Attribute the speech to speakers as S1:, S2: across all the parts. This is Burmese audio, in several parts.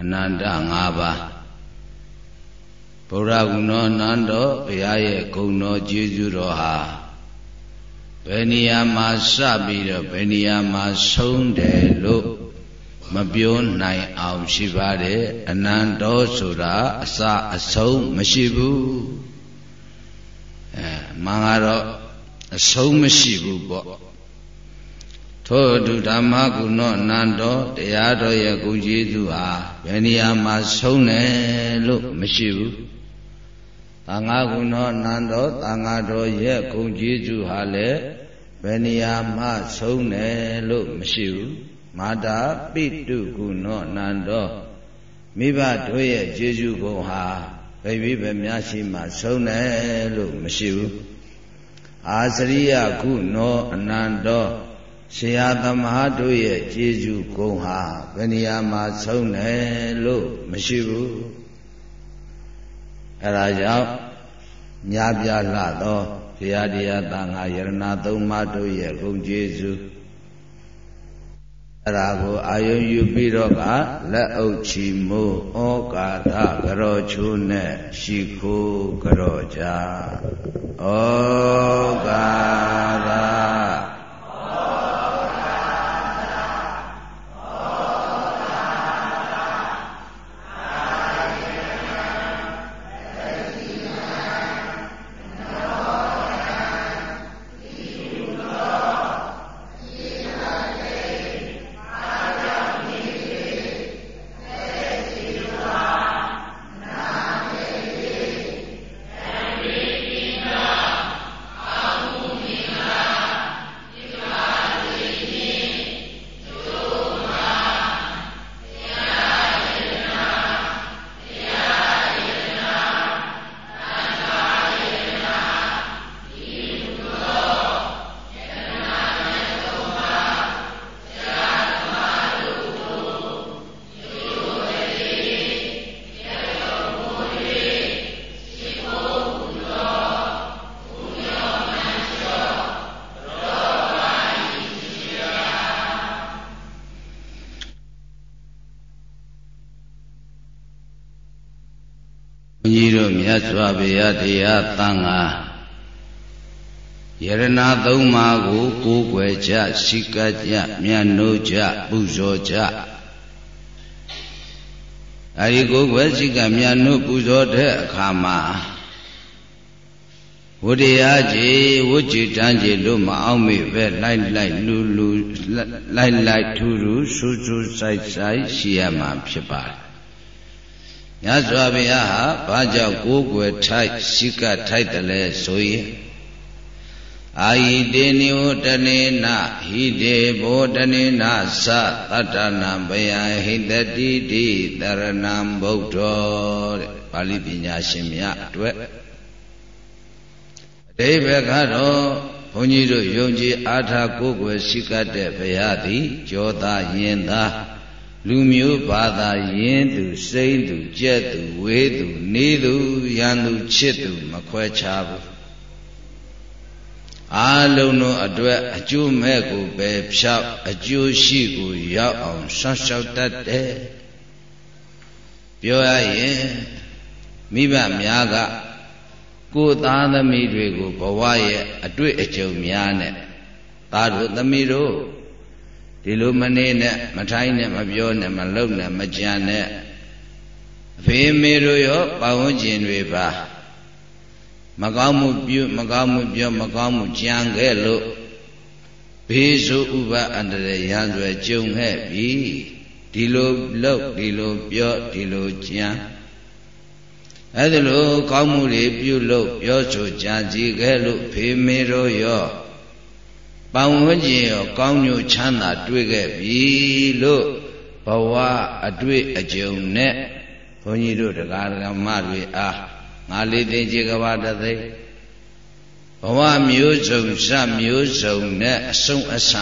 S1: အနန္တ၅ပါးဗုဒ္ဓဂုဏောနန္တောဘုရားရဲ့ဂုဏ်တော်ကျေးဇူးတော်ဟာဘယ်နေရာမှာစပြီးတော့ဘယ်နေရာမှာဆုံးတယ်လို့မပြောနိုင်အောင်ရှိပါတယ်အနန္တောဆိုတာအစအဆုံးမရှိဘူးအဲမှန်ကတော့အဆုံးမရှိဘူးပေါ့ ထို့အတူဓမ္မကုဏောနန္တောတရားတော်ရဲ့ဂုဏ်ကျေးဇူးဟာဘယ်နေရာမှာဆုံးတယ်လို့မရှိဘူးသံဃာကုဏောနန္တောသံဃာတော်ရဲ့ဂုဏ်ကျေးဇူးဟာလည်းဘယ်နေရာမှဆုံးတယ်လို့မရှိဘူးမာတာပိတုကုဏောနန္တောမိဘတို့ရဲ့ကျေးဇူးဂုဏ်ဟာဘယ်ပြီးပဲများရှိမှဆုံးတယ်လို့မရှိဘူးအာစရိယကုဏောအနန္တော ဆရာသမားတို့ရဲ့ကျေးဇူးဂုဏ်ဟာဘယ်နေရာမှာဆုံးတယ်လို့မရှိဘူးအဲဒါကြောင့်ညာပြလှသောဘုရားတရားသံဃာယရဏသုံးပါးတို့ရဲ့ဂုဏ်ကျေးဇူးအဲ့ဒါကိုအာယုံယူပြီးတော့ကလက်အုပ်ချီမိုးဩကာသကရောချိုးနဲ့ရှိခိုးကရောကြဩကာသ တ်စွာဘုရားတရားသံဃာယရဏသုံးပါးကိုကိုးကွယ်ကြစိကကြမြတ်နိုးကြပူဇော်ကြအဲဒီကိုယ်ွယ်စိကမြတ်နိုးပူဇော်တဲ့အခါမှာဝိတရားကြီးဝိจิတန်းကြီးလို့မအောင်မေပဲလိုက်လိုက်လူလူလိုက်လိုက်ထူထူဆူဆူဆိုင်ဆိုင်ရှိရမှာဖြစ်ပါတယ် မြတ်စွာဘုရားဟာဘာကြောင့်ကိုးကွယ်ထိုက်ရှိကထိုက်တယ်လဲဆိုရင်အာဟိတေနိဝတနေနဟိတေဘောတနေနသတတ္တနာဘယဟိတတိတိတရဏံဗုဒ္ဓောတဲ့ပါဠိပညာရှင်များအတွက်အတိဘကတော့ဘုန်းကြီးတို့ယုံကြည်အားထားကိုးကွယ်ရှိကတဲ့ဘုရားသည်ကြောသားယင်သား လူမျိုးဘာသာယင်းသူစိမ့်သူကြက်သူဝေးသူနေသူရန်သူချစ်သူမခွဲခြားဘူးအာလုံးတို့အတွက်အကျိုးမဲ့ကိုပဲဖြောက်အကျိုးရှိကိုရောက်အောင်ဆောက်ရှောက်တတ်တယ်ပြောရရင်မိဘများကကိုယ်သားသမီးတွေကိုဘဝရဲ့အတွေ့အကြုံများနဲ့သားတို့သမီးတို့ ဒီလိုမနေနဲ့မထိုင်းနဲ့မပြောနဲ့မလုံနဲ့မကြံနဲ့အဖေမေတို့ရောပတ်ဝန်းကျင်တွေပါမကောင်းမှုပြုမကောင်းမှုပြောမကောင်းမှုကြံခဲ့လို့ဘေးဆိုဥပအန္တရာယ်ရန်ဆွဲကြုံခဲ့ပြီဒီလိုလုပ်ဒီလိုပြောဒီလိုကြံအဲ့ဒါလိုကောင်းမှုတွေပြုလို့ပြောဆိုကြံစည်ခဲ့လို့ဖေမေတို့ရော ပတ်ဝန်းကျင်ရောကောင်းညိုချမ်းသာတွေ့ခဲ့ပြီလို့ဘဝအတွေ့အကြုံနဲ့ဘုန်းကြီးတို့တရားဓမ္မတွေအားငါလေးသိချေကဘာတသိဘဝမျိုးစုံစမျိုးစုံနဲ့အဆုံးအစ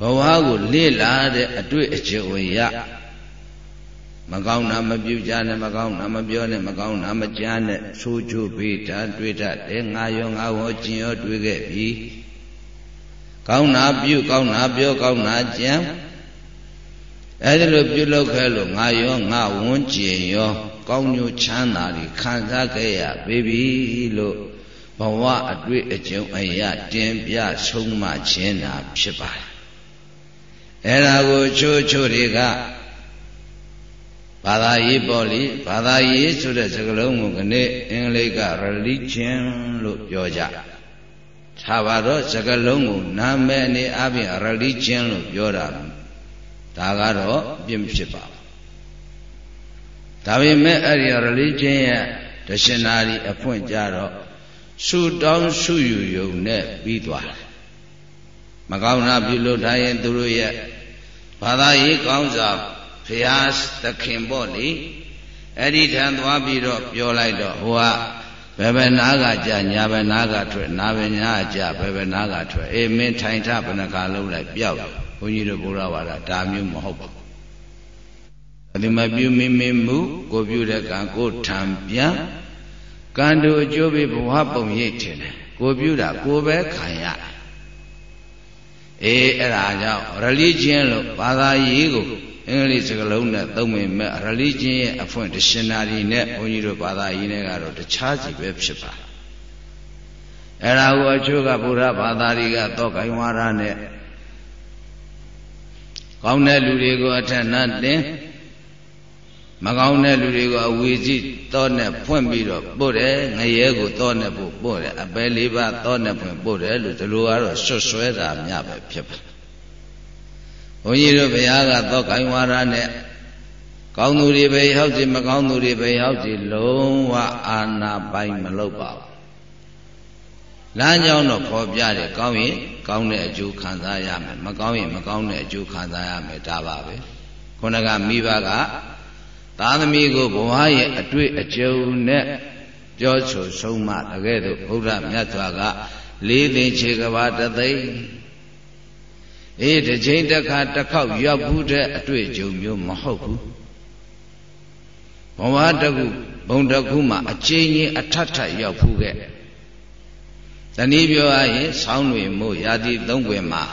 S1: ဘဝကိုလေ့လာတဲ့အတွေ့အကြုံရ မကောင်းတာမပြုကြနဲ့မကောင်းတာမပြောနဲ့မကောင်းတာမကြားနဲ့ဆိုးချိုးပေးတာတွေ့တတ်တယ်ငါရောငါဝေါကျင်ရောတွေ့ခဲ့ပြီကောင်းတာပြုကောင်းတာပြောကောင်းတာကြံအဲဒီလိုပြုလုပ်ခဲ့လို့ငါရောငါဝန်းကျင်ရော ကောင်းညိုချမ်းသာတွေခံစားခဲ့ရပြီပြီလို့ဘဝအတွေ့အကြုံအရာတင်ပြဆုံးမခြင်းတာဖြစ်ပါတယ်အဲ့ဒါကိုချိုးချိုးတွေက ဘာသာရေးပေါ့လေဘာသာရေးဆိုတဲ့စကားလုံးကိုခနေ့အင်္ဂလိပ်က religion လို့ပြောကြထားပါတော့စကားလုံးကိုနာမည်အနေအပြင် religion လို့ပြောတာဒါကတော့ပြင်းဖြစ်ပါဒါပေမဲ့အဲ့ဒီ religion ရဲ့ dictionary အဖွင့်ကြတော့ဆူတောင်းဆူယူယုံနဲ့ပြီးသွားတယ်မကောင်းတာပြုလို့ထားရင်သူတို့ရဲ့ဘာသာရေးကောင်းစွာ ဘုရားသခင်ပေါ့လေအဲ့ဒီထံသွားပြီးတော့ပြောလိုက်တော့ဟိုကဘယ်ဘယ်နာကကြာညာဘယ်နာကထွက်နာဘယ်ညာကြာဘယ်ဘယ်နာကထွက်အေးမင်းထိုင်ထဘယ်နှခါလုံးလိုက်ပျောက်ဘုန်းကြီးတို့ဘုရားဝါဒဒါမျိုးမဟုတ်ပါဘူးအဒီမပြုမိမိမှုကိုပြုတဲ့ကံကိုထံပြန်ကံတို့အကျိုးပေးဘဝပုံရိပ်ထင်တယ်ကိုပြုတာကိုပဲခံရအေးအဲ့ဒါကြောင့် religion လို့ဘာသာရေးကို အင်္ဂလိပ်စကားလုံးနဲ့သုံးမိမဲ့ religion ရဲ့အဖွင့် dictionary နဲ့ဘုန်းကြီးတို့ဘာသာရေးနဲ့ကတော့တခြားစီပဲဖြစ်ပါအဲ့ဒါကိုအချို့ကဘုရားဘာသာတွေကတော့ဂိုင်းဝါဒနဲ့ကောင်းတဲ့လူတွေကိုအထက်နဲ့တင်မကောင်းတဲ့လူတွေကိုအဝေစီတောနဲ့ဖွင့်ပြီးတော့ပို့တယ်ငရဲကိုတောနဲ့ပို့ပို့တယ်အပယ်လေးပါတောနဲ့ဖွင့်ပို့တယ်လို့ဒီလိုကတော့ဆွဆွဲတာများပဲဖြစ်ပါ ဘုန်းကြီးတို့ဘုရားကသောကိုင်းဝါရနဲ့ကောင်းသူတွေပဲရောက်စီမကောင်းသူတွေပဲရောက်စီလုံးဝအာနာပိုင်မလုပ်ပါဘူးလမ်းကြောင်းတော့ခေါ်ပြတယ်ကောင်းရင်ကောင်းတဲ့အကျိုးခံစားရမယ်မကောင်းရင်မကောင်းတဲ့အကျိုးခံစားရမယ်ဒါပါပဲခုနကမိဘကသားသမီးကိုဘဝရဲ့အတွေ့အကြုံနဲ့ပြောဆိုဆုံးမတကယ်တော့ဘုရားမြတ်စွာကလေးသိချေကဘာတသိ အေးတစ်ချိန်တစ်ခါတစ်ခေါက်ရောက်ဘူးတဲ့အတွေ့အကြုံမျိုးမဟုတ်ဘူးဘဝတခုဘုံတခုမှအချိန်ချင်းအထက်ထရောက်ဘူးခဲ့တနည်းပြောရရင်ဆောင်းတွေမို့ရာသီသုံးွယ်မှာ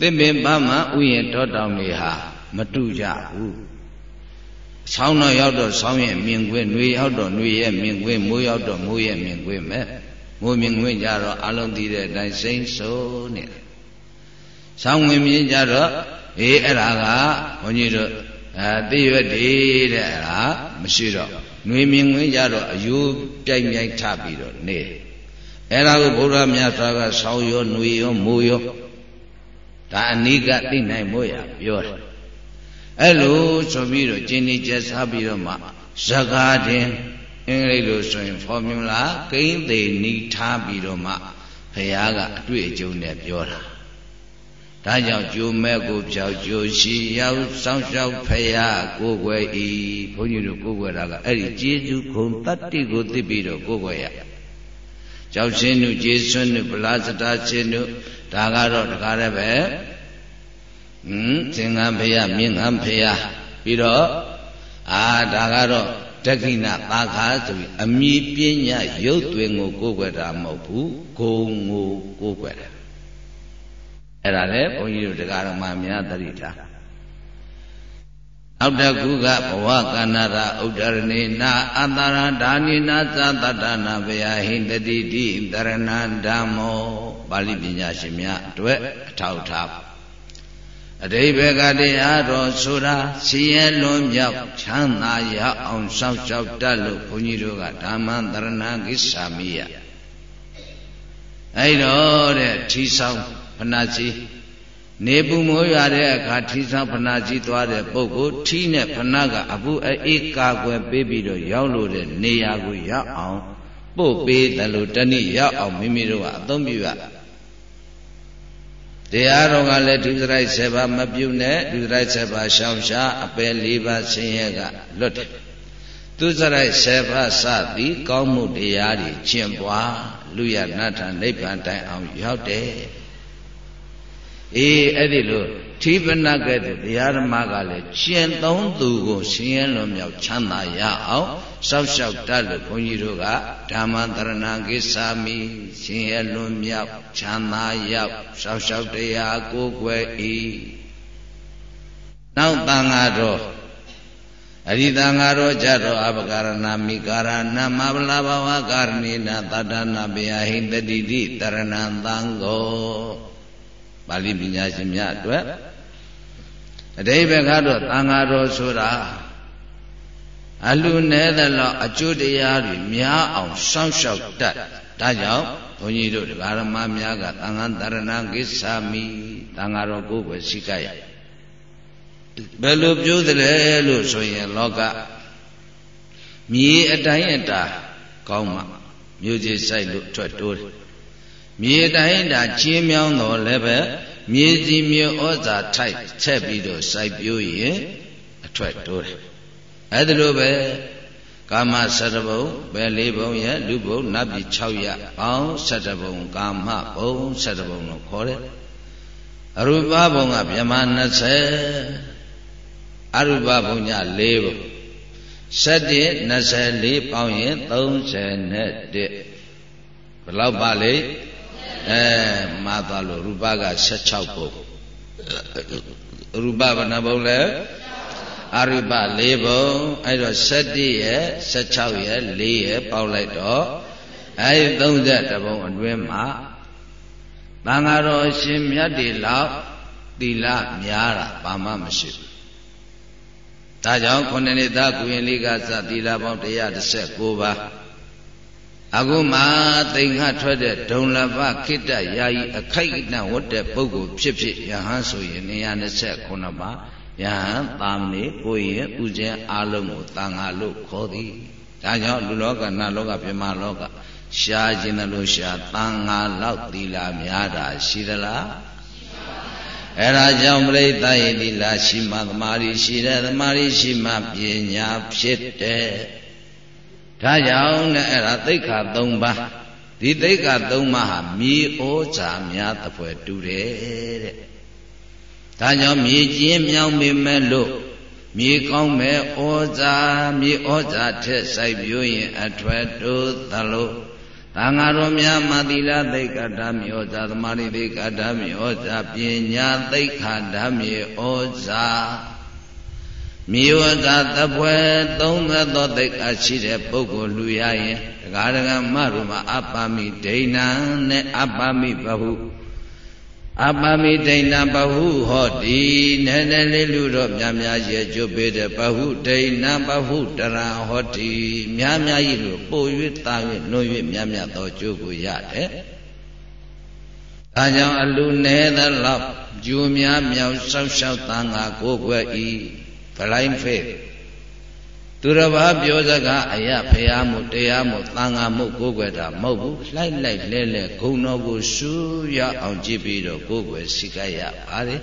S1: သစ်ပင်ပန်းမှဥယျာဉ်တောတောင်တွေဟာမတူကြဘူးဆောင်းတော့ရောက်တော့ဆောင်းရဲ့မြင်ကွင်းနှွေရောက်တော့နှွေရဲ့မြင်ကွင်းမိုးရောက်တော့မိုးရဲ့မြင်ကွင်းမဲ့မိုးမြင်ကွင်းကြတော့အလုံးသိတဲ့အတိုင်းစိမ့်ဆိုးနေတယ် ဆောင်းဝင်မြင်ကြတော့အေးအဲ့ဒါကဘုန်းကြီးတို့အဲသိရွက်တည်တဲ့အဲ့ဒါမရှိတော့နှွေမြင်ကွင်းကြတော့အယိုးပြိုင်ပြိုင်ထပြီးတော့နေအဲ့ဒါကိုဘုရားမြတ်စွာကဆောင်းရောနှွေရောမိုးရောဒါအနိကသိနိုင်မို့ရပြောတယ်အဲ့လိုဆိုပြီးတော့ကျင်းနေကျစားပြီးတော့မှဇကာတင်အင်္ဂလိပ်လိုဆိုရင် formula ကိန်းသေးနီးထားပြီးတော့မှဘုရားကအတွေ့အကြုံနဲ့ပြောတာ ဒါကြောင့်ကျိုးမဲ့ကိုဖြောက်ကျိုးရှိရောက်စောင့်ရှောက်ဖရာကိုယ်ွယ်ဤဘုန်းကြီးတို့ကိုယ်ွယ်တာကအဲ့ဒီကျေးဇူးခုံတတ္တိကိုသိပြီးတော့ကိုယ်ွယ်ရကြောက်ရှင်နုကျေးစွန်းနုပလာစတာရှင်နုဒါကတော့တကားလည်းပဲဟင်သင်္ကန်းဖရာမြင့်ကန်းဖရာပြီးတော့အာဒါကတော့တက္ခိဏသာခာဆိုပြီးအမိပညာရုပ်သွင်းကိုကိုးကွယ်တာမဟုတ်ဘူးဂုံကိုကိုးကွယ်တယ် အဲ့ဒါလေဘုန်းကြီးတို့တရားတော်မှာများသတိထားနောက်တခုကဘဝကန္နာရာဥဒ္ဒရဏေနာအတရဒါနိနာသတတနာဘယဟိတတိတိတရဏဓမ္မောပါဠိပညာရှင်များအတွက်အထောက်ထားအတိဘကတရားတော်ဆိုတာစီရင်လွန်မြောက်ချမ်းသာရအောင်စောင့်ရှောက်တတ်လို့ဘုန်းကြီးတို့ကဓမ္မံတရဏကိစ္ဆာမိယအဲ့တော့တဲ့ထီဆောင် ဖနာစီနေပူမိုးရတဲ့အခါထီဆောင်ဖနာစီသွားတဲ့ပုဂ္ဂိုလ်ထီနဲ့ဖနာကအပူအေးကာကွယ်ပေးပြီးတော့ရောက်လို့တဲ့နေရာကိုရောက်အောင်ပို့ပေးတယ်လို့တနည်းရောက်အောင်မိမိတို့ကအသုံးပြုရတရားတော်ကလည်းဒုစရိုက်7ပါးမပြုတ်နဲ့ဒုစရိုက်7ပါးရှောင်ရှားအပယ်4ပါးဆင်းရဲကလွတ်တယ်ဒုစရိုက်7ပါးစသည်ကောင်းမှုတရားတွေကျင့်ပွားလူရနတ်ထံနိဗ္ဗာန်တိုင်အောင်ရောက်တယ် အေးအဲ့ဒီလိုဌိပနကဲ့သို့တရားဓမ္မကလည်းကျင့်သုံးသူကိုဆင်းရဲလွန်မြောက်ချမ်းသာရအောင်စောက်ရှောက်တတ်လို့ဘုန်းကြီးတို့ကဓမ္မတရဏကိစ္ဆာမိဆင်းရဲလွန်မြောက်ချမ်းသာရောက်စောက်ရှောက်တရားကိုယ်ွယ်ဤနောက်တန်ဃာတော်အရိတံဃာတော်ကြတော့အပကာရဏမိကာရဏမဗလာဘဝကာရဏိနာတတနာပယဟိတတိတိတရဏံသံဃော ပါဠိပညာရှင်များအတွက်အတိဘကတော့တန်ဃာတော်ဆိုတာအလူနဲ့သလောက်အကျိုးတရားတွေများအောင်စောင့်ရှောက်တတ်ဒါကြောင့်ဘုန်းကြီးတို့ဒကာရမများကသံဃာတရဏကိစ္ဆာမိသံဃာတော်ကိုယ်ကိုရှိကြရဘယ်လိုပြောသလဲလို့ဆိုရင်လောကမြေအတိုင်းအတာကောင်းမှမြို့ကြီးဆိုင်လို့ထွက်တိုးတယ် မြေအတိုင်းအတာချင်းမြောင်းတော်လည်းပဲမြေစီမြေဩဇာထိုက်ချက်ပြီးတော့စိုက်ပျိုးရင်အထွက်တိုးတယ်အဲ့ဒါလိုပဲကာမ7ဘုံပဲ4ဘုံရဲ့လူဘုံနတ်ပြည်6ရပေါင်း7ဘုံကာမဘုံ7ဘုံလို့ခေါ်တယ်အရူပဘုံကဗြဟ္မာ20အရူပဘုံည4ဘုံ7 24ပေါင်းရင်31ဘယ်လောက်ပါလဲ အဲမှားသွားလို့ရူပက16ဘုံရူပဘယ်နှဘုံလဲအရိပ၄ဘုံအဲ့တော့7ရဲ့16ရဲ့4ရဲ့ပေါက်လိုက်တော့အဲ့30ဘုံအတွင်းမှာသံဃာတော်အရှင်မြတ်တွေလောက်သီလများတာဘာမှမရှိဘူးဒါကြောင့်ခုနှစ်နှစ်သားကုရင်လေးကစသီလပေါင်း119ပါး အခုမှတိမ်ခတ်ထွက်တဲ့ဒုံလဘခိတ္တယာယီအခိုက်အတန့်ဝတ်တဲ့ပုဂ္ဂိုလ်ဖြစ်ဖြစ်ယဟန်ဆိုရင်129ပါးယဟန်သာမဏေကိုရင်ဥစဉ်အလုံးကိုတန်ဃာလို့ခေါ်သည်ဒါကြောင့်လူလောကနတ်လောကပြမလောကရှားခြင်းလို့ရှားတန်ဃာလောက်သီလများတာရှိသလားအဲ့ဒါကြောင့်ပြိဿယေသီလရှိမှသမာဓိရှိတယ်သမာဓိရှိမှပညာဖြစ်တယ် ဒါကြောင့်နဲ့အဲ့ဒါသိက္ခာ၃ပါးဒီသိက္ခာ၃ပါးဟာမြေဩဇာများသဖွယ်တူတယ်တဲ့ဒါကြောင့်မြေကျင်းမြောင်းပေမဲ့လို့မြေကောင်းမဲ့ဩဇာမြေဩဇာထက်စိုက်ပြိုးရင် အထွတ်တို့သလိုသံဃာတော်များမသီလသိက္ခာဓမ္မေဩဇာသမာဓိသိက္ခာဓမ္မေဩဇာပညာသိက္ခာဓမ္မေဩဇာ မြေဝဇာတပွဲသုံးသက်သောသိက္ခာရှိတဲ့ပုဂ္ဂိုလ်လူရရင်ဒကာဒကာမရူမအပ္ပမိဒိဏံနဲ့အပ္ပမိဘဟုအပမိဒိဏဘဟုဟောတိနည်းနည်းလေးလူတော့များများရဲ့ကျုပ်ပေးတဲ့ဘဟုဒိဏဘဟုတရံဟောတိများများကြီးလို့ပို့၍တာ၍လွန်၍များများသောကျိုးကိုရတယ်။ဒါကြောင့်အလူနေသလောက်ဂျူများမြောက်ဆောက်ရှောက်တန်ခါကိုယ်ွယ်ဤ ဗလိုင်းဖေးသူတော်ဘာပြောစကားအယဖရာမှုတရားမှုသံဃာမှုကိုယ်ွယ်တာမဟုတ်ဘူးလိုက်လိုက်လဲလဲဂုံတော်ကိုရှုရအောင်ကြည့်ပြီးတော့ကိုယ်ွယ်စိကရပါတယ်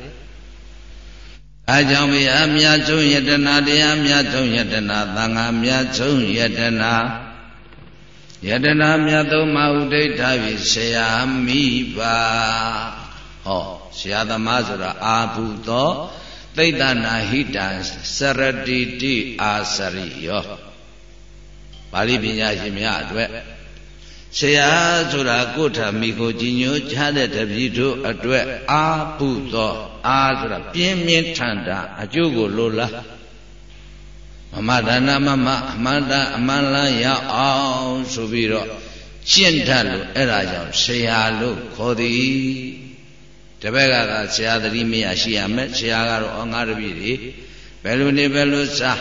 S1: အကြောင်းဘုရားမြတ်ဆုံးယတနာတရားမြတ်ဆုံးယတနာသံဃာမြတ်ဆုံးယတနာယတနာမြတ်သုံးမဟုဒိဋ္ဌပြီဆရာမိပါဟောဆရာသမားဆိုတာအာဟုသော သိတနာဟိတံစရတိတိအာစရိယောပါဠိပညာရှင်များအတွက်ဆရာဆိုတာကိုထမိကိုကြီးညိုချတဲ့တပည့်တို့အတွက်အာပုသောအာဆိုတာပြင်းပြင်းထန်တာအကျိုးကိုလိုလားမမဒါနမမအမန္တအမန္လရအောင်ဆိုပြီးတော့ရှင်းတတ်လို့အဲ့ဒါကြောင့်ဆရာလို့ခေါ်သည် တပည့်ကသာဆရာသတိမရရှိရမယ်ဆရာကတော့ဩငါတပည့်တွေဘယ်လိုနေဘယ်လိုစား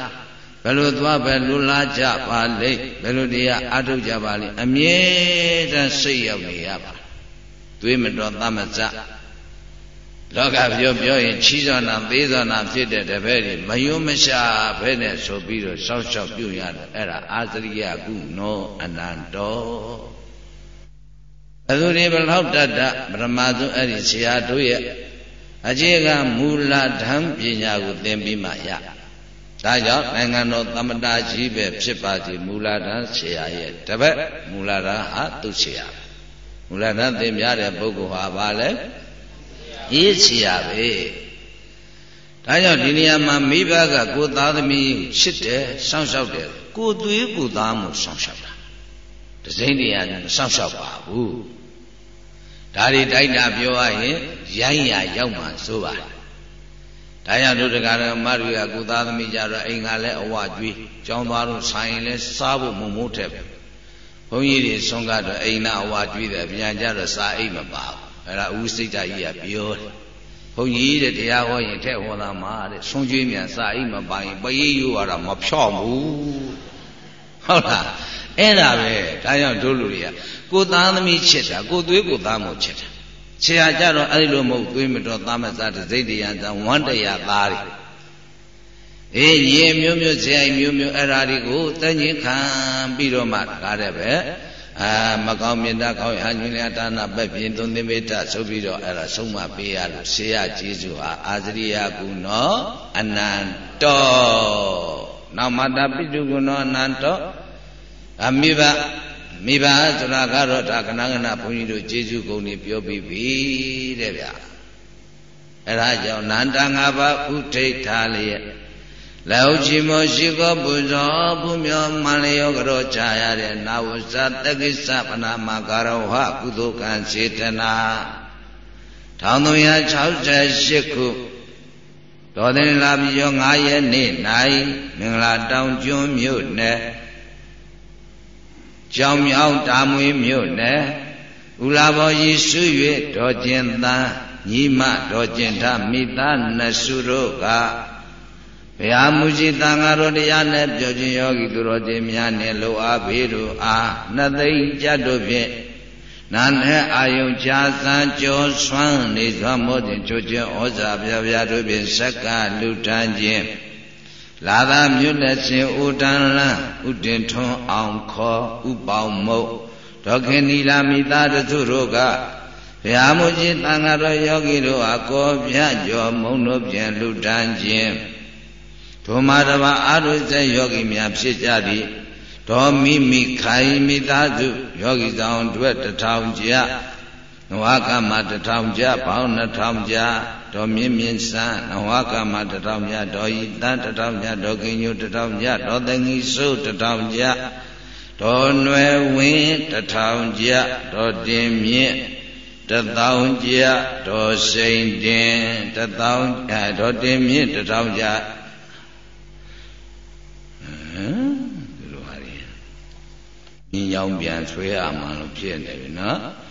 S1: ဘယ်လိုသွားဘယ်လိုလာကြပါလိမ့်ဘယ်လိုတရားအထုတ်ကြပါလိမ့်အမြဲတမ်းစိတ်ရောက်နေရပါသွေးမတော်သမစလောကပြောပြောရင်ချီးစောနာသေးစောနာဖြစ်တဲ့တပည့်တွေမယုံမရှာဘဲနဲ့ဆိုပြီးတော့စောက်ရှောက်ပြုရတယ်အဲ့ဒါအာသရိယကုနောအနန္တော ဘသူတွေဘလောက်တတ်တပရမသုအဲ့ဒီဆရာတို့ရဲ့အခြေခံမူလဓမ္မပညာကိုသင်ပြီးမှရဒါကြောင့်နိုင်ငံတော်သမတာကြီးပဲဖြစ်ပါစေမူလဓမ္မဆရာရဲ့တပည့်မူလဓမ္မဟာသူဆရာမူလဓမ္မသင်ပြတဲ့ပုဂ္ဂိုလ်ဟာဘာလဲရေးဆရာပဲဒါကြောင့်ဒီနေရာမှာမိဘကကိုသားသမီးချစ်တယ်စောင့်ရှောက်တယ်ကိုသွေးကိုသားမှုစောင့်ရှောက်တာတစိမ့်တရားနဲ့စောင့်ရှောက်ပါဘူး ဒါတွေတိုက်တာပြောရရင်ရိုင်းရရောက်မှဆိုပါဒါကြောင့်တို့တရားတော်မတွေကကိုသားသမီးကြတော့အိမ်ကလည်းအဝကျွေးကျောင်းသွားတော့ဆိုင်လည်းစားဖို့မမိုးထက်ပဲဘုန်းကြီးတွေဆုံးကတော့အိမ်နာအဝကျွေးတယ်ပြန်ကြတော့စားအိမ်မပါဘူးအဲ့ဒါဥစိတ်တကြီးကပြောတယ်ဘုန်းကြီးတဲ့တရားဟောရင်ထက်ဟောတာမှာတဲ့ဆုံးကျွေးမြန်စားအိမ်မပါရင်ပရိယူရတာမဖြော့ဘူးဟုတ်လားအဲ့ဒါပဲဒါကြောင့်တို့လူတွေက ကိုသားသမီးချစ်တာကိုသွေးကိုသားမို့ချစ်တာဆရာကြတော့အဲ့လိုမဟုတ်သွေးမတော်သားမစားတဲ့စိတ်တရားကြောင့်ဝမ်းတရားသားတွေအေးရေမျိုးမျိုးဆရာမျိုးမျိုးအဲ့ဓာတွေကိုတញ្ញခံပြီးတော့မှကားတဲ့ပဲအာမကောင်းမြင်တတ်ကောင်းအညွန်ရတာနာပဲ့ပြင်းသွန်သင်္မေတဆိုပြီးတော့အဲ့ဒါဆုံးမပေးရလို့ဆေရကျေးဇူးဟာအာဇရိယကုနောအနန္တောနောက်မတာပိတုကုနောအနန္တောအမိဘ မိဘဆိုတာကတော့ဒါကနကနဘုန်းကြီးတို့ကျေးဇူးကုန်နေပြောပြီးပြီတဲ့ဗျာအဲ့ဒါကြောင့်နန္တ၅ပါးဥထိတ်ထားလျက်လောက်ချီမောရှိကောပူဇော်ဘုမြောမန္လျောကရောခြာရတဲ့နာဝဇတက္ကိစ္စပနာမကာရောဟကုသိုလ်ကံစေတနာ1368ခုတော်သင်္လာပြီရော9ရက်နေ့၌မင်္ဂလာတောင်ကျွန်းမြို့နယ် ကြောင်မြောက်တာမွေမြို့နယ်ဥလာဘောကြီးဆွ၍တော်ကျင်သာညီမတော်ကျင်ထမိသားနစုတို့ကဘုရားမူရှိတန်ဃာတော်တရားနဲ့ပြောခြင်းယောဂီသူတော်ချင်းများနဲ့လောအားဘေးတို့အားနှစ်သိမ့်ကြတ်တို့ဖြင့်နာနဲ့အာယုံချာစံကြောဆွမ်းနေစွာမောခြင်းချိုးခြင်းဩဇာပြပြတို့ဖြင့်ဆက်ကလူတန်းခြင်း လာသာမြို့နယ်ရှင်ဦးတန်လန်းဥတင်ထွန်းအောင်ခေါ်ဥပေါင်းမုတ်ဒေါခင်နီလာမိသားတို့တို့ကဘုရားမူကြီးတန်ဃာတော်ယောဂီတို့အကောပြကြောမုံတို့ပြန်လူတန်းခြင်းဒုမာတဘာအာရုဇေယောဂီများဖြစ်ကြသည်ဒေါမိမိခိုင်မိသားစုယောဂီဆောင်တွေ့တထောင်ကြနဝကမတထောင်ကြပေါင်းနှစ်ထောင်ကြ ဒေါမြင့်မြင့်စံနဝကမတထောင်ကြဒေါဤတန်တထောင်ကြဒေါကင်းညုတထောင်ကြဒေါသငီစုတထောင်ကြဒေါနွယ်ဝင်းတထောင်ကြဒေါတင်မြင့်တထောင်ကြဒေါစိန်တင်တထောင်ဒေါတင်မြင့်တထောင်ကြဟမ်ဒီလိုဟာတွေမြင်းရောင်ပြန်ဆွဲရမှလို့ဖြစ်နေပြီနော်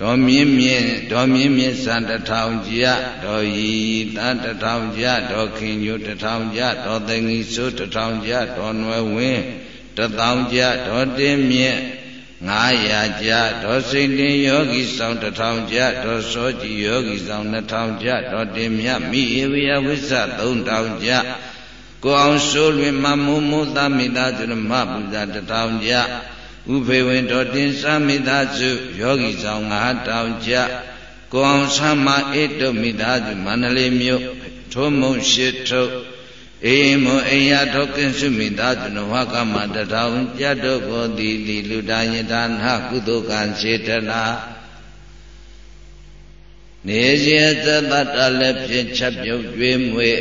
S1: ဒေါ်မြင့်မြင့်ဒေါ်မြင့်မြင့်စံတထောင်ကြဒေါ်ရီတန်တထောင်ကြဒေါ်ခင်ညိုတထောင်ကြဒေါ်သိငီစိုးတထောင်ကြဒေါ်နွယ်ဝင်းတထောင်ကြဒေါ်တင်းမြင့်900ကြဒေါ်စိန်တင်ယောဂီဆောင်တထောင်ကြဒေါ်စောကြည်ယောဂီဆောင်2000ကြဒေါ်တင်မြတ်မိဧဝယဝိဇ္ဇ3000ကြကိုအောင်ဆိုးလွင်မမုံမုသမိသားစုမပူဇာတထောင်ကြ ဥဖေဝင်တော်တင်စမိသားစုယောဂီဆောင်ငါတောင်ကြကိုအောင်ဆမ်းမအေတုမိသားစုမန္တလေးမြို့ထုံးမုံရှိထုတ်အေမွန်အိယထောကင်းစုမိသားစုနဝကမတထောင်ကြတော့ကိုတိတိလူတာယတနာကုသကံစေတနာနေစေသတ္တလည်းဖြင့်ချက်ပြုတ်ကျွေးမွေး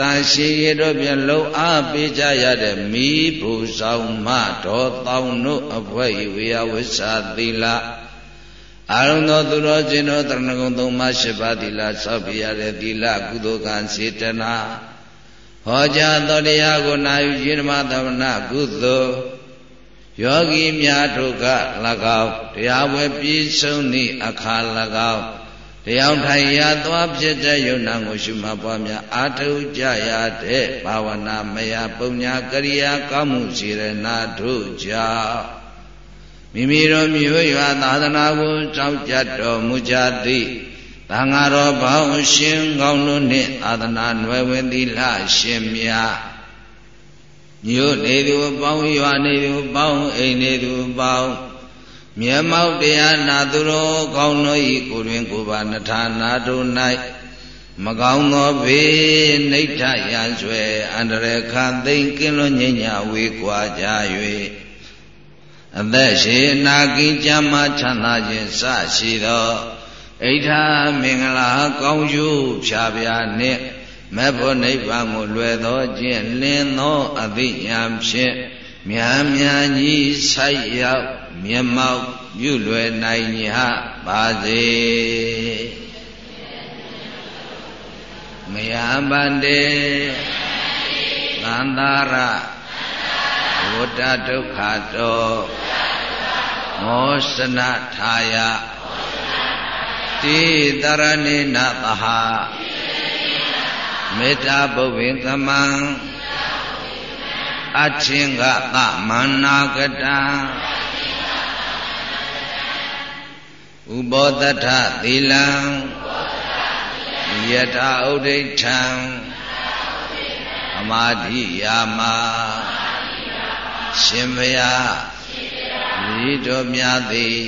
S1: တန်ရှိရတော့ပြန်လုံအားပေးကြရတဲ့မိဘူဆောင်မတော်တောင်းတို့အဖွဲဝေယဝိသသီလအာရုံသောသူတော်ရှင်တို့တရဏဂုံသုံးပါးရှိပါသီလဆောက်ပြရတဲ့သီလကုသိုလ်ကံစေတနာဟောကြားတော်တရားကိုနာယူခြင်းဓမ္မသမဏကုသိုလ်ယောဂီများတို့က၎င်းတရားဝဲပြည့်စုံသည့်အခါ၎င်း တရားထိုင်ရာသွားဖြစ်တဲ့ယုံနာကိုရှုမှတ်ပွားများအာထုကြရတဲ့ဘာဝနာမယပုံညာကရိယာကောင်းမှုစေရနာတို့ကြောင့်မိမိတို့မြို့ရွာသာသနာကိုကြောက်ကြတော်မူကြသည်သံဃာတော်ဘောင်းရှင်ကောင်းတို့နှင့်သာသနာနွယ်ဝင်သီလရှင်များမြို့နေသူပေါင်းရွာနေသူပေါင်းအိမ်နေသူပေါင်း မြတ်မောက်တရားနာသူတော်ကောင်းတို့ဤကိုတွင်ကိုပါနထာနာတို့၌မကောင်းသောဘေးနှိဋ္ဌရန်ဆွဲအန္တရာယ်ခံသိမ့်ကင်းလွန်ငြိညာဝေကွာကြ၍အသက်ရှိနာကင်းကြမ်းမှချမ်းသာခြင်းစရှိသောဣဋ္ဌာမင်္ဂလာကောင်းကျိုးဖြာဖြာနှင့်မေဖို့နိဗ္ဗာန်ကိုလွယ်သောခြင်းလင်းသောအသိဉာဏ်ဖြင့်မြန်မြန်ကြီးဆိုင်ရောက် မျက်မှောက်ပြုလွယ်နိုင်ကြပါစေမယပန္တေသန္တာရဝတ္တဒုက္ခတောမောစနထာယတိတရဏိနသဟာမေတ္တာပုဗ္ဗင်ကမံအချင်းကသမန္နာကတံ ဥပောတထသီလံယထာဥဒိဋ္ဌံအမာတိယာမရှင်ဘုရားဤတော်မြတ်သည်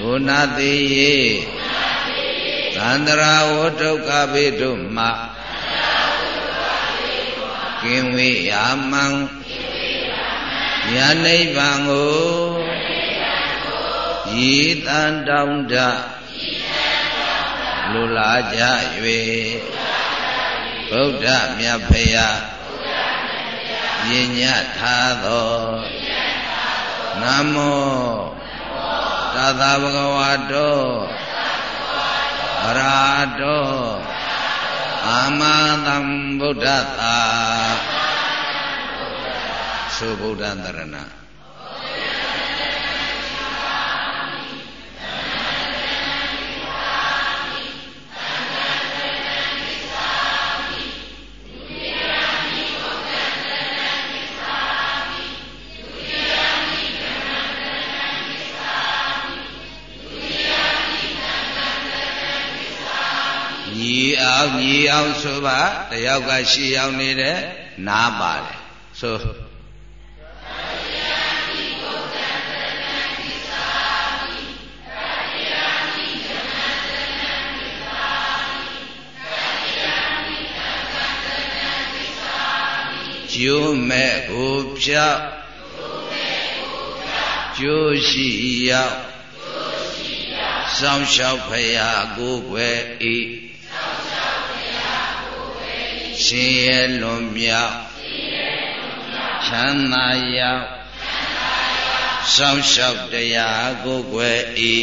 S1: ဘုနာတိယေသန္တရာဝတ္တုကပိတုမကင်ဝေယာမံညာနိဗ္ဗာန်ကို ဤတန်တောင်းတလူလာကြ၍ဗုဒ္ဓမြတ်ဖရာပညာထားသောနမောတသဗ္ဗဂဝါတောအရာတောအာမသံဗုဒ္ဓတာသုဗုဒ္ဓံတရဏ အောင်ညီအောင်ဆိုပါတယောက်ကရှီအောင်နေတဲ့နားပါတယ်ဆိုကျိုးမဲ့ကိုဖြောက်ကျိုးရှိရောက်စောင်းလျှောက်ဖရာကိုွယ်ဤ ရှင်ရဲ့လွန်မြောက်ချမ်းသာရောက်စောင့်ရှောက်တရားကိုွယ်ဤ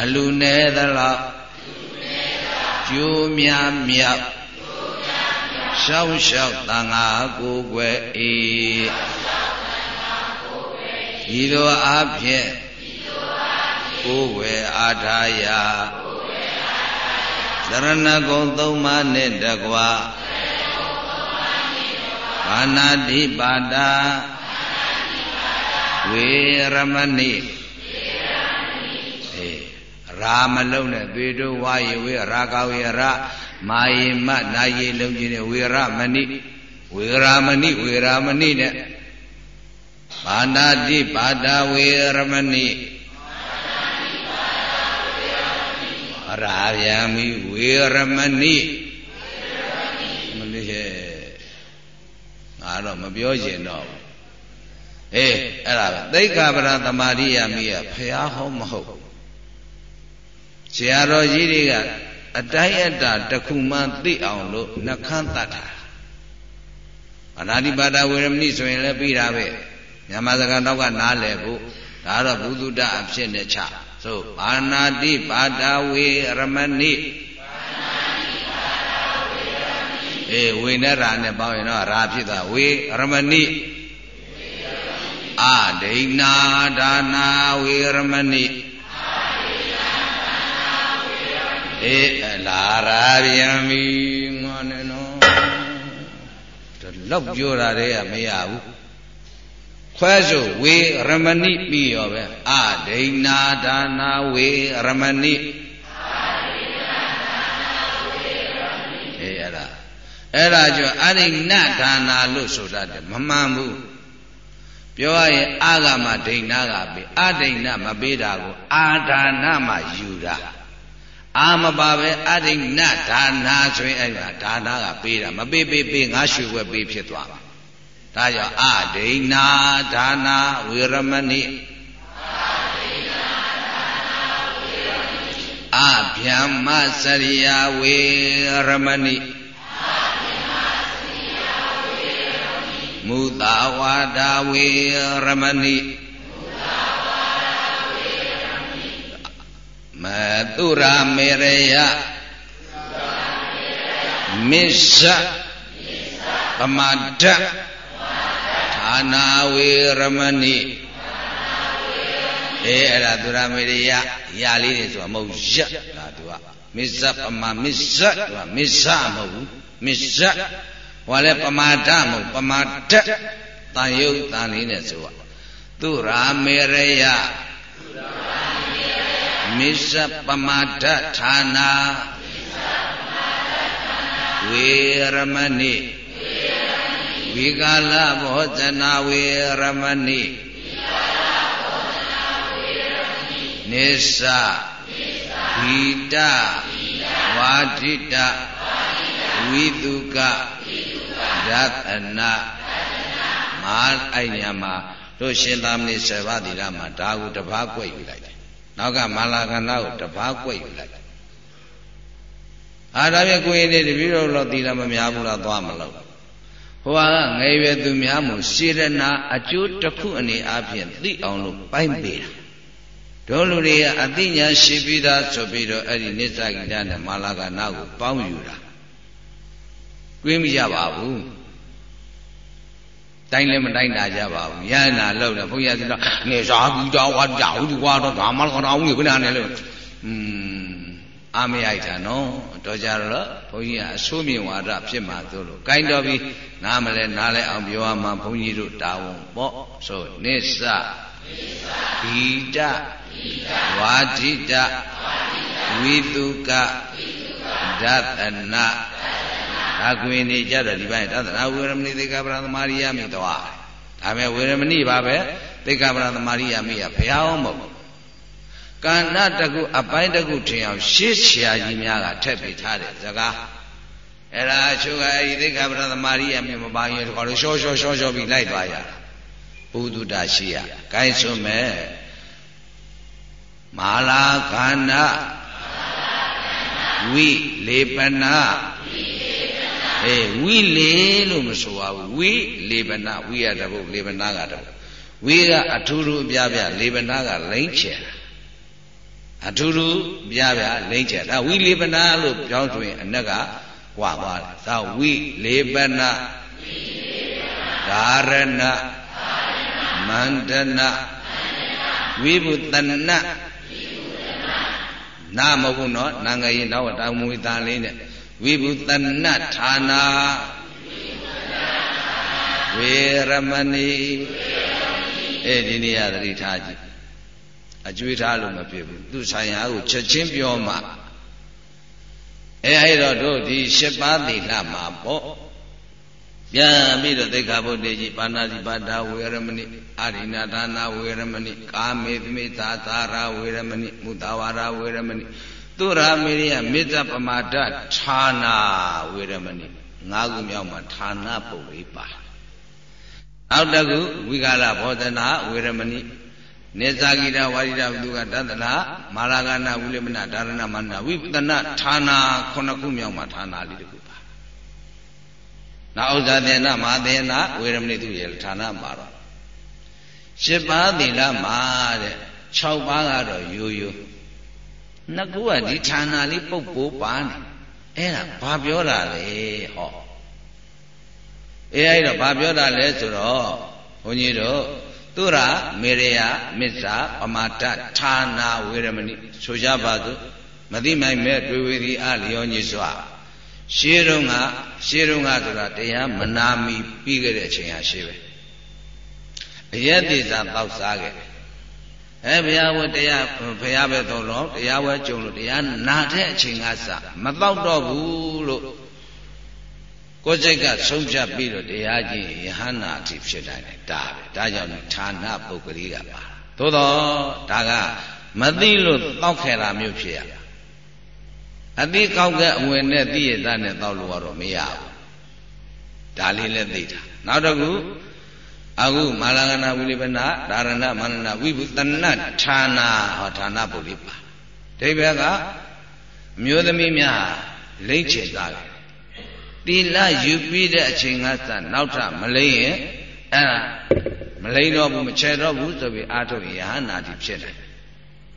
S1: အလူနေသလောက်ကျိုးများမြောက်ရှောင်းရှောက်တန်ဃာကိုွယ်ဤဤသို့အဖြစ်ကိုယ်ွယ်အားထားရာ သရဏဂုံသုံးပါးနဲ့တကွာဘာနာတိပါဒာဝေရမဏိအေးရာမလုံးနဲ့သေတို့ဝါယေဝေရာဂဝေရမာယေမနာယေလုံးကြီးနဲ့ဝေရမဏိဝေရာမဏိဝေရာမဏိနဲ့ဘာနာတိပါဒာဝေရမဏိ ရာဗျာမိဝေရမဏိမလေးရဲ့ငါတော့မပြောကျင်တော့ဘူးအေးအဲ့ဒါသိက္ခာပရသမာဓိယမိကဖះဟောမဟုတ်ဆရာတော်ကြီးတွေကအတိုင်းအတာတစ်ခုမှသိအောင်လို့နှခမ်းတတ်တာအနာတိပါဒဝေရမဏိဆိုရင်လည်းပြီးတာပဲမြန်မာစကားတော့ကနားလည်ဖို့ဒါတော့ဘုသူတအဖြစ်နဲ့ချ ဆိုဘာနာတိပါဒဝေရမဏိအေးဝေနဲ့ရာနဲ့ပေါင်းရင်တော့ရာဖြစ်သွားဝေရမဏိအာဒိဏဒါနာဝေရမဏိအေးလာရာပြန်ပြီငေါနဲ့နော်တော့ပြောတာတည်းကမရဘူး ခွဲဆိုဝေရမဏိပြီးရောပဲအဒိဏဒါနာဝေရမဏိအေးအဲ့ဒါအဲ့ဒါကြောင့်အဒိဏဒါနာလို့ဆိုတတ်တယ်မမှန်ဘူးပြောရရင်အာဂမဒိဏကပေးအဒိဏမပေးတာကိုအာဒါနမှယူတာအာမပါပဲအဒိဏဒါနာဆိုရင်အဲ့ဒါဒါနာကပေးတာမပေးပေးပေးငါရွှေွက်ပေးဖြစ်သွားပါ ဒါကြောင့်အဒိဏဒါနာဝေရမဏိအဗျမ္မစရိယဝေရမဏိမုသာဝါဒဝေရမဏိမမသုရာမေရယမစ္ဆပမဒ္ဒဌာ နာဝေရမဏိအေးအဲ့ဒါသုရာမေရယရာလေးတွေဆိုတာမဟုတ်ရဒါသူကမစ္ဆပမမစ္ဆသူကမစ္ဆမဟုတ်ဘူးမစ္ဆဟောလဲပမာဒမဟုတ်ပမာဒတန်ယုတ်တန်လေးနဲ့ဆိုတာသူရာမေရယမစ္ဆပမာဒဌာနာဝေရမဏိ ဝိကာလဘောဇနာဝေရမဏိနိစ္စဟိတဝါဒိတဝိတုကရတနာမာအဲ့ညမှာတို့ရှင်သာမဏေဆေဘတိရမှာဒါကိုတပားကွက်ယူလိုက်တယ်နောက်ကမာလာကန္နာကိုတပားကွက်ယူလိုက်တယ်အာဒါပြကိုရင်နေတပည့်တော်တော့သီလမများဘူးလားသွားမလို့ ဟိုကငယ်ရွယ်သူများမို့စေရနာအကျိုးတစ်ခုအနေအချင်းသိအောင်လို့ပိုင်းပေးတာတို့လူတွေကအသိဉာဏ်ရှိပြီးသားဆိုပြီးတော့အဲ့ဒီနိစ္စကိတနဲ့မာလာကနာကိုပေါင်းယူတာတွေးမရပါဘူးတိုင်းလည်းမတိုင်းတာကြပါဘူးရဟနာလောက်တယ်ဘုရားကတော့နေစားကူတော်ဝါကြောက်ဒီကွာတော့ဒါမှလည်းကောင်းကြီးခဏနဲ့လို့อืม အာမရိုက်တာနော်တော့ကြတော့ဘုန်းကြီးကအဆိုးမြင်ဝါဒဖြစ်မှာသို့လို့ကိုင်းတော်ပြီးနားမလဲနားလဲအောင်ပြောရမှာဘုန်းကြီးတို့တာဝန်ပေါ့ဆိုနိစ္စဂီတဝါဒိတဝိတုကဒသနာဒါကွင်နေကြတော့ဒီပိုင်းသဒ္ဒနာဝေရမဏိသေကပရသမารိယမိသွားဒါမဲ့ဝေရမဏိပါပဲသေကပရသမารိယမိကဘုရားအောင်မဟုတ် ကန္နတကုအပိုင်းတကုထင်အောင်ရှေ့ဆရာကြီးများကထက်ပေးထားတဲ့စကားအဲ့ဒါအချို့ကအဲဒီသေကပရသမารိယမိမပါရင်တော့ရှောရှောရှောရှောပြီးလိုက်သွားရတာဘုဒ္ဓတာရှိရဂိုင်းစွမဲ့မာလာခန္ဓာဝိလေပနာအေးဝိလေလို့မဆိုပါဘူးဝိလေပနာဝိရတဘုလေပနာကတဘုဝိကအထူးထူးအပြားပြလေပနာကလိမ့်ချယ် အထူးထူးပြားပြလိမ့်ချယ်ဒါဝိလေပနာလို့ပြောင်းဆိုရင်အနက်ကဝါသွားတယ်ဒါဝိလေပနာဓာရဏမန္တနာဝိဘုတနနာမဟုတ်ဘူးနော်နာငယ်ရင်တော့တောင်မွေသားလေးနဲ့ဝိဘုတနဌာနာဝေရမဏီအဲ့ဒီနေရာသတိထားကြည့် အကျွေးထားလို့မဖြစ်ဘူးသူဆိုင်ရာကိုချက်ချင်းပြောမှအဲအဲ့တော့တို့ဒီ၈ပါးသီလမှာပေါ့ပြန်ပြီးတော့သိက္ခာပုဒ်တေကြီးပါဏာတိပါဒဝေရမဏိအာရိဏဒါနာဝေရမဏိကာမေသမိသာသာရဝေရမဏိမုဒဝါရဝေရမဏိသူရာမေရိယမေတ္တပမာဒဌာနာဝေရမဏိငါးခုမြောက်မှာဌာနပုတ်လေးပါနောက်တစ်ခုဝိကာလဘောဓနာဝေရမဏိ နေဇာဂိတဝါရိတဝုကတတနာမာလာကနာဝိလမနဒါရဏမန္တဝိပဒနာဌာနာခုနှစ်ခုမြောက်မှာဌာနာလေးတစ်ခုပါနောက်ဥဇာသေနမဟာသေနဝေရမဏိသူရဲ့ဌာနမှာတော့ရှစ်ပါးသီလမှာတဲ့6ပါးကတော့ရိုးရိုးနှစ်ခုကဒီဌာနလေးပုတ်ပိုးပါနေအဲ့ဒါဘာပြောတာလဲဟောအေးအဲ့တော့ဘာပြောတာလဲဆိုတော့ဘုန်းကြီးတို့ သူရမေရယမစ္စာပမာတဌာနာဝေရမဏိဆိုကြပါစို့မသိမိုင်မဲ့တွေ့ဝေဒီအလျောညီစွာရှေးတုန်းကရှေးတုန်းကဆိုတာတရားမနာမီပြီးခဲ့တဲ့အချိန်ဟာရှေးပဲအယက်တိစာတောက်စားခဲ့တယ်အဲဘုရားဝတ်တရားဘုရားပဲတော့လို့တရားဝဲကြုံလို့တရားနာတဲ့အချိန်ကစမတော့တော့ဘူးလို့ ကိုယ်စိတ်ကဆုံးဖြတ်ပြီးတော့တရားကြီးယဟန္တာအထိဖြစ်တိုင်းတယ်ဒါပဲဒါကြောင့်ဌာနပုဂ္ဂလိကပါသို့တော့ဒါကမသိလို့တောက်ခဲတာမျိုးဖြစ်ရအသိကောက်တဲ့အဝင်နဲ့သိရတဲ့နဲ့တောက်လို့ကတော့မရဘူးဒါလေးလည်းသိတာနောက်တစ်ခုအခုမာလကနာဝိလိပနာဒါရဏမန္နဝိဘုတနဌာနာဟောဌာနပုလိပါဒိဗေကအမျိုးသမီးများလိမ့်ချေသားတယ် တိလယူပြီးတဲ့အချိန်ကစနောက်ထမလိမ့်ရင်အဲ့ဒါမလိမ့်တော့ဘူးမချေတော့ဘူးဆိုပြီးအာထုတ်ရဟန္တာတိဖြစ်တယ်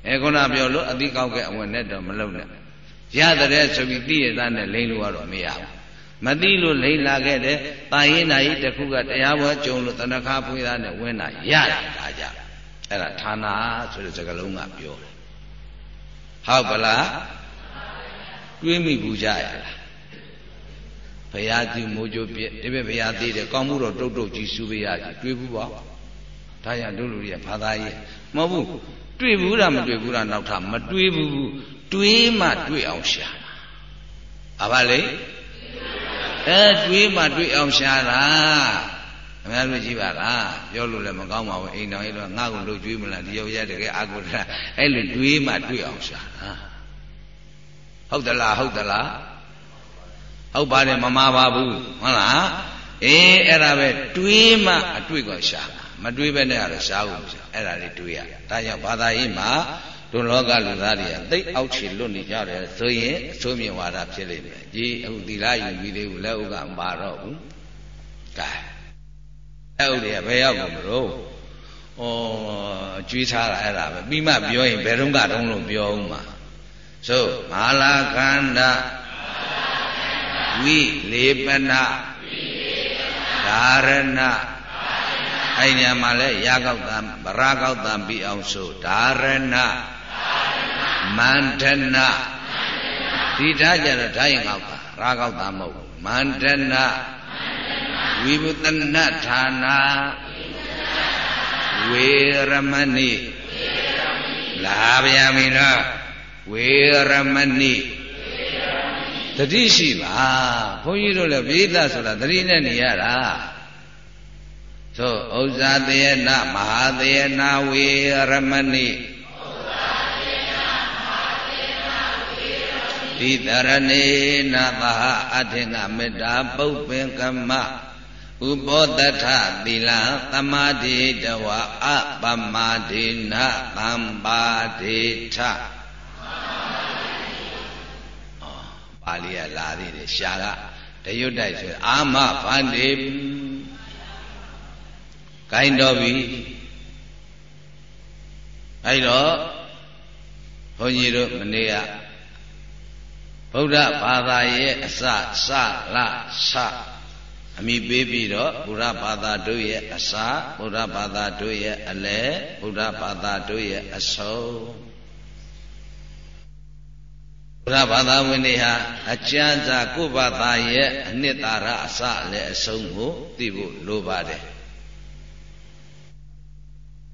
S1: အဲခုနပြောလို့အတိကောက်ကအဝင်နဲ့တော့မလုံနဲ့ရတဲ့ဆိုပြီးသိရတဲ့နဲ့လိမ့်လို့ကတော့မရဘူးမသိလို့လိမ့်လာခဲ့တဲ့တာရင်နာကြီးတစ်ခုကတရားဘောကြုံလို့တဏခါဖွေးသားနဲ့ဝင်တာရတယ်ဒါကြအဲ့ဒါဌာနာဆိုတဲ့စကားလုံးကပြောတယ်ဟုတ်ပလားတွေးမိဘူးကြရလား ဘုရားကြည့်မိုးကြိုးပြဒီဘက်ဘုရားသေးတယ်ကောင်းမှုတော့တုတ်တုတ်ကြီးစုပေးရစီတွေးဘူးပေါ့ဒါရတို့လူတွေကဘာသာရေးမဟုတ်ဘူးတွေ့ဘူးလားမတွေ့ဘူးလားနောက်ထပ်မတွေ့ဘူးတွေးမှတွေ့အောင်ရှာတာအဘလေအဲတွေးမှတွေ့အောင်ရှာတာအများတို့ကြည့်ပါလားပြောလို့လည်းမကောင်းပါဘူးအိမ်တော်ကြီးတော့ငါ့ကိုလို့ကျွေးမလားဒီရောက်ရတကယ်အာကိုတာအဲ့လိုတွေးမှတွေ့အောင်ရှာတာဟုတ်သလားဟုတ်သလား ဟုတ်ပါတယ်မမာပါဘူးဟုတ်လားအေးအဲ့ဒါပဲတွေးမှအတွေ့ကိုရှာမတွေးပဲနဲ့ကတော့ရှားဖို့ရှာအဲ့ဒါလေးတွေးရဒါကြောင့်ဘာသာရေးမှာဒုလောကလူသားတွေကသိအောက်ခြေလွတ်နေကြတယ်ဆိုရင်အဆိုးမြင်ဝါဒဖြစ်လိမ့်မယ်ဒီအခုသီလယူပြီးသေးဘူးလက်ဥကမပါတော့ဘူးကဲလက်ဥတွေကဘယ်ရောက်ကုန်မလို့ဩကျွေးထားတာအဲ့ဒါပဲပြီးမှပြောရင်ဘယ်တော့ကတုံးလို့ပြောဦးမှာဆိုမာလာခန္ဓာ ဝိလေပနဓာရဏအဲ့ညမှာလဲရာကောက်တံဗရာကောက်တံပြီးအောင်ဆိုဓာရဏမန္တနာဒီဓာကြတော့ဓာရင်ကောက်တာရာကောက်တံမဟုတ်မန္တနာဝိဘုတနဌာနာဝေရမဏိလာဗျာမင်းတော့ဝေရမဏိ တတိရှိပါဘုန်းကြီးတို့လည်းပိဋကဆိုတာတတိနဲ့နေရတာသို့ဥဇာတေနမဟာတေနဝေရမဏိဒီတရဏေနသဟအထင်္ဂမေတ္တာပုပ္ပင်ကမဥပောတထသီလသမာဓိတဝအပမဒိနသံပါဒိထ ပါဠိကလာသေးတယ်ရှာကတရွတ်တိုက်ဆိုအာမဖန္တိကိုင်းတော်ပြီအဲ့တော့ဘုန်းကြီးတို့မနေ့ကဗုဒ္ဓဘာသာရဲ့အစစလစအမိပေးပြီးတော့ဘုရားဘာသာတို့ရဲ့အစဘုရားဘာသာတို့ရဲ့အလယ်ဘုရားဘာသာတို့ရဲ့အဆုံး ဘုရားဘာသာဝင်တွေဟာအကျဉ်းစာကိုယ်ဘာသာရဲ့အနှစ်သာရအစလည်းအဆုံးကိုသိဖို့လိုပါတယ်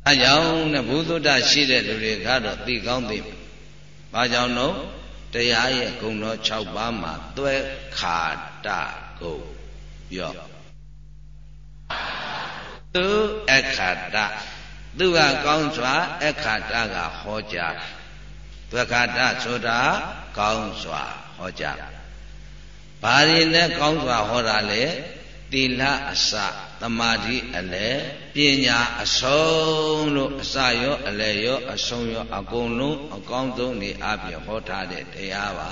S1: အဲကြောင့်နဲ့ဘုသုတ္တရှိတဲ့လူတွေကတော့သိကောင်းသိမယ်။ဘာကြောင့်လို့တရားရဲ့ဂုဏ်တော်6ပါးမှာသွဲခါတဂုံပြောသူအခါတသူကကောင်းစွာအခါတကဟောကြား သွဲခါတဆိုတာကောင်းစွာဟောကြားဘာရင်နဲ့ကောင်းစွာဟောတာလေသီလအစသမာဓိအလယ်ပညာအဆုံးလို့အစရောအလယ်ရောအဆုံးရောအကုန်လုံးအကောင်းဆုံးနေအပြည့်ဟောထားတဲ့တရားပါ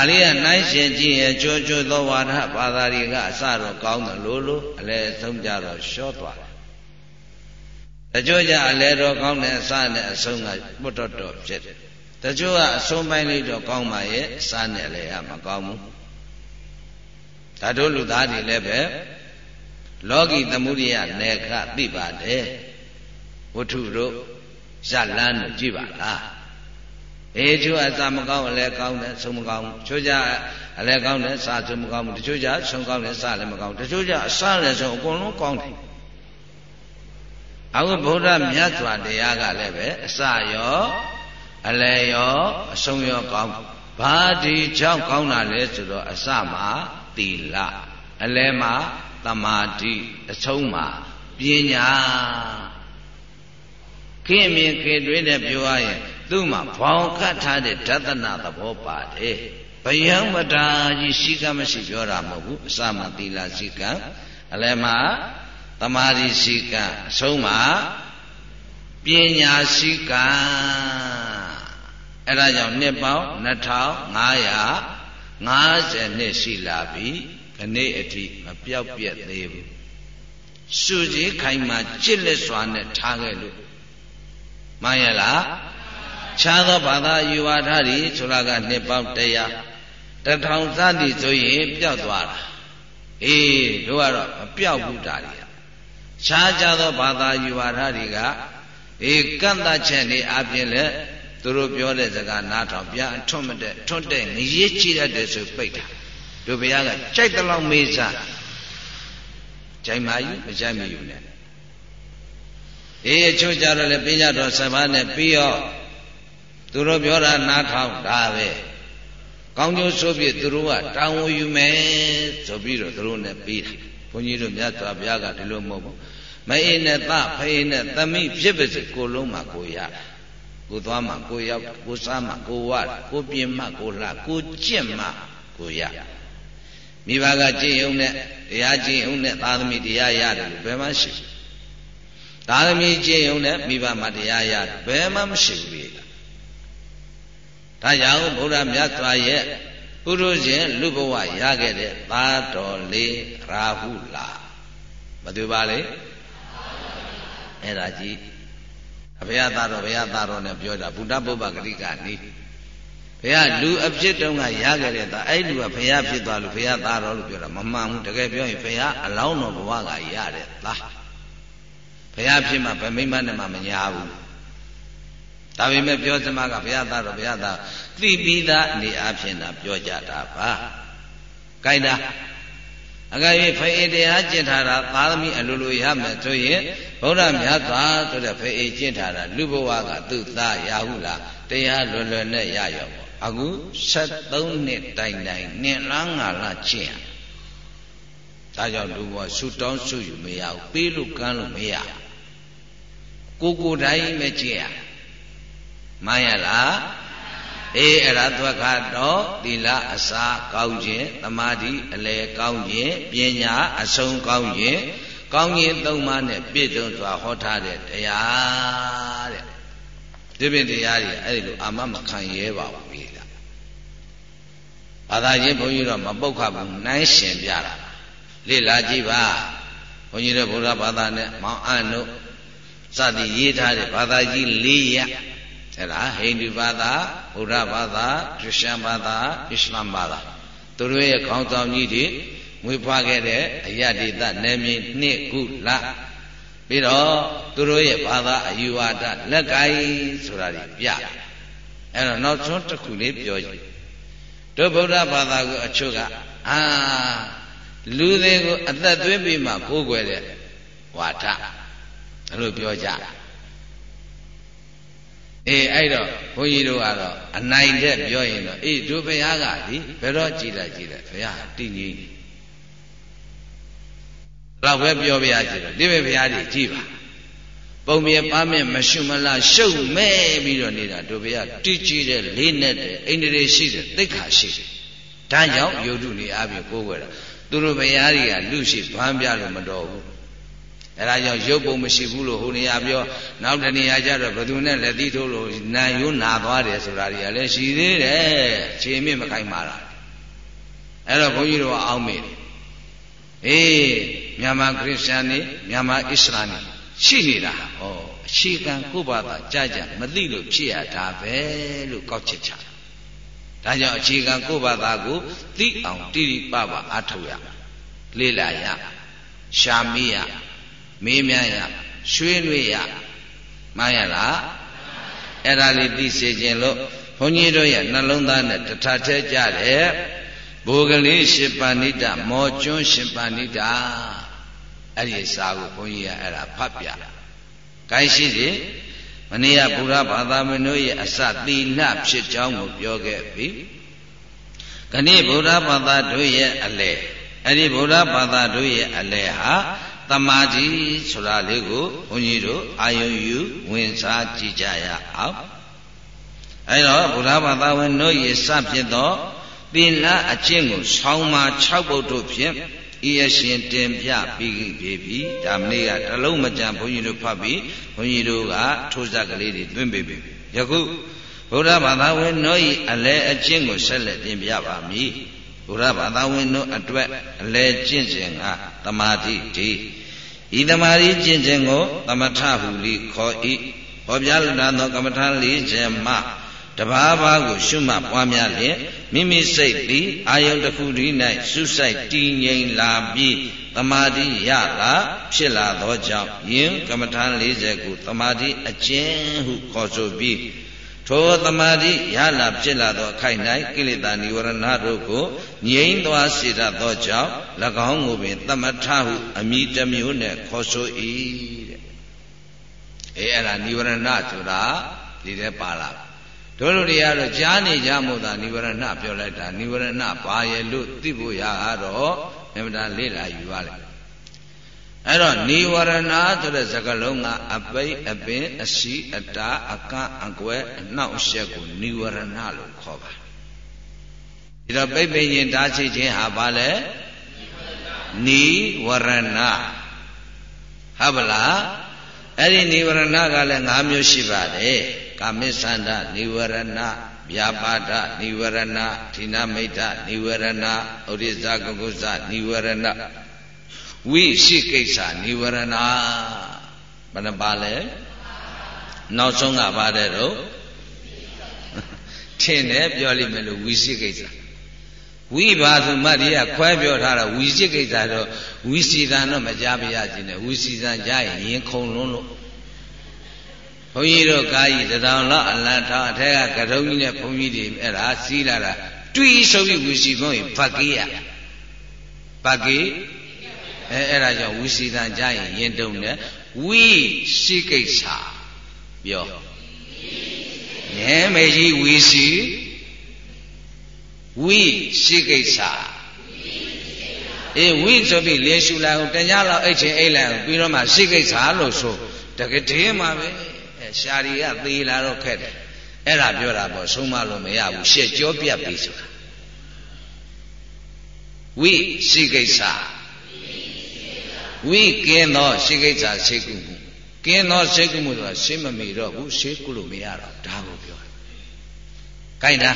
S1: အလေးကနိုင်ရှင်ကြည့်ရဲ့ကြိုးကြိုးသောဝါဒဘာသာတွေကအစတော့ကောင်းတယ်လို့လို့အလယ်ဆုံးကြတော့ရှော့သွား တယ်တချို့ကြအလယ်တော့ကောင်းတယ်အစနဲ့အဆုံးကပွတ်တော့တော့ဖြစ်တယ်တချို့ကအဆုံးပိုင်းလေးတော့ကောင်းပါရဲ့အစနဲ့လည်းကမကောင်းဘူးဓာတုလူသားတွေလည်းပဲလောကီသမှုရိယနယ်ခသိပါတယ်ဝတ္ထုတို့ဇလန်းတို့ကြည့်ပါလားအေးချို့အစာမကောင်းအလဲကောင်းတယ်ဆုံးမကောင်းချို့ကြအလဲကောင်းတယ်စာဆုံးမကောင်းဘူးတချို့ကြဆုံးကောင်းတယ်စာလည်းမကောင်းတချို့ကြအစာလည်းဆုံးအကုန်လုံးကောင်းတယ် အခုဗုဒ္ဓမြတ်စွာတရားကလည်းပဲအစရောအလဲရောအဆုံးရောကောင်းဘာဒီကြောင့်ကောင်းတာလဲဆိုတော့အစမှာသီလအလဲမှာသမာဓိအဆုံးမှာပညာခင်မြင်ခင်တွေးတဲ့ပြောရရင်သူ့မှာဘောင်ခတ်ထားတဲ့ဒသနာသဘောပါတယ်ဘယံမတာကြီးရှိကမရှိပြောတာမဟုတ်ဘူးအစမှာသီလရှိကံအလဲမှာ သမာဓိရှိကံအဆုံးမှာပညာရှိကံအဲ့ဒါကြောင့်နှစ်ပေါင်း2500 50နှစ်ရှိလာပြီခဏိအထိမပြောက်ပြက်သေးဘူးစုစည်းခိုင်မာကြစ်လက်စွာနဲ့ထားခဲ့လို့မှန်ရလားခြားသောဘာသာယူဝါဒတွေဆိုတာကနှစ်ပေါင်း100တထောင်စသည်ဆိုရင်ပျောက်သွားတာအေးတို့ကတော့မပျောက်ဘူးတာတွေ ခြားကြသောဘာသာယူဝါဒတွေကအေးကန့်တချက်နေအပြင်လဲသူတို့ပြောတဲ့စကားနားထောင်ပြန်ထွတ်မတဲ့ထွတ်တဲ့ငရေကြည့်ရတယ်ဆိုပိတ်တာတို့ဘုရားကကြိုက်တဲ့လောက်မေးစားကြိုက်မာယူမကြိုက်မယူနဲ့အေးအချို့ကြတော့လေပညာတော်7ပါးနဲ့ပြီးတော့သူတို့ပြောတာနားထောင်ဒါပဲကောင်းကျိုးဆိုပြီးသူတို့ကတောင်းဝယူမယ်ဆိုပြီးတော့သူတို့နဲ့ပြီးတာဘုန်းကြီးတို့မြတ်စွာဘုရားကဒီလိုမဟုတ်ဘူး မအေးနဲ့သဖေးနဲ့သမိဖြစ်ပါစေကိုလုံးမှာကိုရကိုသွားမှာကိုရောက်ကိုစားမှာကိုဝကိုပြင်းမှာကိုလှကိုကြင့်မှာကိုရမိဘကကြည်ုံနဲ့တရားကြည်ုံနဲ့သာသမီတရားရတယ်လို့ဘယ်မှရှိဘူးသာသမီကြည်ုံနဲ့မိဘမှာတရားရတယ်ဘယ်မှမရှိဘူးလေဒါကြောင့်ဘုရားမြတ်စွာရဲ့ပုရုဇဉ်လူဘဝရခဲ့တဲ့သာတော်လေးရာဟုလာမတူပါလေ အဲ့ဒါကြီးအဘုရားသားတော်ဘုရားသားတော်နဲ့ပြောတာဘုဒ္ဓပုဗ္ဗဂရိကနီးဘုရားလူအဖြစ်တုန်းကရခဲ့တဲ့သားအဲ့လူကဘုရားဖြစ်သွားလို့ဘုရားသားတော်လို့ပြောတာမမှန်ဘူးတကယ်ပြောရင်ဘုရားအလောင်းတော်ဘဝကရတဲ့သားဘုရားဖြစ်မှဗမိမနဲ့မှမညာဘူးဒါပေမဲ့ပြောစမကဘုရားသားတော်ဘုရားသားသိပြီးသားအနေအချင်းသာပြောကြတာပါ။ကြိုက်တာ အကယ်၍ဖေအေတရားကျင့်ထားတာသာသမီအလိုလိုရမယ်ဆိုရင်ဗုဒ္ဓမြတ်စွာဆိုတဲ့ဖေအေကျင့်ထားတာလူဘဝကသူ့သားရဟုလားတရားလွယ်လွယ်နဲ့ရရောပေါ့အခု73နှစ်တိုင်တိုင်နင်လားငါလားကျင့်ရဒါကြောင့်လူဘဝဆူတောင်းဆူယူမရဘူးပေးလို့ကမ်းလို့မရကိုကိုတိုင်းပဲကျင့်ရမှန်ရလား အေးအဲ့ဒါသွက်ခါတော့သီလအစာကောင်းခြင်းသမာဓိအလယ်ကောင်းခြင်းပညာအဆုံးကောင်းခြင်းကောင်းခြင်းသုံးပါးနဲ့ပြည့်စုံစွာဟောထားတဲ့တရားတဲ့ဒီပင်တရားတွေအဲ့ဒီလိုအာမမခံရဲပါဘူးလေဘာသာချင်းဘုန်းကြီးတော့မပုတ်ခဘူးနိုင်ရှင်ပြတာလေ့လာကြည့်ပါဘုန်းကြီးတို့ဗုဒ္ဓဘာသာနဲ့မောင်အန်တို့စသည်ရေးထားတဲ့ဘာသာကြီး၄ရပ် အဲ့ဒါဟိန္ဒူဘာသာဗုဒ္ဓဘာသာခရစ်ယာန်ဘာသာအစ္စလာမ်ဘာသာသူတို့ရဲ့ခေါင်းဆောင်ကြီးတွေမွေးဖွားခဲ့တဲ့အယတိတနယ်မြေနှစ်ခုလပြီးတော့သူတို့ရဲ့ဘာသာအယူဝါဒလက်ကိုင်းဆိုတာတွေပြအဲ့တော့နောက်ဆုံးတစ်ခုလေးပြောကြည့်တို့ဗုဒ္ဓဘာသာကိုအချို့ကအာလူတွေကိုအသက်သွင်းပြီးမှကိုးကွယ်တဲ့ဝါဒအဲ့လိုပြောကြတာ အေးအဲ့တော့ဘုန်းကြီးတို့ကတော့အနိုင်တဲ့ပြောရင်တော့အေးတို့ဘုရားကဒီဘယ်တော့ကြည်လိုက်ကြည်လိုက်ဘုရားတည်ငြိမ်တော့ပဲပြောပြရစီတော့ဒီဘဘုရားကြီးကြည်ပါပုံမြပါမဲ့မရှုမလားရှုပ်မဲ့ပြီးတော့နေတာတို့ဘုရားတည်ကြည်တဲ့လေးနဲ့တဲ့အိန္ဒြေရှိတဲ့သိက္ခာရှိတယ်ဒါကြောင့်ယုတ်တုနေအပြည့်ကိုးကွယ်တာသူတို့ဘုရားကြီးကလူရှိဘမ်းပြလို့မတော်ဘူး အဲဒါကြောင့်ရုပ်ပုံမရှိဘူးလို့ဟိုနေရာပြောနောက်တနေရာကျတော့ဘယ်သူနဲ့လက်သီးထိုးလို့နာယွန်းနာသွားတယ်ဆိုတာတွေကလည်းရှိသေးတယ်ခြေမြင့်မခိုင်းပါလားအဲ့တော့ဘုန်းကြီးတို့ကအောင်းမေတယ်အေးမြန်မာခရစ်ယာန်နေမြန်မာအစ္စလာမ်နေရှိနေတာဟောအခြေခံကိုယ့်ဘာသာကြာကြာမသိလို့ဖြစ်ရတာပဲလို့ကောက်ချက်ချဒါကြောင့်အခြေခံကိုယ့်ဘာသာကိုသိအောင်တိတိပပအားထုတ်ရလေ့လာရရှာမိရ မေးမြန်းရရွှေ့လွေရမှန်ရလားအဲ့ဒါလေးသိစေခြင်းလို့ဘုန်းကြီးတို့ရဲ့နှလုံးသားနဲ့တထထဲကြတယ်ဘိုကလေးရှင်ပါဏိတမောကျွန်းရှင်ပါဏိတအဲ့ဒီစာကိုဘုန်းကြီးကအဲ့ဒါဖတ်ပြ။ကိုင်းရှိစီမနေ့ကဘုရားဘာသာမင်းတို့ရဲ့အစသီလဖြစ်ကြောင်းကိုပြောခဲ့ပြီ။ခဏိဘုရားဘာသာတို့ရဲ့အလဲအဲ့ဒီဘုရားဘာသာတို့ရဲ့အလဲဟာ တမာတိဆိုတာလေးကိုဘုန်းကြီးတို့အာယုံယူဝင်စားကြည့်ကြရအောင်အဲတော့ဘုရားဘာသာဝင်တို့ရေစဖြစ်သောသီလအကျင့်ကိုဆောင်းမှာ6ပုဒ်တို့ဖြင့်ဤအရှင်တင်ပြပြီးပြီပြီဒါမနေ့ကတလုံးမကြံဘုန်းကြီးတို့ဖတ်ပြီးဘုန်းကြီးတို့ကထိုးစက်ကလေးတွေတွင်းပေးပြီယခုဘုရားဘာသာဝင်တို့ဤအလဲအကျင့်ကိုဆက်လက်တင်ပြပါမည်ဘုရားဘာသာဝင်တို့အတွက်အလဲကျင့်စဉ်က တမာတိတိဤတမာရီကျင့်ခြင်းကိုသမထဟုလိခေါ်၏ဘဟောပြလွတ်သောကမ္မထာ40မှတဘာဘာကိုရှုမှတ်ပွားများလျင်မိမိစိတ်သည်အာယုန်တစ်ခုဒီ၌စုဆိုင်တည်ငြိမ်လာပြီးတမာတိရလာဖြစ်လာသောကြောင့်ယင်ကမ္မထာ40ကိုတမာတိအကျဉ်ဟုခေါ်ဆိုပြီး ထိုသမာဓိရလာဖြစ်လာသောအခိုက်၌ကိလေသာនិဝရဏတို့ကိုငြိမ်းသွားစေတတ်သောကြောင့်၎င်းကိုပင်သမထဟုအမိတစ်မျိုးနဲ့ခေါ်ဆို၏တဲ့အဲအဲ့ဒါនិဝရဏဆိုတာဒီထဲပါလာတို့လူတွေကတော့ကြားနေကြမို့သာនិဝရဏပြောလိုက်တာនិဝရဏဘာရဲ့လို့သိဖို့ရတော့အမှန်တန်လေ့လာယူရလိုက် အဲ့တော့နိဝရဏဆိုတဲ့စကားလုံးကအပိတ်အပင်အရှိအတာအကအကွဲအနှောက်အယှက်ကိုနိဝရဏလို့ခေါ်ပါဒီတော့ပိတ်ပိန်ရင်တားချိခြင်းဟာဘာလဲနိဝရဏဟုတ်ပလားအဲ့ဒီနိဝရဏကလည်း၅မျိုးရှိပါတယ်ကာမိသန္တာနိဝရဏဗျာပါဒနိဝရဏဌိနမိတ်နိဝရဏဩရိဇဂကုဇနိဝရဏ ဝိရှိကိစ္စနိဝရဏဘယ်နှပါလဲနောက်ဆုံးကပါတယ်တော့ထင်တယ်ပြောလိမ့်မယ်လို့ဝိရှိကိစ္စဝိဘာသုမတ္တိကခွဲပြောထားတာဝိရှိကိစ္စတော့ဝိစီတန်တော့မကြပါရခြင်းနဲ့ဝိစီတန်ကြရင်ရင်ခုံလုံးလို့ဘုန်းကြီးတို့ကာကြီးတောင်လောက်အလံထောင်းအထက်ကကထုံးကြီးနဲ့ဘုန်းကြီးတွေအဲ့ဒါစီးလာတာတွီးဆိုပြီးဝီစီဘုန်းကြီးဖတ်ကြီးရဖတ်ကြီး အဲအဲ့ဒါကြောင့်ဝီစီတန်ကြရင်ရင်တုံတယ်ဝီစီကိစ္စပြောငဲမေကြီးဝီစီဝီစီကိစ္စအေးဝိဆိုပြီးလေရှူလိုက်အောင်တညလောက်အိတ်ချင်အိတ်လိုက်အောင်ပြီးတော့မှစိကိစ္စလို့ဆိုတကယ်တည်းမှာပဲရှာရီကသေးလာတော့ခက်တယ်အဲ့ဒါပြောတာပေါ့ဆုံးမလို့မရဘူးရှက်ကြောပြတ်ပြီဆိုတာဝိရှိကိစ္စ ဝိကင်းသောရှိကိစ္စရှိကုမှုကင်းသောရှိကုမှုဆိုတာရှင်းမမီတော့ဘူးရှင်းကုလို့မရတော့ဒါကိုပြောတယ်။ကိုက်တာ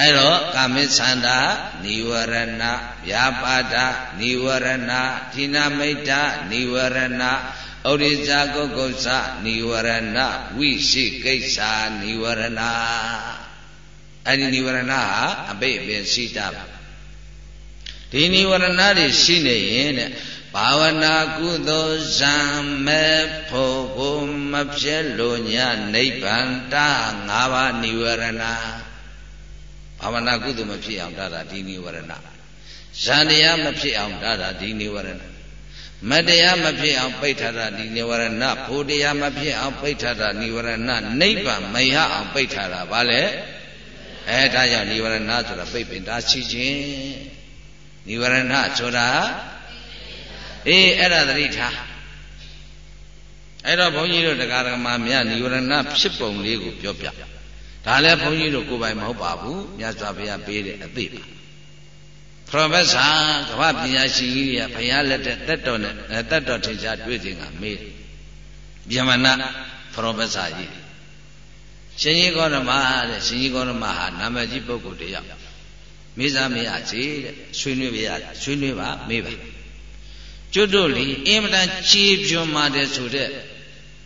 S1: အဲ့တော့ကာမိသန္တာနိဝရဏဗျာပါဒနိဝရဏဌိနမိတ်တနိဝရဏဩရိဇာကုကုသနိဝရဏဝိရှိကိစ္စနိဝရဏအဲ့ဒီနိဝရဏဟာအဘိအပင်ရှိတာဒီနိဝရဏတွေရှိနေရင်တဲ့ ဘာဝနာကုသိုလ်ဇံမဲ့ဖို့ကိုမဖြစ်လို့ညနိဗ္ဗာန်တာ၅ပါးနိဝရဏဘာဝနာကုသိုလ်မဖြစ်အောင်တာဒီနိဝရဏဇန်တရားမဖြစ်အောင်တာဒီနိဝရဏမတရားမဖြစ်အောင်ပိဋ္ဌာတာဒီနိဝရဏဖို့တရားမဖြစ်အောင်ပိဋ္ဌာတာနိဝရဏနိဗ္ဗာန်မရအောင်ပိဋ္ဌာတာဗာလဲအဲဒါကြောင့်နိဝရဏဆိုတာပိဋ္ပင်တာရှိခြင်းနိဝရဏဆိုတာ အေးအဲ့ဒါသတိထားအဲ့တော့ဘုန်းကြီးတို့တရားဓမ္မများနိဝရဏဖြစ်ပုံလေးကိုပြောပြဒါလည်းဘုန်းကြီးတို့ကိုယ်ပိုင်မဟုတ်ပါဘူးမြတ်စွာဘုရားပေးတဲ့အသိပါပရိုဖက်ဆာကမ္ဘာပညာရှင်ကြီးတွေကဘုရားလက်ထက်တက်တော်နဲ့တက်တော်ထင်ရှားတွေ့ခြင်းကမေးဗျမနပရိုဖက်ဆာကြီးရှင်ကြီးကောရမတဲ့ရှင်ကြီးကောရမဟာနာမည်ကြီးပုဂ္ဂိုလ်တယောက်မေးစားမရစီတဲ့ဆွေးနွေးပြရဆွေးနွေးပါမေးပါ ကျွတ်တို့လေအင်မတန်ချီးပြွန်ပါတယ်ဆိုတဲ့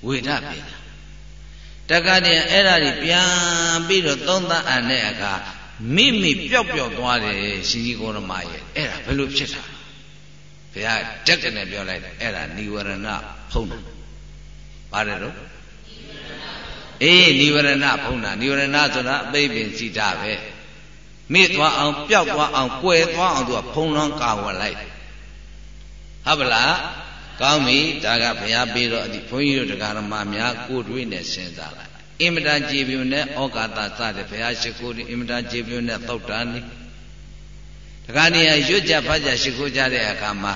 S1: ဝေဒပြေတာတက္ကတည်းအဲ့ဒါကြီးပြန်ပြီးတော့သုံးသပ်အပ်တဲ့အခါမိမိပျောက်ပျောက်သွားတယ်ရှင်ကြီးကိုရမရဲ့အဲ့ဒါဘယ်လိုဖြစ်တာဘုရားတက်ကနေပြောလိုက်တယ်အဲ့ဒါនិဝရဏဖုံးတာပါတယ်တော့အေးនិဝရဏဖုံးတာនិဝရဏဆိုတာအသိပင်စီတာပဲမိသွားအောင်ပျောက်သွားအောင်ကွယ်သွားအောင်သူကဖုံးလွှမ်းကာဝယ်လိုက် ဟုတ်ပလားကောင်းပြီဒါကဘုရားပေးတော့အဒီဘုန်းကြီးတို့တရားဓမ္မများကိုတွေးနဲ့စဉ်းစားလိုက်အင်မတန်ကြည်ပြွနဲ့ဩကာသစတဲ့ဘုရားရှိခိုးဒီအင်မတန်ကြည်ပြွနဲ့သုတ်တန်နေတခါနေရရွတ်ကြဖတ်ကြရှိခိုးကြတဲ့အခါမှာ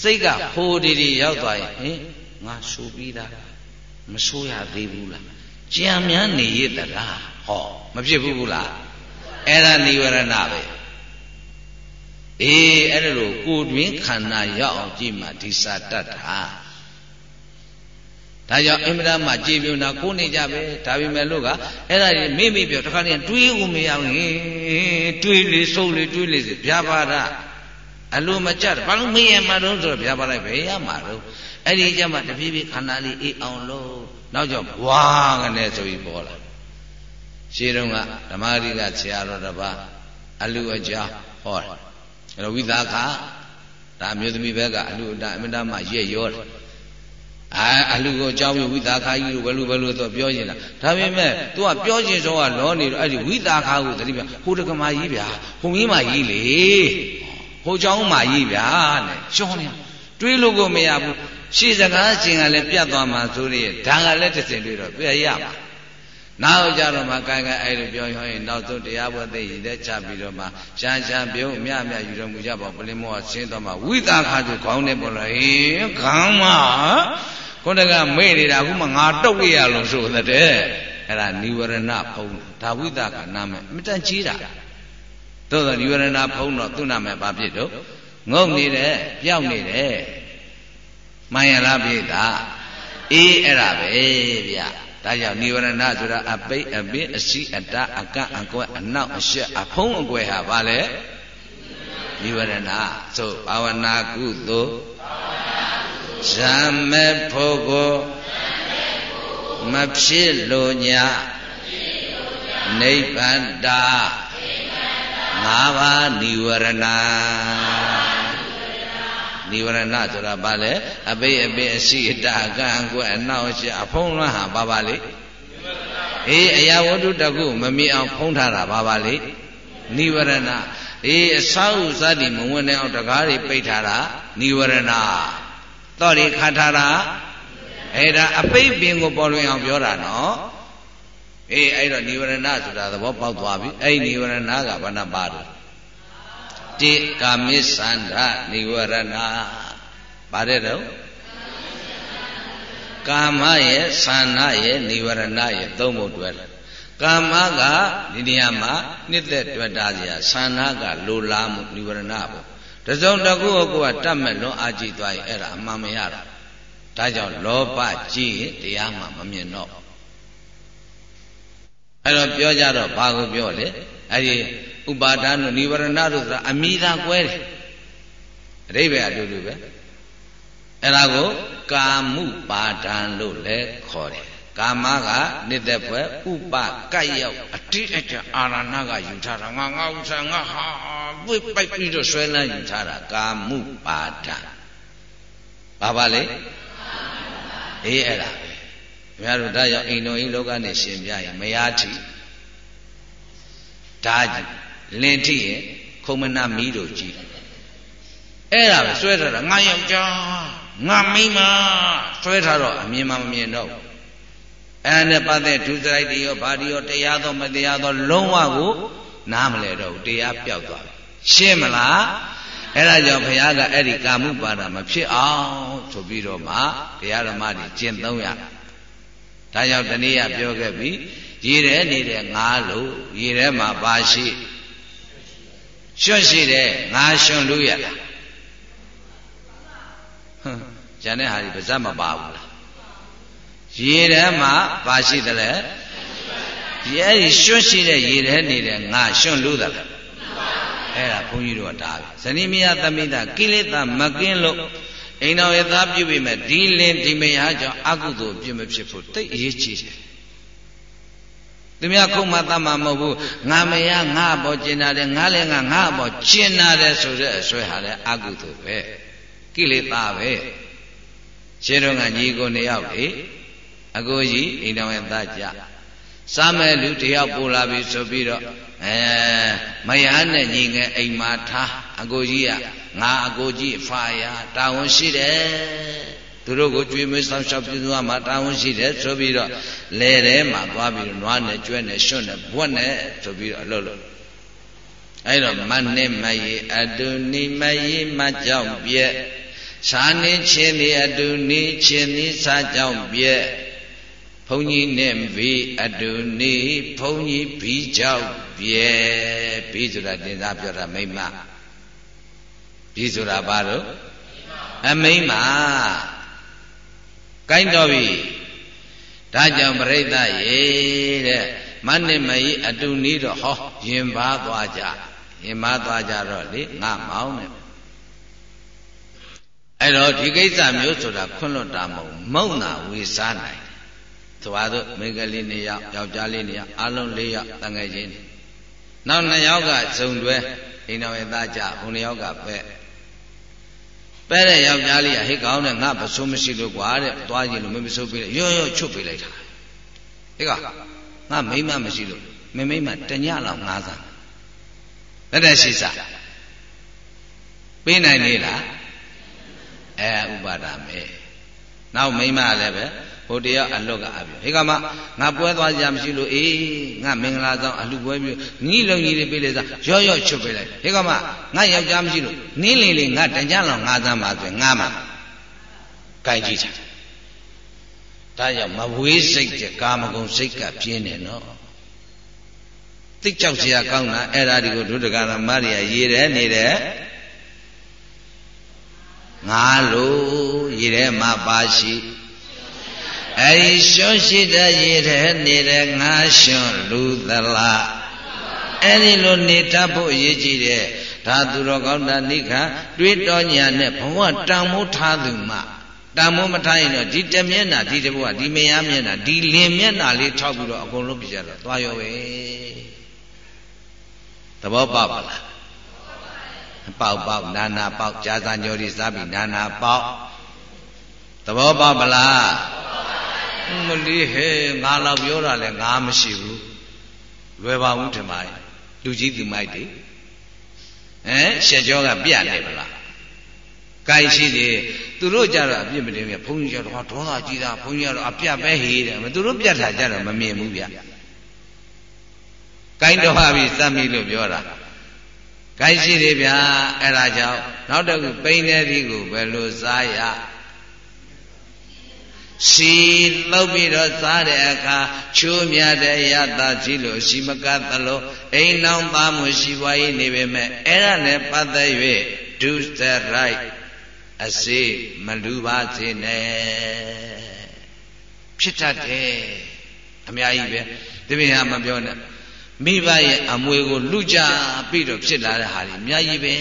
S1: စိတ်ကဟိုဒီဒီရောက်သွားရင်ဟင်ငါဆိုပြီးသားမဆိုရသေးဘူးလားကြံမြန်းနေရတလားဟောမဖြစ်ဘူးဘူးလားအဲ့ဒါនិဝရဏပဲ အေးအဲ့ဒါလို့ကိုတွင်ခန္ဓာရောက်အောင်ကြည့်မှဒီစာတတ်တာဒါကြောင့်အင်မတန်မှကြည်ပြူနာကိုနေကြပဲဒါပေမဲ့လို့ကအဲ့ဒါကြီးမိမိပြောတခါတည်းတွေးဦးမရဘူးတွေးလေစုပ်လေတွေးလေစီဗျာပါဒအလိုမကြဘာလို့မရမှာတော့ဆိုတော့ဗျာပါလိုက်ပဲရမှာတော့အဲ့ဒီကြမှာတဖြည်းဖြည်းခန္ဓာလေးအေးအောင်လို့နောက်ကျဘွားကနေဆိုပြီးပေါ်လာရှင်းတော့ကဓမ္မရိကဆရာတော်တစ်ပါးအလူအကြောင်းဟောတယ် အဲ့တော့ဝိသခဒါမျိုးသမီးဘက်ကအလူအတအမတမရက်ရောတယ်အာအလူကိုအကြောင်းပြီးဝိသခာကြီးလို့ဘယ်လိုဘယ်လိုဆိုပြောနေတာဒါပေမဲ့ तू ကပြောချင်ဆုံးကလောနေတော့အဲ့ဒီဝိသခာကိုတတိပြဟိုတကမာကြီးဗျာဟိုမင်းမကြီးလေဟိုเจ้าမကြီးဗျာနဲ့ရှောင်းနေတွေးလို့ကိုမရဘူးရှေ့စကားချင်းကလည်းပြတ်သွားမှာဆိုရယ်ဒါကလည်းတစ်စင်တွေ့တော့ပြရမှာ နောက်ကြတော့မှကိုင်ကိုင်အဲ့လိုပြောရင်နောက်ဆုံးတရားပွဲသိရတဲ့ချပြီးတော့မှရှားရှားပြုံးအမြအမြယူတော်မူကြပါပလင်မောဆင်းတော့မှဝိသခါဆိုခေါင်းနဲ့ပေါ်လာဟင်ခေါင်းမခုနကမေ့နေတာအခုမှငါတုတ်ရလို့ဆိုတဲ့အဲ့ဒါនិဝရဏဖုံးဒါဝိသခနာမယ်အမတန်ကြီးတာသို့သောនិဝရဏဖုံးတော့သူ့နာမယ်ဘာဖြစ်တော့ငုံနေတယ်ပျောက်နေတယ်မှန်ရလားပြိတ္တာအေးအဲ့ဒါပဲဗျ ဒါကြောင့်နိဝရဏဆိုတာအပိတ်အပင်အစီအတအကအကွက်အနောက်အရှက်အဖုံးအကွယ်ဟာဘာလဲနိဝရဏဆိုဘာဝနာကုသိုလ်ဇံမေဖို့ကိုမဖြစ်လို့ညာနိဗ္ဗာန်တာငါးပါးနိဝရဏ နိဝရဏဆိုတာဘာလဲအပိအပိအရှိအတအကံကွယ်အနောက်အရှအဖုံးလွှမ်းဟာဘာပါလိအေးအရာဝတ္ထုတကုမမြင်အောင်ဖုံးထားတာဘာပါလိနိဝရဏအေးအစာဥစသည်မဝင်တဲ့အောင်တကားတွေပိတ်ထားတာနိဝရဏတော့ဒီခါထားတာအဲ့ဒါအပိတ်ပင်ကိုပေါ်လွင်အောင်ပြောတာနော်အေးအဲ့တော့နိဝရဏဆိုတာသဘောပေါက်သွားပြီအဲ့နိဝရဏကဘာနာပါတယ် တိကာမိသန္ဓနိဝရဏဗါတဲ့တော့ကာမရဲ့သန္ဓရဲ့နိဝရဏရဲ့သုံးဖို့တွဲတယ်ကာမကဒီနေရာမှာနှစ်သက်တွေ့တာစရာသန္ဓကလိုလားမှုနိဝရဏပေါ့တစုံတစ်ခုကိုကတတ်မဲ့လွန်အားကြည့်သွားရင်အဲ့ဒါအမှန်မရတာဒါကြောင့်လောဘကြည့်ရင်တရားမှမမြင်တော့အဲ့တော့ပြောကြတော့ဘာကိုပြောလဲအဲ့ဒီ ဥပါဒဏ်တို့និဝရဏတို့ဆိုတာအမိသာကွဲတယ်အဓိပ္ပာယ်အတူတူပဲအဲ့ဒါကိုကာမှုပါဒံလို့လည်းခေါ်တယ်ကာမကနိတ္တပွဲဥပကတ်ရောက်အတိအကျအာရဏကယူထားတာငါငါဥစ္စာငါဟာဝိပိုက်ပြီးတော့ဆွဲလန်းယူထားတာကာမှုပါဒံဘာပါလဲအေးအဲ့ဒါပဲခင်ဗျားတို့ဒါကြောင့်အိမ်တော်ကြီးလောကနဲ့ရှင်ပြရင်မရထီဒါ လင်ထိရင်ခုံမနာမီးတို့ကြည့်အဲ့ဒါပဲဆွဲထားတာငါယောက်ျားငါမိန်းမဆွဲထားတော့အမြင်မှမမြင်တော့ဘူးအဲ့နဲ့ပတ်သက်ဒုစရိုက်တွေရောဘာတွေရောတရားသောမတရားသောလုံးဝကိုနားမလဲတော့ဘူးတရားပြောက်သွားပြီရှင်းမလားအဲ့ဒါကြောင့်ဘုရားကအဲ့ဒီကာမှုပါဒမဖြစ်အောင်ဆိုပြီးတော့မှတရားဓမ္မတွေကျင့်သုံးရဒါကြောင့်တနည်းပြောခဲ့ပြီရည်ရဲနေတဲ့ငါလို့ရည်ထဲမှာပါရှိ ရွှွန့်ရှိတယ်ငါရွှွန့်လို့ရလားဟမ်ကျန်တဲ့ဟာဒီပါဇက်မပါဘူးလားရေထဲမှာပါရှိတယ်လေဒီအဲ့ဒီရွှွန့်ရှိတဲ့ရေထဲနေတဲ့ငါရွှွန့်လို့သလားအဲ့ဒါဘုန်းကြီးတို့ကဒါပဲဇနီးမယားသမိတာကိလေသာမကင်းလို့အိမ်တော်ရဲ့သားပြုပြီမဲ့ဒီလင်ဒီမယားကြောင့်အကုသိုလ်ပြစ်မဖြစ်ဖို့တိတ်အရေးကြီးတယ် သူများခုံမတတ်မှာမဟုတ်ဘူးငါမရငါပေါ်ကျင်တာတယ်ငါလည်းငါငါပေါ်ကျင်တာတယ်ဆိုတဲ့အဆွဲဟာလည်းအကုသိုလ်ပဲကိလေသာပဲရှင်းတော့ကညီကိုနှစ်ယောက်လေအကိုကြီးအိမ်တော်ရဲ့သားကြစားမဲ့လူတယောက်ပို့လာပြီဆိုပြီးတော့အဲမယားနဲ့ညီငယ်အိမ်မှာထားအကိုကြီးကငါအကိုကြီးဖာယာတာဝန်ရှိတယ် သူတို့ကိုကြွေးမွေးဆောင်ရှောက်ပြုစုရမှာတာဝန်ရှိတယ်ဆိုပြီးတော့လဲထဲမှာသွားပြီးတော့နွားနဲ့ကျွဲနဲ့ရွှွနဲ့ဘွက်နဲ့ဆိုပြီးတော့အလုပ်လုပ်အဲ့တော့မနဲ့မယေအတုနိမယေမကြောင့်ပြက်သာနေချင်းဒီအတုနိချင်းဒီစာကြောင့်ပြက်ဘုန်းကြီးနဲ့ဘီအတုနိဘုန်းကြီးဘီကြောင့်ပြက်ဘီဆိုတာတင်စားပြောတာမိမဘီဆိုတာဘာလို့အမိမ ကိုင်းတော်ပြီဒါကြောင့်ပြိဿရေတဲ့မနဲ့မကြီးအတူနီးတော့ဟောရင်ပါသွားကြရင်ပါသွားကြတော့လေငါမောင်းတယ်အဲ့တော့ဒီကိစ္စမျိုးဆိုတာခွန့်လွတ်တာမဟုတ်မုံတာဝေစားနိုင်ဆိုပါတော့မိန်းကလေး2ယောက်ယောက်ျားလေး2ယောက်အလုံး4ယောက်တန်ငယ်ချင်းနောက်2ယောက်ကဇုံတွဲအိမ်တော်ရဲ့သားကြဘုံ2ယောက်ကပဲ့ ပဲတဲ့ယောက်ျားလေးကဟိကောင်းတဲ့ငါပစိုးမရှိလို့ကွာတဲ့သွားကြည့်လို့မမစိုးပေးလိုက်ရော့ရော့ချွတ်ပေးလိုက်တာဟိကငါမိမမရှိလို့မမိမတညလောက်ငါးစားလက်တဲ့ရှိစားပေးနိုင်လေလားအဲဥပါဒမဲနောက်မိမလည်းပဲ ဟိုတယောက်အလွတ်ကအပြောဟေကမငါပွဲသွားကြမရှိလို့အေးငါမင်္ဂလာဆောင်အလှပွဲပြီးညီလုံးကြီးတွေပေးလိုက်စားရော့ရော့ချွတ်ပေးလိုက်ဟေကမငါယောက်ျားမရှိလို့နင်းလေလေငါတကြလောက်ငါးသမ်းပါဆိုရင်ငါမှကြိုက်ကြည့်တာဒါကြောင့်မဝေးစိတ်တဲ့ကာမဂုဏ်စိတ်ကပြင်းတယ်နော်သိကြောက်စရာကောင်းတာအဲ့ဒါဒီကိုဒုဒကရမရိယာရေးတယ်နေတယ်ငါလိုရေထဲမှာပါရှိ အဲဒီရှွန့်ရှိတဲ့ရေထဲနေတဲ့ငါရှွန့်လူသလားအဲဒီလိုနေတတ်ဖို့အရေးကြီးတယ်ဒါသူတော်ကောင်းတာနိခတွေးတော်ညာနဲ့ဘဝတန်မိုးထားသူမှတန်မိုးမထားရင်တော့ဒီတမျက်နှာဒီတဘဝဒီမယားမျက်နှာဒီလင်မျက်နှာလေးထောက်ပြီးတော့အကုန်လုံးပြကြတော့သွားရောပဲသဘောပေါက်ပါလားပေါက်ပေါက်နာနာပေါက်ကြာစာညောဒီစားပြီးနာနာပေါက်သဘောပေါက်ပလား မလီဟဲငါတော့ပြောတာလဲငါမရှိဘူးလွယ်ပါဘူးထင်ပါရဲ့လူကြီးသူမိုက်တွေဟမ်ရှက်ကြောကပြတ်နေပလားကိုင်ရှိတယ်သူတို့ကြတော့အပြစ်မတင်ဘူးဘုန်းကြီးကြတော့ဒေါသကြီးတာဘုန်းကြီးကတော့အပြတ်ပဲဟေးတယ်သူတို့ပြတ်တာကြတော့မမြင်ဘူးဗျကိုင်တော့ဟာပြီစမ်းပြီလို့ပြောတာကိုင်းရှိတယ်ဗျာအဲ့ဒါကြောင့်နောက်တစ်ခုပိန်းတဲ့ဒီကိုဘယ်လိုစားရ စီလောက်ပြီးတော့စားတဲ့အခါချိုးမြတဲ့ရတာကြီးလို့ရှိမကသလိုအိမ်နောင်သားမှုရှိပွားရေးနေပေမဲ့အဲ့ဒါနဲ့ပတ်သက်၍ do the right အစေမလူပါစေနဲ့ဖြစ်တတ်တယ်အများကြီးပဲဒီပြင်ဟာမပြောနဲ့မိဘရဲ့အမွေကိုလူကြပြီးတော့ဖြစ်လာတဲ့ဟာတွေအများကြီးပဲ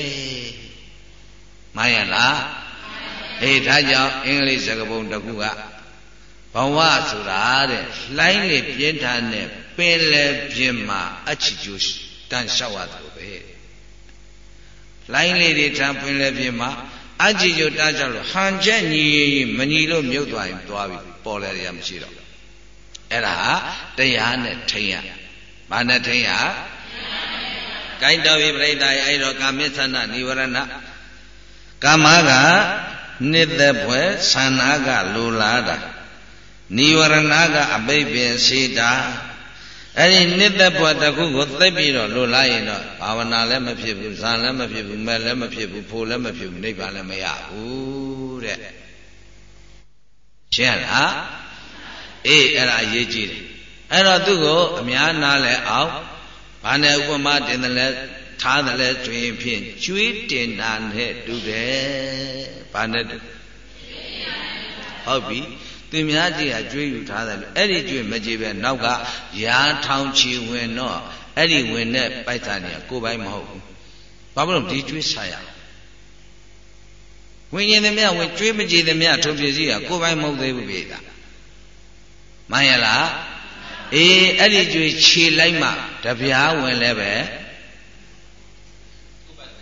S1: မှန်ရလားအေးဒါကြောင့်အင်္ဂလိပ်စကားပုံတစ်ခုက ဘဝဆိုတာတဲ့လှိုင်းလေပြင်းထန်တဲ့ပင်လယ်ပြင်မှာအချီကျိုးတန်လျှောက်ရတယ်ပဲလှိုင်းလေတွေထန်ပင်လယ်ပြင်မှာအချီကျိုးတန်လျှောက်လို့ဟန်ချက်ညီမညီလို့မြုပ်သွားရင်သွားပြီပေါ်လဲရမရှိတော့အဲ့ဒါတရားနဲ့ထိန်ရဘာနဲ့ထိန်ရကိုင်းတော်ပြီပြိတ္တာရဲ့အဲ့တော့ကာမိသနာនិဝရဏကာမကနှစ်သက်ဖွယ်ဆန္ဒကလိုလားတာ និဝရဏကအပိပင်ရှိတာအဲ့ဒီနှစ်သက်ဖွယ်တစ်ခုကိုသိပြီးတော့လိုလားရင်တော့ဘာဝနာလည်းမဖြစ်ဘူးဇာလည်းမဖြစ်ဘူးမဲ့လည်းမဖြစ်ဘူးဖို့လည်းမဖြစ်ဘူးနိဗ္ဗာန်လည်းမရဘူးတဲ့ရှင်းလားအေးအဲ့ဒါအရေးကြီးတယ်အဲ့တော့သူ့ကိုအများနာလဲအောင်ဘာနဲ့ဥပမာတင်တယ်လဲထားတယ်လဲတွင်ဖြင့်ကျွေးတင်တာနဲ့တူတယ်ဘာနဲ့တူဟုတ်ပြီ သင်များကြီးကကျွေးယူထားတယ်လို့အဲ့ဒီကျွေးမကြည့်ပဲနောက်ကရာထောင်ချီဝင်တော့အဲ့ဒီဝင်တဲ့ပိုက်စာနေကိုယ်ပိုင်မဟုတ်ဘူးဘာလို့ဒီကျွေးဆာရဝိညာဉ်သမ ्या ဝင်ကျွေးမကြည့်သမ ्या ထုံပစ္စည်းကကိုယ်ပိုင်မဟုတ်သေးဘူးပြေတာမှန်ရလားအေးအဲ့ဒီကြွေခြေလိုက်မှတပြားဝင်လဲပဲ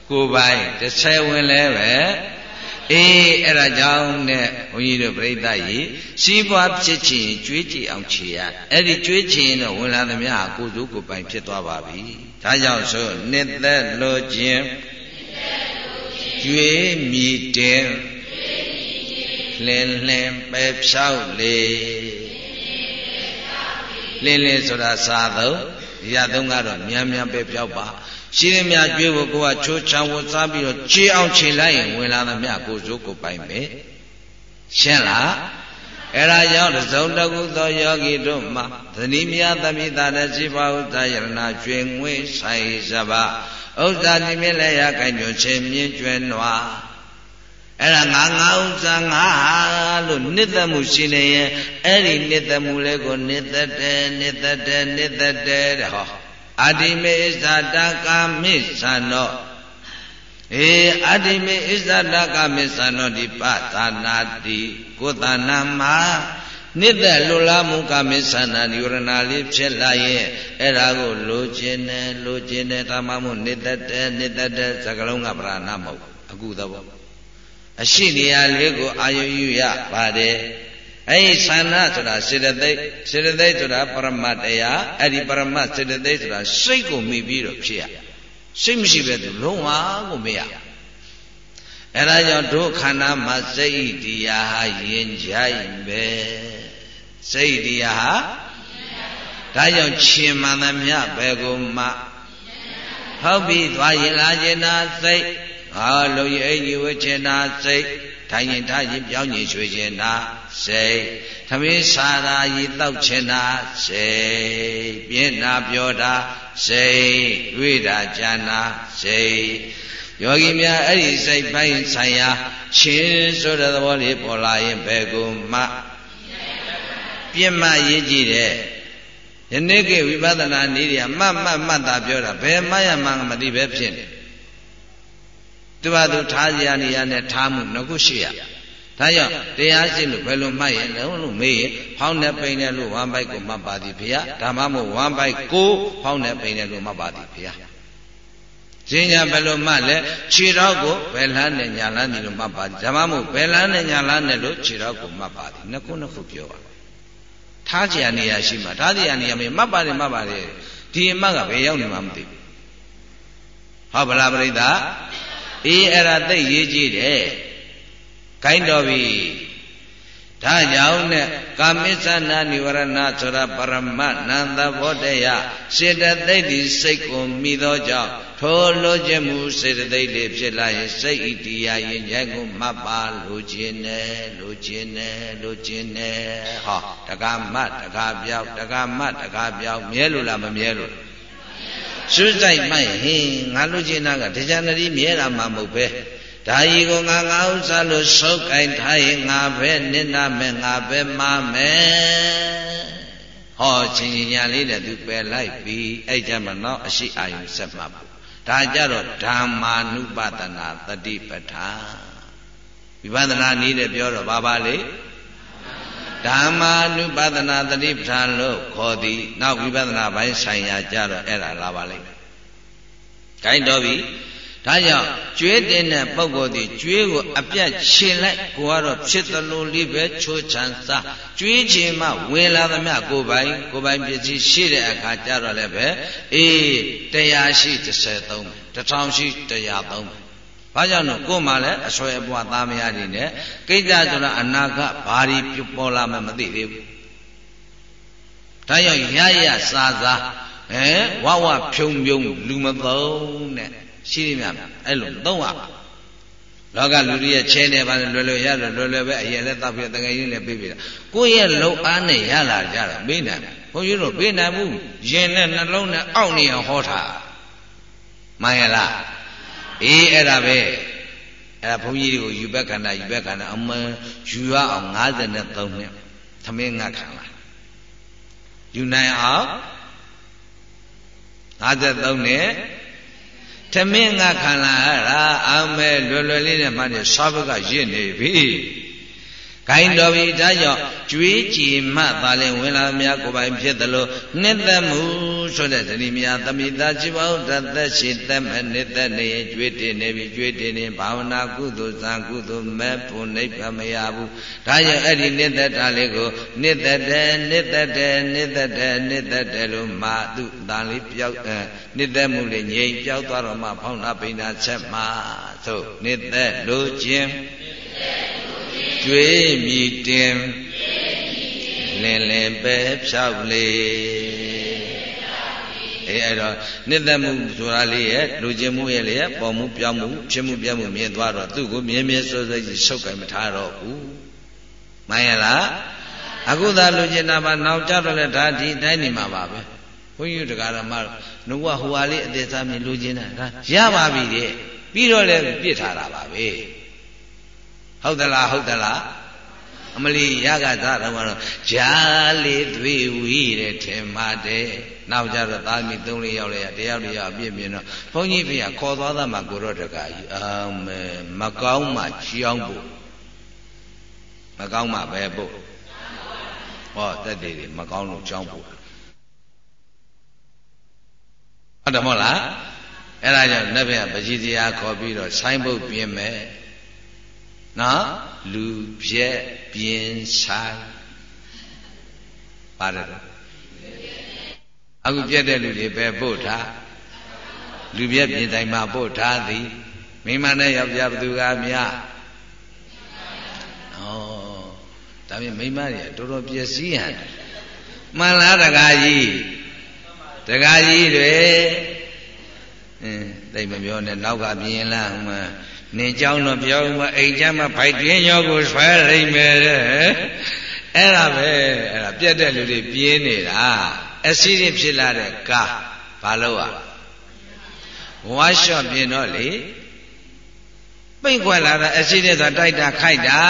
S1: ကိုပိုင်တစ်ဆယ်ဝင်လဲပဲ အေးအဲ့ဒါကြောင့်နဲ့ဘုန်းကြီးတို့ပြိဿကြီးစီးပွားဖြစ်ချင်ကြွေးကြည့်အောင်ခြေရအဲ့ဒီကြွေးချင်တော့ဝင်လာသမျှကိုယ်စုကိုပိုင်ဖြစ်သွားပါပြီဒါကြောင့်ဆိုနှစ်သက်လိုခြင်းကြွေးမြည်တင်လင်းလင်းပဲဖြောက်လေလင်းလင်းဆိုတာစာသုံးဒီရသုံးကတော့မြန်မြန်ပဲပြောက်ပါ ရှိရင်မြကျွေးဖို့ကိုကချိုးချောင်းဝစားပြီးတော့ခြေအောင်ခြေလိုက်ရင်ဝင်လာသမျှကိုစိုးကိုပိုင်ပဲရှင်းလားအဲ့ဒါကြောင့်သုံးတကုသောယောဂီတို့မှာသတိမြသမိတာတဲ့စိပါဥဒ္ဒယရဏကျွေငွေဆိုင်စပါဥစ္စာနိမိလည်းရကိုင်ညွှန်ချင်းမြင့်ကျွဲနွားအဲ့ဒါငါငါဥစ္စာငါဟာလို့နှစ်သက်မှုရှိနေရင်အဲ့ဒီနှစ်သက်မှုလေးကိုနှစ်သက်တယ်နှစ်သက်တယ်နှစ်သက်တယ်တဲ့ဟော အတိမေဣဇာတကာမိသံတော့အေအတိမေဣဇာတကာမိသံတော့ဒီပသနာတိကိုသနာမှာနှစ်သက်လွတ်လားမှုကာမိသနာနိဝရဏလေးဖြစ်လာရင်အဲ့ဒါကိုလိုချင်တယ်လိုချင်တယ်ဒါမှမဟုတ်နှစ်သက်တယ်နှစ်သက်တယ်စကလုံးကပရဏမဟုတ်အခုသဘောအရှိနေရာလေးကိုအာယုယူရပါတယ် အဲ့ဒီသန္နာဆိုတာစေတသိက်စေတသိက်ဆိုတာပရမတ်တရားအဲ့ဒီပရမတ်စေတသိက်ဆိုတာစိတ်ကိုမိပြီးတော့ဖြစ်ရစိတ်မရှိပဲသူလုံးဝကိုမရအဲ့ဒါကြောင့်ဒုခန္ဓာမှာစိတ်တရားဟာယဉ်ကြိုင်ပဲစိတ်တရားဟာဒါကြောင့်ရှင်မှန်သမျှဘယ်ကိုမှဟုတ်ပြီသွားရင်လာခြင်းနာစိတ်ဟာလုံရဲ့အင်ကြီးဝချင်နာစိတ် ထိုင်ရင်ထားရင်ပြောင်းရင်ရွှေချင်နာစိတ်သမင်းစာရာရီတောက်ချင်တာစိတ်ပြင်းတာပြောတာစိတ်တွေ့တာကြာနာစိတ်ယောဂီများအဲ့ဒီစိတ်ပိုင်းဆိုင်ရာချင်းဆိုတဲ့သဘောလေးပေါ်လာရင်ဘယ်ကိုမှပြင့်မရေးကြည့်တဲ့ယနေ့ကဝိပဿနာနည်းတွေကမှတ်မှတ်မှတ်တာပြောတာဘယ်မှရမှမသိပဲဖြစ်နေ သူဟာသူထားကြရနေရနဲ့ထားမှုငခုရှိရဒါကြောင့်တရားရှိလို့ဘယ်လိုမှတ်ရင်လုံးလို့မေးရင်ဖောင်းတဲ့ပိန်တဲ့လို့ဝမ်းပိုက်ကိုမှတ်ပါသည်ဖေရဒါမှမဟုတ်ဝမ်းပိုက်ကိုဖောင်းတဲ့ပိန်တဲ့လို့မှတ်ပါသည်ဖေရဈဉ္ညာဘယ်လိုမှလဲခြေတော်ကိုဘယ်လန်းနဲ့ညာလန်းဒီလိုမှတ်ပါသည်ဒါမှမဟုတ်ဘယ်လန်းနဲ့ညာလန်းနဲ့လို့ခြေတော်ကိုမှတ်ပါသည်နှစ်ခုနှစ်ခုပြောပါထားကြရနေရရှိမှထားကြရနေရမေးမှတ်ပါတယ်မှတ်ပါတယ်ဒီအမှတ်ကဘယ်ရောက်နေမှမသိဘူးဟုတ်ဗလားပရိသတ် အေးအဲ့ဒါသိရေးကြည့်တယ်ခိုင်းတော်ပြီဒါကြောင့်နဲ့ကာမိစ္ဆနာនិဝရဏဆိုတာပရမနန္တဘောတယစေတသိက်ဒီစိတ်ကိုမိသောကြောင့်ထိုလိုခြင်းမူစေတသိက်လေးဖြစ်လာရင်စိတ်ဤတရားရင်ဉာဏ်ကိုမှတ်ပါလိုခြင်းနဲ့လိုခြင်းနဲ့လိုခြင်းနဲ့ဟောတက္ကမတက္ကပြောက်တက္ကမတက္ကပြောက်မြဲလို့လားမမြဲလို့ စွတ်ဆိုင်မှဟင်းငါလိုချင်တာကတရားနရီမြဲတာမှမဟုတ်ပဲဒါကြီးကိုငါငါဥစ္စာလို့ဆုပ်ကင်ထားရင်ငါပဲနစ်နာမယ်ငါပဲမှားမယ်ဟောချင်းချင်းညာလေးနဲ့သူပယ်လိုက်ပြီအဲ့ကြမှာတော့အရှိအာယုဆက်မှာပါဒါကြတော့ဓမ္မာနုပဒနာတတိပဋ္ဌာဝိပဿနာနည်းနဲ့ပြောတော့ဘာပါလေ ဓမ္မာနုပဒနာတတိပဋ္ဌာန်လို့ခေါ်သည်နောက်ဝိပဿနာဘိုင်းဆိုင်ရာကြတော့အဲ့ဒါလာပါလိမ့်မယ်။ခိုင်းတော်ပြီဒါကြောင့်ကျွေးတင်တဲ့ပုဂ္ဂိုလ်ဒီကျွေးကိုအပြတ်ခြင်လိုက်ကိုကတော့ဖြစ်သလိုလေးပဲချိုးချမ်းစားကျွေးချင်မှဝင်လာသမျှကိုပိုင်ကိုပိုင်ပစ္စည်းရှိတဲ့အခါကျတော့လည်းပဲအေးတရားရှိ33ပဲတစ်ထောင်ရှိ103ပဲ ဘာကြောင့်လို့ကို့မှာလည်းအဆွဲအပွားသားမယားတွေနဲ့ကိစ္စဆိုတာအနာဂတ်ဘာတွေပေါ်လာမှမသိသေးဘူးဒါကြောင့်ရရစားစားအဲဝဝဖြုံဖြုံလူမသုံးတဲ့ရှိနေမြအဲ့လိုသုံးရလောကလူတွေရဲ့ချဲနေပါလေလွယ်လွယ်ရလွယ်လွယ်ပဲအရင်လည်းတောက်ပြတကယ်ကြီးလည်းပြေးပြေးတာကိုယ့်ရဲ့လုံအားနဲ့ရလာကြတာပေးနိုင်ဘုန်းကြီးတို့ပေးနိုင်ဘူးရင်နဲ့နှလုံးနဲ့အောက်နေအောင်ဟောထားမှန်ရလား အေးအဲ့ဒါပဲအဲ့ဒါဘုန်းကြီးတွေကိုယူဘက်ခန္ဓာယူဘက်ခန္ဓာအမှန်ယူရအောင်53နှစ်သမင်းငတ်ခံလာယူနိုင်အောင်53နှစ်သမင်းငါခံလာရတာအမဲလွယ်လွယ်လေးနဲ့မှနေစာဘကရင့်နေပြီ ခိုင်းတော်ပြီဒါကြောင့်ကြွေးကြည်မှသာလင်ဝင်လာများကိုပိုင်ဖြစ်သလိုနှစ်သက်မှုဆိုတဲ့သတိများသမိသားจิตတသက်ရှိသက်မနှစ်သက်နေရင်ကြွေးတင်နေပြီကြွေးတင်နေဘာဝနာကုသိုလ်ဇံကုသိုလ်မဲ့ဖို့နိဗ္ဗာန်မရဘူးဒါကြောင့်အဲ့ဒီနှစ်သက်တာလေးကိုနှစ်သက်တယ်နှစ်သက်တယ်နှစ်သက်တယ်နှစ်သက်တယ်လို့မှသူ့တန်လေးပြောက်နှစ်သက်မှုလေးငြိမ်ပြောက်သွားတော့မှဖောင်းနာပိနာချက်မှသို့နှစ်သက်လို့ခြင်းကျွေး မြည်တင်လင်လင်ပဲဖြောက်လေအဲအဲ့တော့နှစ်သက်မှုဆိုတာလေးရဲ့လူချင်းမှုရဲ့လေပေါ်မှုပြောင်းမှုဖြစ်မှုပြမှုမြင်သွားတော့သူ့ကိုမြဲမြဲစိုးစိုးကြီးရှုပ်ကင်မထားတော့ဘူးမှန်ရလားအခုသာလူချင်းတာပါနောက်ကြတော့လေဒါဒီတိုင်းနေမှာပါပဲဘုန်းကြီးတို့တရားဓမ္မတို့နှုတ်ကဟိုဟာလေးအသေးစားမြင်လူချင်းတာဒါရပါပြီတဲ့ပြီးတော့လည်းပြစ်ထားတာပါပဲ ဟုတ်သလားဟုတ်သလားအမလီရကသာတော့ကတော့ဂျာလေးသွေဝီတဲ့ထင်ပါတယ်နောက်ကြတော့သားမီ၃လေးယောက်လေးရတယောက်တယောက်အပြည့်မြင်တော့ဘုန်းကြီးဖေကခေါ်သွားသားမှကိုရောတကကြီးအာမဲမကောင်းမှကြောင်းဖို့မကောင်းမှပဲဖို့ဟောတက်တွေမကောင်းလို့ကြောင်းပို့ဟုတ်တယ်မဟုတ်လားအဲ့ဒါကြောင့်နတ်ဘုရားပကြီးစရာခေါ်ပြီးတော့ဆိုင်းဘုတ်ပြင်မယ် နော်လူပြက်ပြင်ဆိုင်ပါတယ်အခုပြက်တဲ့လူတွေပဲပို့ထားလူပြက်ပြင်ဆိုင်မှာပို့ထားသည်မိမနဲ့ယောက်ျားဘသူကမြတ်ဩဒါပြင်မိမတွေတော်တော်ပျက်စီးဟန်မှန်လားတကားကြီးတကားကြီးတွေအင်းသိမပြောနဲ့နောက်ကမြင်လားမှ နင်ကြောင်းတော့ပြောမှအိမ်ချမ်းမှဖိုက်တွင်းရောကိုဆွဲလိမ့်မယ်တဲ့အဲ့ဒါပဲအဲ့ဒါပြက်တဲ့လူတွေပြင်းနေတာအစီရင်ဖြစ်လာတဲ့ကားဘာလို့อ่ะဝါရှော့ပြင်တော့လေပိတ်ခွက်လာတာအစီရင်ဆိုတာတိုက်တာခိုက်တာ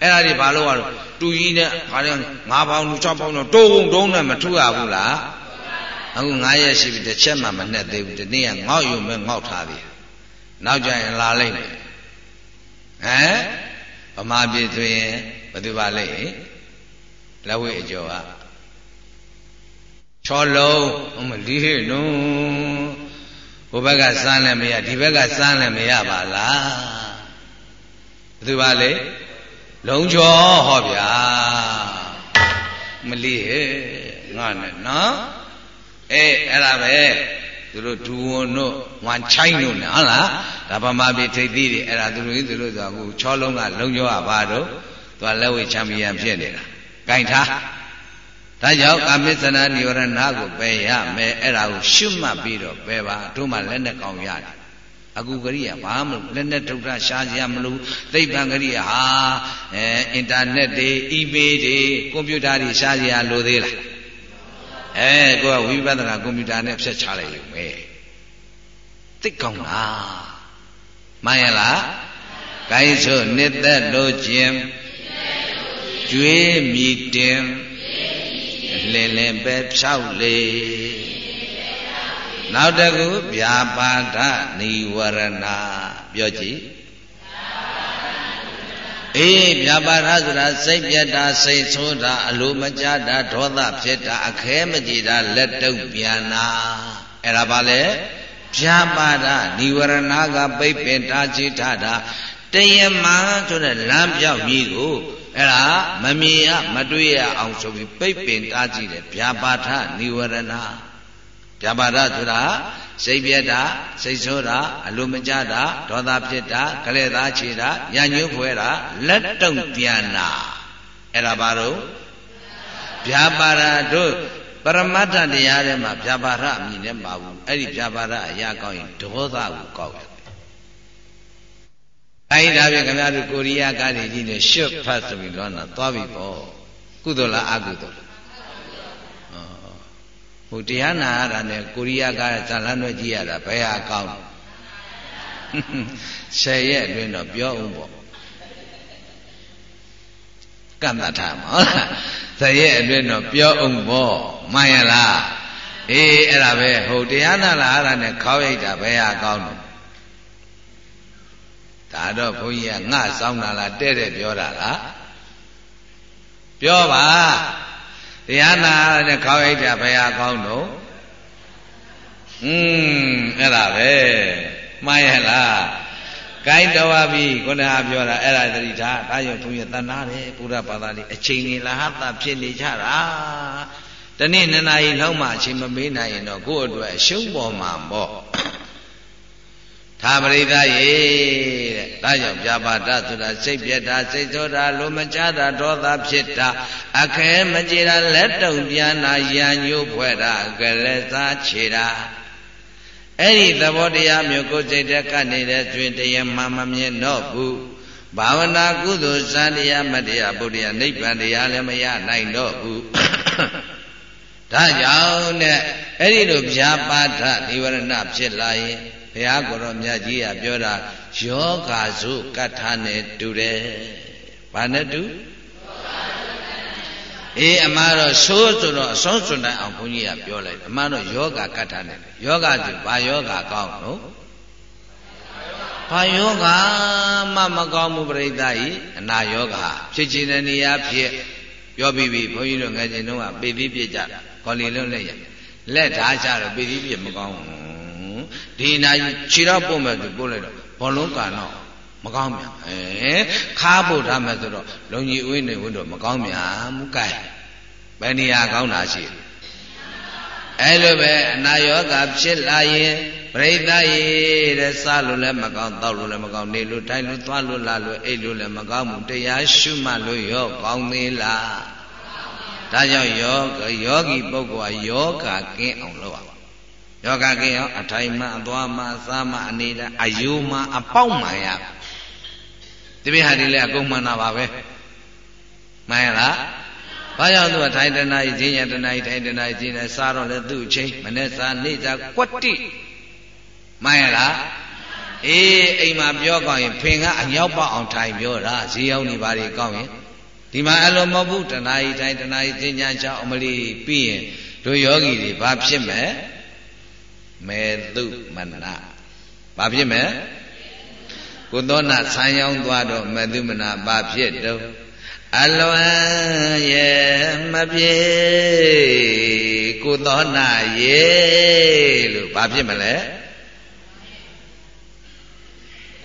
S1: အဲ့ဒါဒီဘာလို့อ่ะတူကြီးနဲ့ဘာလဲငါးပေါင်း၆ပေါင်းတော့တိုးုံတုံးနဲ့မထုရဘူးလားအခု9ရက်ရှိပြီတစ်ချက်မှမနဲ့သေးဘူးဒီနေ့ကငေါ့ယူမဲ့ငေါ့ထားပြီ နောက်ကျရင်လာလိုက်မယ်ဟမ်ဗမာပြည်ဆိုရင်ဘယ်သူပါလဲလက်ဝဲအကျော်ကချောလုံးအမလီဟေနုဟိုဘက်ကစမ်းလည်းမရဒီဘက်ကစမ်းလည်းမရပါလားဘယ်သူပါလဲလုံးချောဟောဗျာမလီဟေငါနဲ့နော်အေးအဲ့ဒါပဲ သူတို့ဒူဝန်တို့ဝမ်ချိုင်းတို့နဲ့ဟုတ်လားဒါဗမာပြည်ထိပ်သီးတွေအဲ့ဒါသူတို့ကြီးသူတို့ဆိုအခုချောလုံးကလုံကျော်ရပါတော့သူကလက်ဝဲချန်ပီယံဖြစ်နေတာဂိုင်ထားဒါကြောင့်ကာမိသနာနိဝရဏကိုပယ်ရမယ်အဲ့ဒါကိုရှုမှတ်ပြီးတော့ပယ်ပါတို့မှလက်နဲ့ကောင်းရတယ်အခုကရိယာဘာမလို့လက်နဲ့ထုတ်တာရှားစရာမလိုသိပ္ပံကရိယာဟာအဲအင်တာနက်တွေအီးမေးတွေကွန်ပျူတာတွေရှားစရာလိုသေးလား အဲကိုကဝိပဿနာကွန်ပျူတာနဲ့ဖြတ်ချလိုက်လို့ပဲသိကောင်းလားမှန်ရလားဂိုင်းဆိုနှစ်သက်လို့ခြင်းကျွေးမြည်တင်လင်းလင်းပဲဖြောက်လေနောက်တကူဗျာပါဒနိဝရဏပြောကြည့် အေးဗျာပါဒဆိုတာစိတ်ပြတ်တာစိတ်ဆိုးတာအလိုမကျတာဒေါသဖြစ်တာအခဲမကြည်တာလက်တုပ်ပြန်တာအဲ့ဒါပါလေဗျာပါဒနိဝရဏကပိတ်ပင်တာချိထတာတယမဆိုတဲ့လမ်းပြောက်ကြီးကိုအဲ့ဒါမမြင်ရမတွေ့ရအောင်ဆိုပြီးပိတ်ပင်တားကြည့်တယ်ဗျာပါဒနိဝရဏ ဗျာပါဒဆိုတာစိတ်ပြက်တာစိတ်ဆိုးတာအလိုမကျတာဒေါသဖြစ်တာကလဲသားချေတာညညွဖွဲတာလက်တုံပြန်တာအဲ့ဒါဘာလို့ဗျာပါဒတို့ပရမတ္ထတရားထဲမှာဗျာပါဒအမည်နဲ့ပါဘူးအဲ့ဒီဗျာပါဒအရာကောင်းရင်ဒေါသကိုကောက်ရအဲဒီဒါဖြင့်ခင်ဗျားတို့ကိုရီးယားကားတွေကြီးနဲ့ရှွတ်ဖတ်ဆိုပြီးတော့သွားပြီပေါ့ကုသိုလ်လားအကုသိုလ် ဟိုတရားနာရတာနဲ့ကိုရီးယားကားဇာလန်းွဲကြည့်ရတာဘယ်ဟာကောင်းဆယ်ရက်အတွင်းတော့ပြောအောင်ပေါ့ကမ္မထာမဟုတ်လားဆယ်ရက်အတွင်းတော့ပြောအောင်ပေါ့မှန်ရလားအေးအဲ့ဒါပဲဟိုတရားနာလာရတာနဲ့ခေါက်ရိုက်တာဘယ်ဟာကောင်းတော့ဒါတော့ဘုန်းကြီးကငါစောင်းတာလားတဲ့တဲ့ပြောတာလားပြောပါ တရားနာတဲ့ခေါင်းအိတ်တာဘယ်ဟာကောင်းတော့อืมအဲ့ဒါပဲမှားရလားကိုင်းတော်ပြီခုနကပြောတာအဲ့ဒါသတိထားဒါကြောင့်ဘုန်းကြီးတဏှာတယ်ဘုရားဘာသာလေးအချိန်ကြီးလာဟတာဖြစ်နေကြတာတနေ့နှစ်နာရီလောက်မှအချိန်မမေးနိုင်ရင်တော့ကိုယ့်အတွက်အရှုံးပေါ်မှာပေါ့ သာပရိသရေတဲ့ဒါကြောင့်ပြပါဒဆိုတာစိတ်ပြက်တာစိတ်ဆိုးတာလိုမကြတာဒေါသဖြစ်တာအခဲမကြေတာလက်တုံပြန်တာရံညို့ဖွဲ့တာကလေးစားခြေတာအဲ့ဒီသဘောတရားမျိုးကိုယ်စိတ်တက်နေတဲ့တွင်တရားမှမမြင်တော့ဘူးဘာဝနာကုသိုလ်စံတရားမတရားဗုဒ္ဓရာနိဗ္ဗာန်တရားလည်းမရနိုင်တော့ဘူးဒါကြောင့်နဲ့အဲ့ဒီလိုဗျာပါဒនិဝရဏဖြစ်လာရင် ဘုရားကိုယ်တော်မြတ်ကြီးကပြောတာယောဂါစုကဋ္ဌာနဲ့တူတယ်။ဘာနဲ့တူအေးအမှားတော့ဆိုးဆိုတော့အဆုံးစွန်တိုင်းအောင်ဘုန်းကြီးကပြောလိုက်အမှားတော့ယောဂကဋ္ဌာနဲ့ယောဂဆိုဘာယောဂကောင်းလို့ဘာယောဂမှမကောင်းမှုပြိဿကြီးအနာယောဂဖြစ်ခြင်းတဲ့နေရာဖြစ်ပြောပြီးပြီဘုန်းကြီးတို့ငယ်ချင်းတုန်းကပေပြီးပြစ်ကြခေါ်လီလုံးလက်ရလက်ဓာချတော့ပေပြီးပြစ်မကောင်းဘူး ဒီနာခြေတော့ပို့မဲ့သူပို့လိုက်တော့ဘောလုံးကန်တော့မကောင်းမြန်အဲခါပို့ထားမယ်ဆိုတော့လုံကြီးဝင်းနေဝင်းတော့မကောင်းမြန်မူကဲဘယ်နေရာကောင်းတာရှိအဲ့လိုပဲအနာယောဂဖြစ်လာရင်ပရိသတ်ရေတဲ့စားလို့လည်းမကောင်းတောက်လို့လည်းမကောင်းနေလို့ထိုင်လို့သွားလို့လာလို့အိတ်လို့လည်းမကောင်းဘူးတရားရှုမှတ်လို့ရောကောင်းသေးလားဒါကြောင့်ယောယောဂီပုဂ္ဂိုလ်ကယောဂကင်းအောင်လုပ်ရ ယောဂကင်းအောင်အထိုင်မှအသွားမှအစားမှအနေနဲ့အယုံမှအပေါက်မှရတပည့်ဟာဒီလည်းအကုန်မှန်တာပါပဲမှန်ရလားဘာကြောင့်သူကထိုင်တနာကြီးဈဉ္ညာတနာကြီးထိုင်တနာကြီးဈဉ္ညာစားတော့လေသူ့အချိန်မနေ့စားနေ့စားကွက်တိမှန်ရလားအေးအိမ်မှာပြောကောင်းရင်ဖင်ကအမြောက်ပေါအောင်ထိုင်ပြောတာဈေးရောက်နေပါလေကောင်းရင်ဒီမှာအလိုမဟုတ်ဘူးတနာရီတိုင်းတနာရီသင်ညာချောင်းအမလီပြီးရင်တို့ယောဂီတွေဘာဖြစ်မဲ့ မေတုမနာဘာဖြစ်မဲ့ကိုသောနာဆံရောင်းသွားတော့မေတုမနာဘာဖြစ်တော့အလွန်ရဲ့မပြေကိုသောနာရဲ့လို့ဘာဖြစ်မလဲ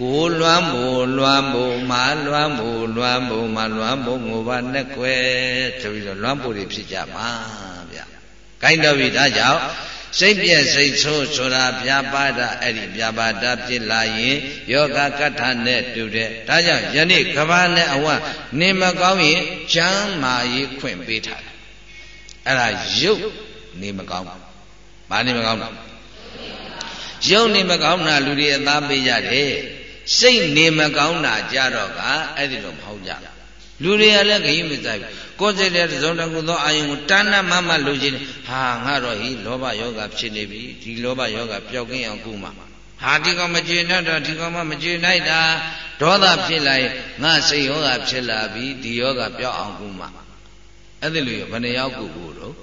S1: ကိုလွမ်းမို့လွမ်းမို့မာလွမ်းမို့လွမ်းမို့မာလွမ်းမို့ငိုပါနဲ့ကွယ်ဆိုပြီးတော့လွမ်းမို့တွေဖြစ်ကြမှာဗျ။ကိုင်းတော်ပြီဒါကြောင့် စိတ်ပြည့်စိတ်ဆိုးဆိုတာပြပါဒအဲ့ဒီပြပါဒဖြစ်လာရင်ယောဂကဋ္ဌနဲ့တူတဲ့ဒါကြောင့်ယနေ့ကဘာနဲ့အဝနေမကောင်းရင်ချမ်းမာရေးခွင့်ပေးထားတယ်အဲ့ဒါရုပ်နေမကောင်းဘာနေမကောင်းလဲရုပ်နေမကောင်းတာလူတွေအသားပေးကြတယ်စိတ်နေမကောင်းတာကြတော့ကအဲ့ဒီလိုမဟုတ်ကြ လူတွေကလည်းခရင်မဆိုင်ဘူးကိုယ်စိတ်တဲ့သုံးတကူသောအာယုံကိုတဏ္ဍမမလိုချင်ဟာငါတော့ဟိလောဘယောဂဖြစ်နေပြီဒီလောဘယောဂပျောက်ကင်းအောင်ကုမှာဟာဒီကောင်မကျေနပ်တော့ဒီကောင်မမကျေနပ်တာဒေါသဖြစ်လာရင်ငါစိတ်ယောဂဖြစ်လာပြီဒီယောဂပျောက်အောင်ကုမှာအဲ့ဒီလိုရဘယ်နှယောက်ကုဖို့တော့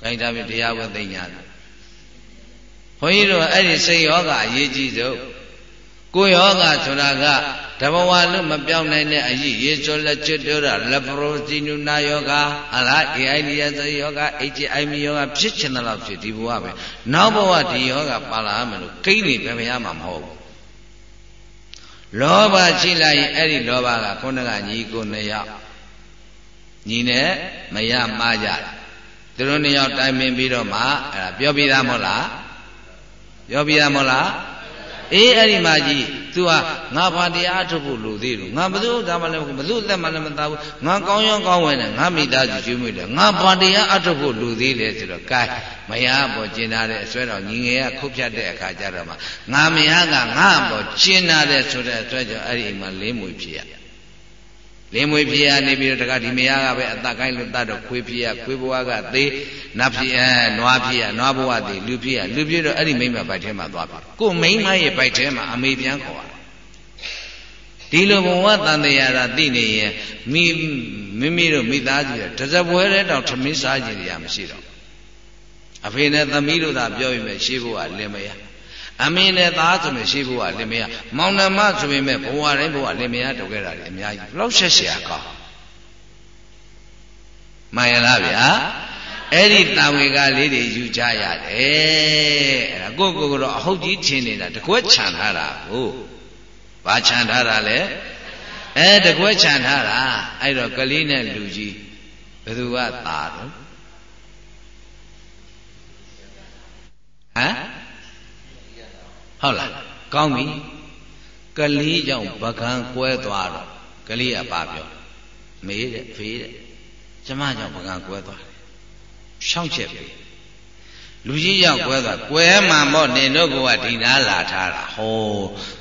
S1: ခိုင်းတာပြီတရားဝဲသိညာဘုန်းကြီးတို့အဲ့ဒီစိတ်ယောဂအရေးကြီးဆုံးကိုယောဂဆိုတာက တဘဝလုံးမပြောင်းနိုင်တဲ့အရေးရေဆိုလက်ချွတ်ပြောတာလပရိုစီနုနာယောဂဟာလား AI ဒီယသယောဂ HIM ယောဂဖြစ်ချင်တဲ့လောက်ဖြစ်ဒီဘဝပဲနောက်ဘဝဒီယောဂပါလာမယ်လို့ကိန်းနေပဲမရမှာမဟုတ်ဘူးလောဘရှိလိုက်ရင်အဲ့ဒီလောဘကခုနကညီကိုနှစ်ယောက်ညီနဲ့မရမှားကြသူတို့နှစ်ယောက်တိုင်ပင်ပြီးတော့မှအဲ့ဒါပြောပြီးသားမဟုတ်လားပြောပြီးသားမဟုတ်လား အေးအဲ့ဒီမှာကြီး तू ဟာငါဘာတရားထုတ်ဖို့လိုသေးလို့ငါဘယ်သူဒါမှလည်းဘယ်သူလက်မှလည်းမသားဘူးငါကောင်းရောကောင်းဝင်တယ်ငါမိသားစုကျွေးမွေးတယ်ငါဘာတရားအထုတ်ဖို့လိုသေးတယ်ဆိုတော့ gain မယားပေါ်ကျင်လာတဲ့အစွဲတော်ညီငယ်ကခုတ်ဖြတ်တဲ့အခါကျတော့မှငါမယားကငါပေါ်ကျင်လာတဲ့ဆိုတဲ့အစွဲကြောင့်အဲ့ဒီအိမ်မှာလေးမွေဖြစ်ရ လင်းမွေးဖြစ်ရနေပြီးတော့တခါဒီမယားကပဲအသက်ကိုင်းလို့တတ်တော့ခွေးဖြစ်ရခွေးဘဝကသေးနတ်ဖြစ်အဲနွားဖြစ်ရနွားဘဝသေးလူဖြစ်ရလူဖြစ်တော့အဲ့ဒီမိမဘိုက်ထဲမှာသွားပြီကိုမိမရဲ့ဘိုက်ထဲမှာအမေပြန်ခေါ်ရဒီလိုဘဝတန်တရားသာသိနေရင်မိမိမိတို့မိသားစုရတစပွဲတဲ့တောင်ထမင်းစားကြည့်ရမရှိတော့အဖေနဲ့သမီးတို့သာပြောရင်ပဲရှိဖို့ကလင်မယား အမေနဲ့သားဆိုရင်ရှိဖို့ကလင်မယားမောင်နှမဆိုပေမဲ့ဘဝတိုင်းဘဝလင်မယားတုတ်ခဲ့တာလေအများကြီးဘလောက်ရှက်ရှရာကောင်းမှန်ရလားဗျာအဲ့ဒီတာဝေကလေးတွေယူကြရတယ်အဲ့ဒါကိုကိုကတော့အဟုတ်ကြီးထင်နေတာတကွက်ခြံထားတာကိုဘာခြံထားတာလဲအဲတကွက်ခြံထားတာအဲ့တော့ကလေးနဲ့လူကြီးဘယ်သူကตาတော့ဟမ် ဟုတ်လားကောင်းပြီကလေးကြောင့်ပကံကွဲသွားတော့ကလေးကပါပြောမေးတဲ့ဖေးတဲ့ကျမကြောင့်ပကံကွဲသွားတယ်ရှောင်းချက်ပြီလူကြီးရောက်ကွဲသွားကွဲမှမော့နေတော့ကဒီနာလာထားတာဟော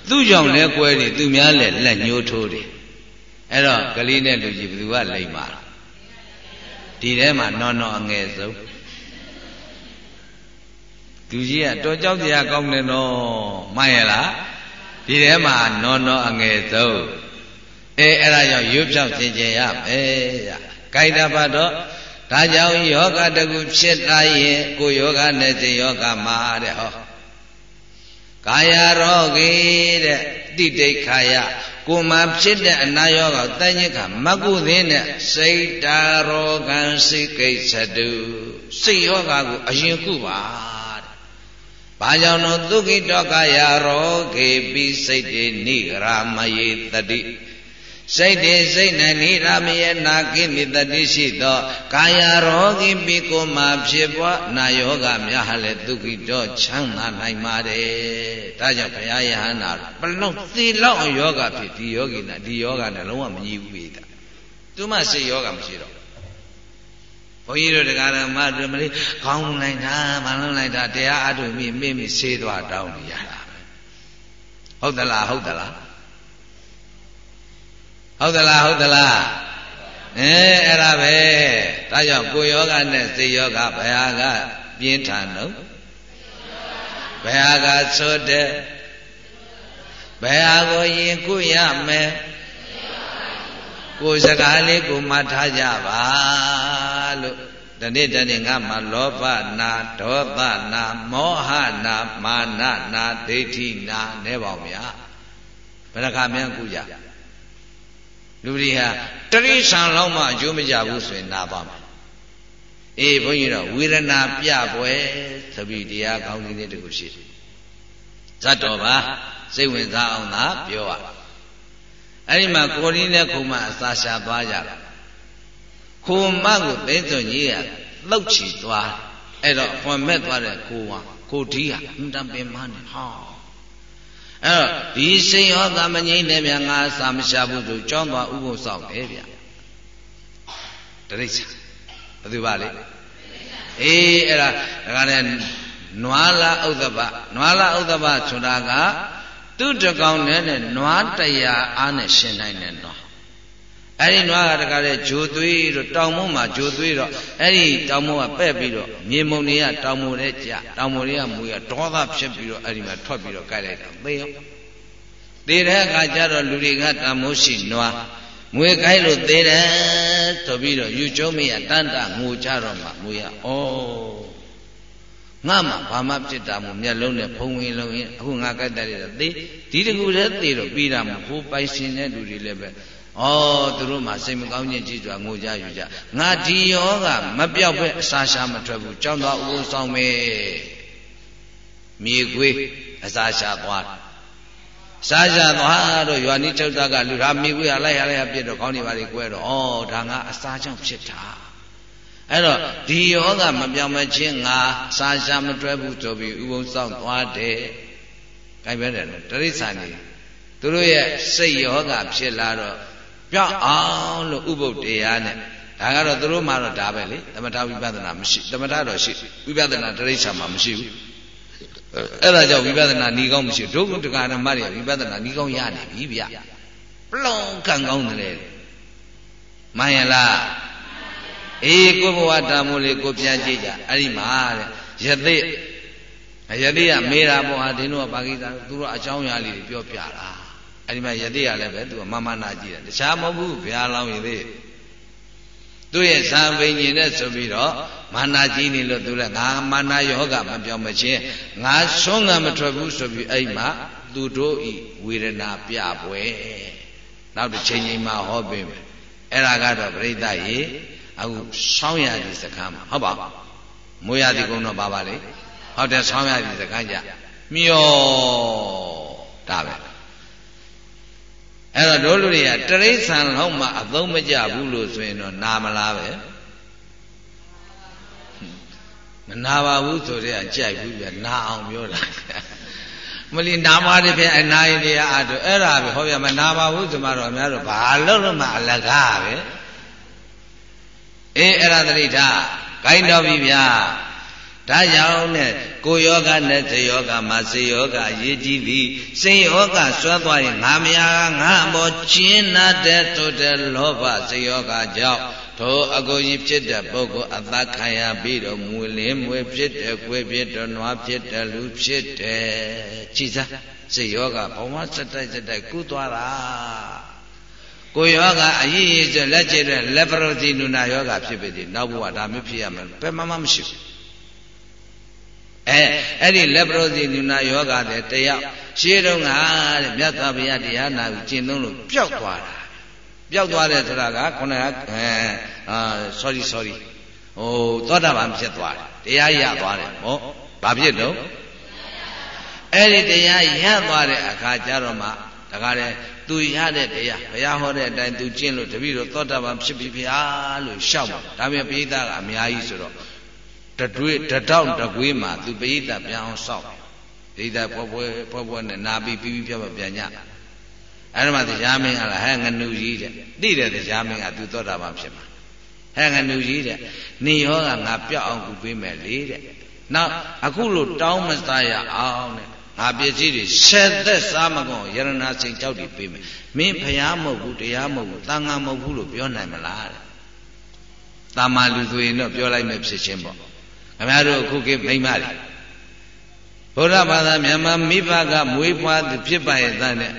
S1: သူ့ကြောင့်လဲကွဲတယ်သူများလဲလက်ညှိုးထိုးတယ်အဲ့တော့ကလေးနဲ့လူကြီးဘယ်သူကလိမ့်ပါဒီထဲမှာနော်နော်အငယ်ဆုံး လူကြီးကတော်ကြောက်တရားကောင်းတယ်နော်မှန်ရလားဒီထဲမှာနော်နော်အငယ်ဆုံးအဲအဲ့ဒါကြောင့်ရွတ်ဖြောက်သင်ကျင်ရမယ်ဗျ။ကိုက်တာပါတော့ဒါကြောင့်ယောဂတကူဖြစ်လာရင်ကိုယောဂနဲ့စေယောဂမှာတဲ့ဟောကာယရောဂေတဲ့တိတိခာယကိုမှဖြစ်တဲ့အနာယောဂတန်ညစ်ခမကုသေးနဲ့စိတ်တာရောဂံစိတ်ကိစ္စတုစိတ်ယောဂကိုအရင်ကုပါတဲ့။ ဘာကြောင့်လို့သုခိတောကယာရောဂေပိစိတ်တေနိဂရမယေတတိစိတ်တွေစိတ်နဲ့နိရာမယနာကိမိတတိရှိသောကာယရောဂိပိကိုမှဖြစ်ပွားနာယောဂများဟာလည်းဒုက္ခိတော့ချမ်းသာနိုင်ပါတယ်။ဒါကြောင့်ဘုရားယဟန္တာပလုံးသေလောက်အောင်ယောဂဖြစ်ဒီယောဂိနာဒီယောဂနဲ့လုံးဝမညီဘူးပေတာ။သူမှစိတ်ယောဂမရှိတော့ ဘုန်းကြီးတို့တရားဓမ္မတွေမလေးခေါင်းလိုက်တာမလုံးလိုက်တာတရားအထုမိမိမိဆေးသွားတောင်းနေရတာပဲ။ဟုတ်သလားဟုတ်သလားဟုတ်သလားဟုတ်သလားအဲအဲ့ဒါပဲဒါကြောင့်ကိုယောဂနဲ့စိတ်ယောဂဘယ်ဟာကပြင်းထန်တော့ဘယ်ဟာကသို့တဲ့ဘယ်ဟာကိုရင်ကုရမယ် ကိုစကားလေးကိုမှတ်ထားကြပါလို့တနေ့တနေ့ငါမှာလောဘနာဒေါသနာမောဟနာမာနနာဒိဋ္ဌိနာနဲပါဗျာဘယ်နှခါမြန်ကုကြလူတွေဟာတရိษံလောက်မှအကျိုးမကြဘူးဆိုရင်နာပါမှာအေးဘုန်းကြီးတော့ဝေဒနာပြပွဲသတိတရားကောင်းကြီးလေးတခုရှိတယ်ဇတ်တော်ပါစိတ်ဝင်စားအောင်သာပြောရ အဲ့ဒီမှာကိုရင်းနဲ့ခုမအစာရှာသွားကြတာခုမကိုသိစွန်ကြီးကလှုပ်ချီသွားအဲ့တော့ဖွန်မဲ့သွားတဲ့ကိုဝါကိုဒီဟာအင်တန်ပင်မနဲ့ဟောအဲ့တော့ဒီစိတ်ရောသမငိမ့်နဲ့ဗျာငါစာမရှာဘူးဆိုကြောင်းသွားဥပုသ်ဆောင်တယ်ဗျာတရိစ္ဆာဘယ်သူပါလဲအေးအဲ့ဒါဒါကလည်းနွားလာဥဒ္ဒပနွားလာဥဒ္ဒပဆိုတာက သူ့တကောင်နဲ့နွားတရားအားနဲ့ရှင်နိုင်တဲ့နွားအဲ့ဒီနွားကတကားတဲ့ဂျိုသွေးတို့တောင်မုံမှာဂျိုသွေးတော့အဲ့ဒီတောင်မုံကပဲ့ပြီးတော့မြေမုံတွေကတောင်မုံနဲ့ကြာတောင်မုံတွေကမူရဒေါသဖြစ်ပြီးတော့အဲ့ဒီမှာထွက်ပြီးတော့ကြိုက်လိုက်တာသေရောသေတဲ့အခါကျတော့လူတွေကတန်မိုးရှိနွားငွေကိုက်လို့သေးတယ်ဆိုပြီးတော့ယူကျုံးမရတန်တငိုကြတော့မှငွေရဩ ငါမှဘာမှဖြစ်တာမို့မျက်လုံးနဲ့ဖုံဝင်လုံးရင်အခုငါကြိုက်တယ်သေဒီတကူလည်းသေတော့ပြီးတာမို့ဟိုပိုင်ရှင်တဲ့လူတွေလည်းပဲဩသူတို့မှစိတ်မကောင်းခြင်းကြီးစွာငိုကြယူကြငါဒီယောကမပြောက်ပဲအစာရှာမထွက်ဘူးကြောင်းသွားဥပုဆောင်မယ်မြေခွေးအစာရှာသွားစားရှာသွားတော့ရွာနီးချုပ်သားကလူဟာမြေခွေးဟာလိုက်ရလိုက်ရပြစ်တော့ခေါင်းနေပါလေကွဲတော့ဩဒါငါအစာကြောင့်ဖြစ်တာ အဲ့တော့ဒီယောဂမပြောင်းမချင်းငါစားရှာမတွဲဘူးဆိုပြီးဥပုံဆောင်သွားတယ်။ဒါပဲတယ်တရိစ္ဆာန်ကြီးသူတို့ရဲ့စိတ်ယောဂဖြစ်လာတော့ပြောင်းအောင်လို့ဥပုပ်တရားနဲ့ဒါကတော့သူတို့မှတော့ဒါပဲလေသမထဝိပဿနာမရှိသမထတော့ရှိဝိပဿနာတရိစ္ဆာန်မှာမရှိဘူးအဲ့ဒါကြောင့်ဝိပဿနာဤကောင်းမရှိဒုက္ခတက္ကဓမ္မတွေဝိပဿနာဤကောင်းရနေပြီဗျပလောင်ကံကောင်းတယ်မှန်ရလား အေးကိုဘဝတာမို့လေကိုပြန်ကြည့်ကြအဲ့ဒီမှာတဲ့ယသိယသိကမေးတာပေါ့ဟာဒင်းတို့ကပါကိစ္စသူတို့အကြောင်းအရာလေးပြောပြတာအဲ့ဒီမှာယသိကလည်းပဲသူကမမနာကြည့်တယ်တခြားမဟုတ်ဘူးဘုရားလောင်းရသေးသူ့ရဲ့ဇံပင်ញင်နဲ့ဆိုပြီးတော့မာနာကြီးနေလို့သူလည်းငါမာနာယောဂမပြောင်းမချင်းငါဆုံးကမထွက်ဘူးဆိုပြီးအဲ့မှာသူတို့ဤဝေဒနာပြပွဲနောက်တစ်ချိန်ချိန်မှာဟောပေးမယ်အဲ့ဒါကတော့ပြိဿရေ အခုဆောင်းရည်စခန်းမှာဟုတ်ပါမိုးရသည်ကုန်းတော့ပါပါလေဟုတ်တယ်ဆောင်းရည်စခန်းကြမျောဒါပဲအဲ့တော့တို့လူတွေကတရိษံလောက်မှအသုံးမကျဘူးလို့ဆိုရင်တော့နာမလားပဲမနာပါဘူးဆိုတဲ့အကြိုက်ဘူးပြနာအောင်ပြောတာမလီနာမတွေဖြင့်အနာရင်တရားအတူအဲ့ဒါပဲဟောပြမနာပါဘူးဆိုမှတော့အများတို့ဘာလို့လို့မှအလကားပဲ အေးအဲ့ဒါသတိထားဂိုင်းတော်ပြီဗျာဒါကြောင့်နဲ့ကိုယောဂနဲ့စေယောဂမှာစေယောဂအရေးကြီးသည်စေယောဂဆွဲသွားရင်ငါမယာငါအမောကျင်းနာတဲ့ဆိုတဲ့လောဘစေယောဂကြောင့်ထိုအကိုကြီးဖြစ်တဲ့ပုဂ္ဂိုလ်အသက်ခံရပြီးတော့မွေလင်းမွေဖြစ်တယ်၊ကိုယ်ဖြစ်တယ်၊နွားဖြစ်တယ်လူဖြစ်တယ်ကြည်စားစေယောဂဘဝစတိုက်စတိုက်ကုသွားတာ ကိုယောဂအရေးရေးဆိုလက်ချေတဲ့လက်ပရောတိနုနာယောဂဖြစ်ပြီဒီနောက်ဘဝဒါမျိုးဖြစ်ရမယ်ဘယ်မှမမရှိဘူးအဲအဲ့ဒီလက်ပရောစီလူနာယောဂတဲ့တယောက်ရှေးတုန်းကတဲ့မြတ်စွာဘုရားတရားနာကိုကျင့်သုံးလို့ပျောက်သွားတာပျောက်သွားတယ်ဆိုတာကခုနကအဲအာ sorry sorry ဟိုသောတာပန်ဖြစ်သွားတယ်တရားရသွားတယ်ဟောဘာဖြစ်တော့အဲ့ဒီတရားရသွားတဲ့အခါကျတော့မှတကားတဲ့ သူရတဲ့တရားဘုရားဟောတဲ့အတိုင်းသူကျင့်လို့တပည့်တော်သောတာပန်ဖြစ်ပြီဗျာလို့ရှောက်ပါဒါပေမဲ့ပိဋကကအများကြီးဆိုတော့တတွေးတတောင့်တကွေးမှာသူပိဋကပြန်အောင်စောက်ပိဋကပွဲပွဲပွဲပွဲနဲ့နာပြီးပြီးပြီးပြပြပြန်ညအဲ့ဒါမှတရားမင်းကလည်းဟဲ့ငနူကြီးတဲ့တိတဲ့တရားမင်းကသူသောတာပန်ဖြစ်မှာဟဲ့ငနူကြီးတဲ့နေရောကငါပြောက်အောင်ကူပေးမယ်လေတဲ့နောက်အခုလို့တောင်းမစားရအောင်တဲ့ ငါပစ္စည်းတွေဆယ်သက်စားမကုန်ယရနာစိန်ကြောက်တွေပေးမယ်မင်းဖျားမဟုတ်ဘူးတရားမဟုတ်ဘူးတန်ခါမဟုတ်ဘူးလို့ပြောနိုင်မလားတဲ့တာမာလူဆိုရင်တော့ပြောလိုက်မယ်ဖြစ်ချင်းပေါ့ခင်ဗျားတို့အခုကိမိမ့်မတွေဘုရားဘာသာမြန်မာမိဘကမွေးဖွားသူဖြစ်ပါရဲ့သားနဲ့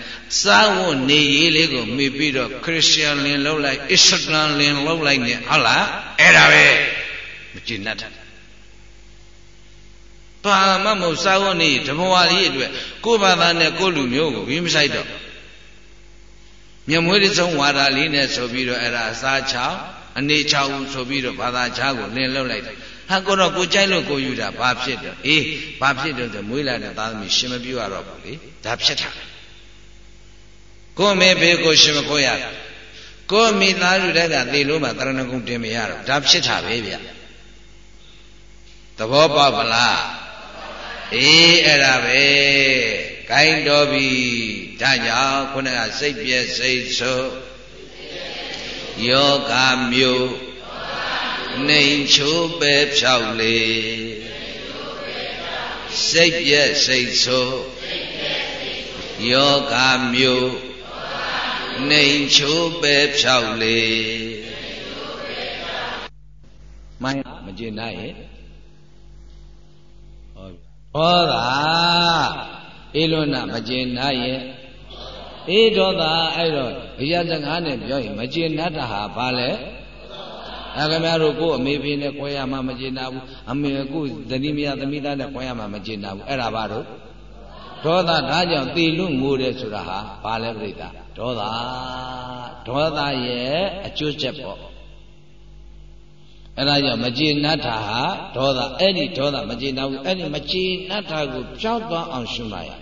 S1: စားဝတ်နေရေးလေးကိုမိပြီးတော့ခရစ်ယာန်လင်လောက်လိုက်အစ္စလမ်လင်လောက်လိုက်နဲ့ဟုတ်လားအဲ့ဒါပဲမကျင်တတ် ဘာမှမဟုတ်စားဝတ်နေတဘဝလေးအတွက်ကိုယ်ဘာသာနဲ့ကိုယ်လူမျိုးကိုဘင်းမဆိုင်တော့မြမွေးတဆုံးဝါဒလေးနဲ့ဆိုပြီးတော့အဲ့ဒါအစားချောင်းအနေချောင်းဆိုပြီးတော့ဘာသာချားကိုလင်းလောက်လိုက်တယ်ဟာကိုတော့ကိုကြိုက်လို့ကိုယူတာဘာဖြစ်တော့အေးဘာဖြစ်တော့ဆိုမွေးလာတဲ့သားသမီးရှင်မပြူရတော့ဘူးလေဒါဖြစ်တာကိုမေဖေကိုရှင်မကိုရကိုမိသားစုတက်ကသေလို့မှတရဏဂုံတင်မရတော့ဒါဖြစ်တာပဲဗျသဘောပေါက်ပလား အေးအဲ့ဒါပဲကိုင်းတော်ပြီဒါကြောင့်ခုနကစိတ်ပြည့်စိတ်ဆိုးယောဂမျိုးနှိမ်ချိုးပဲဖြောက်လေစိတ်ပြည့်စိတ်ဆိုးယောဂမျိုးနှိမ်ချိုးပဲဖြောက်လေမိုင်းမကျင်နိုင်ရဲ့ ဟောတာအေလွန်းနာမကျင်နာရဲ့အေဒေါသအဲ့တော့ဘုရားစကားနဲ့ပြောရင်မကျင်နာတာဟာဘာလဲအဲခင်ဗျားတို့ကို့အမေဖေနဲ့ခွဲရမှမကျင်နာဘူးအမေကို့ဇနီးမယားသမီးသားနဲ့ခွဲရမှမကျင်နာဘူးအဲ့ဒါဘာတို့ဒေါသဒါကြောင့်သေလွတ်ငိုတယ်ဆိုတာဟာဘာလဲပြိတ္တာဒေါသဒေါသရဲ့အကျိုးချက်ပေါ့ အဲ့ဒါကြောင့်မကျေနပ်တာဟာဒေါသအဲ့ဒီဒေါသမကျေနပ်ဘူးအဲ့ဒီမကျေနပ်တာကိုကြောက်သွားအောင်ရှုမှတ်ရ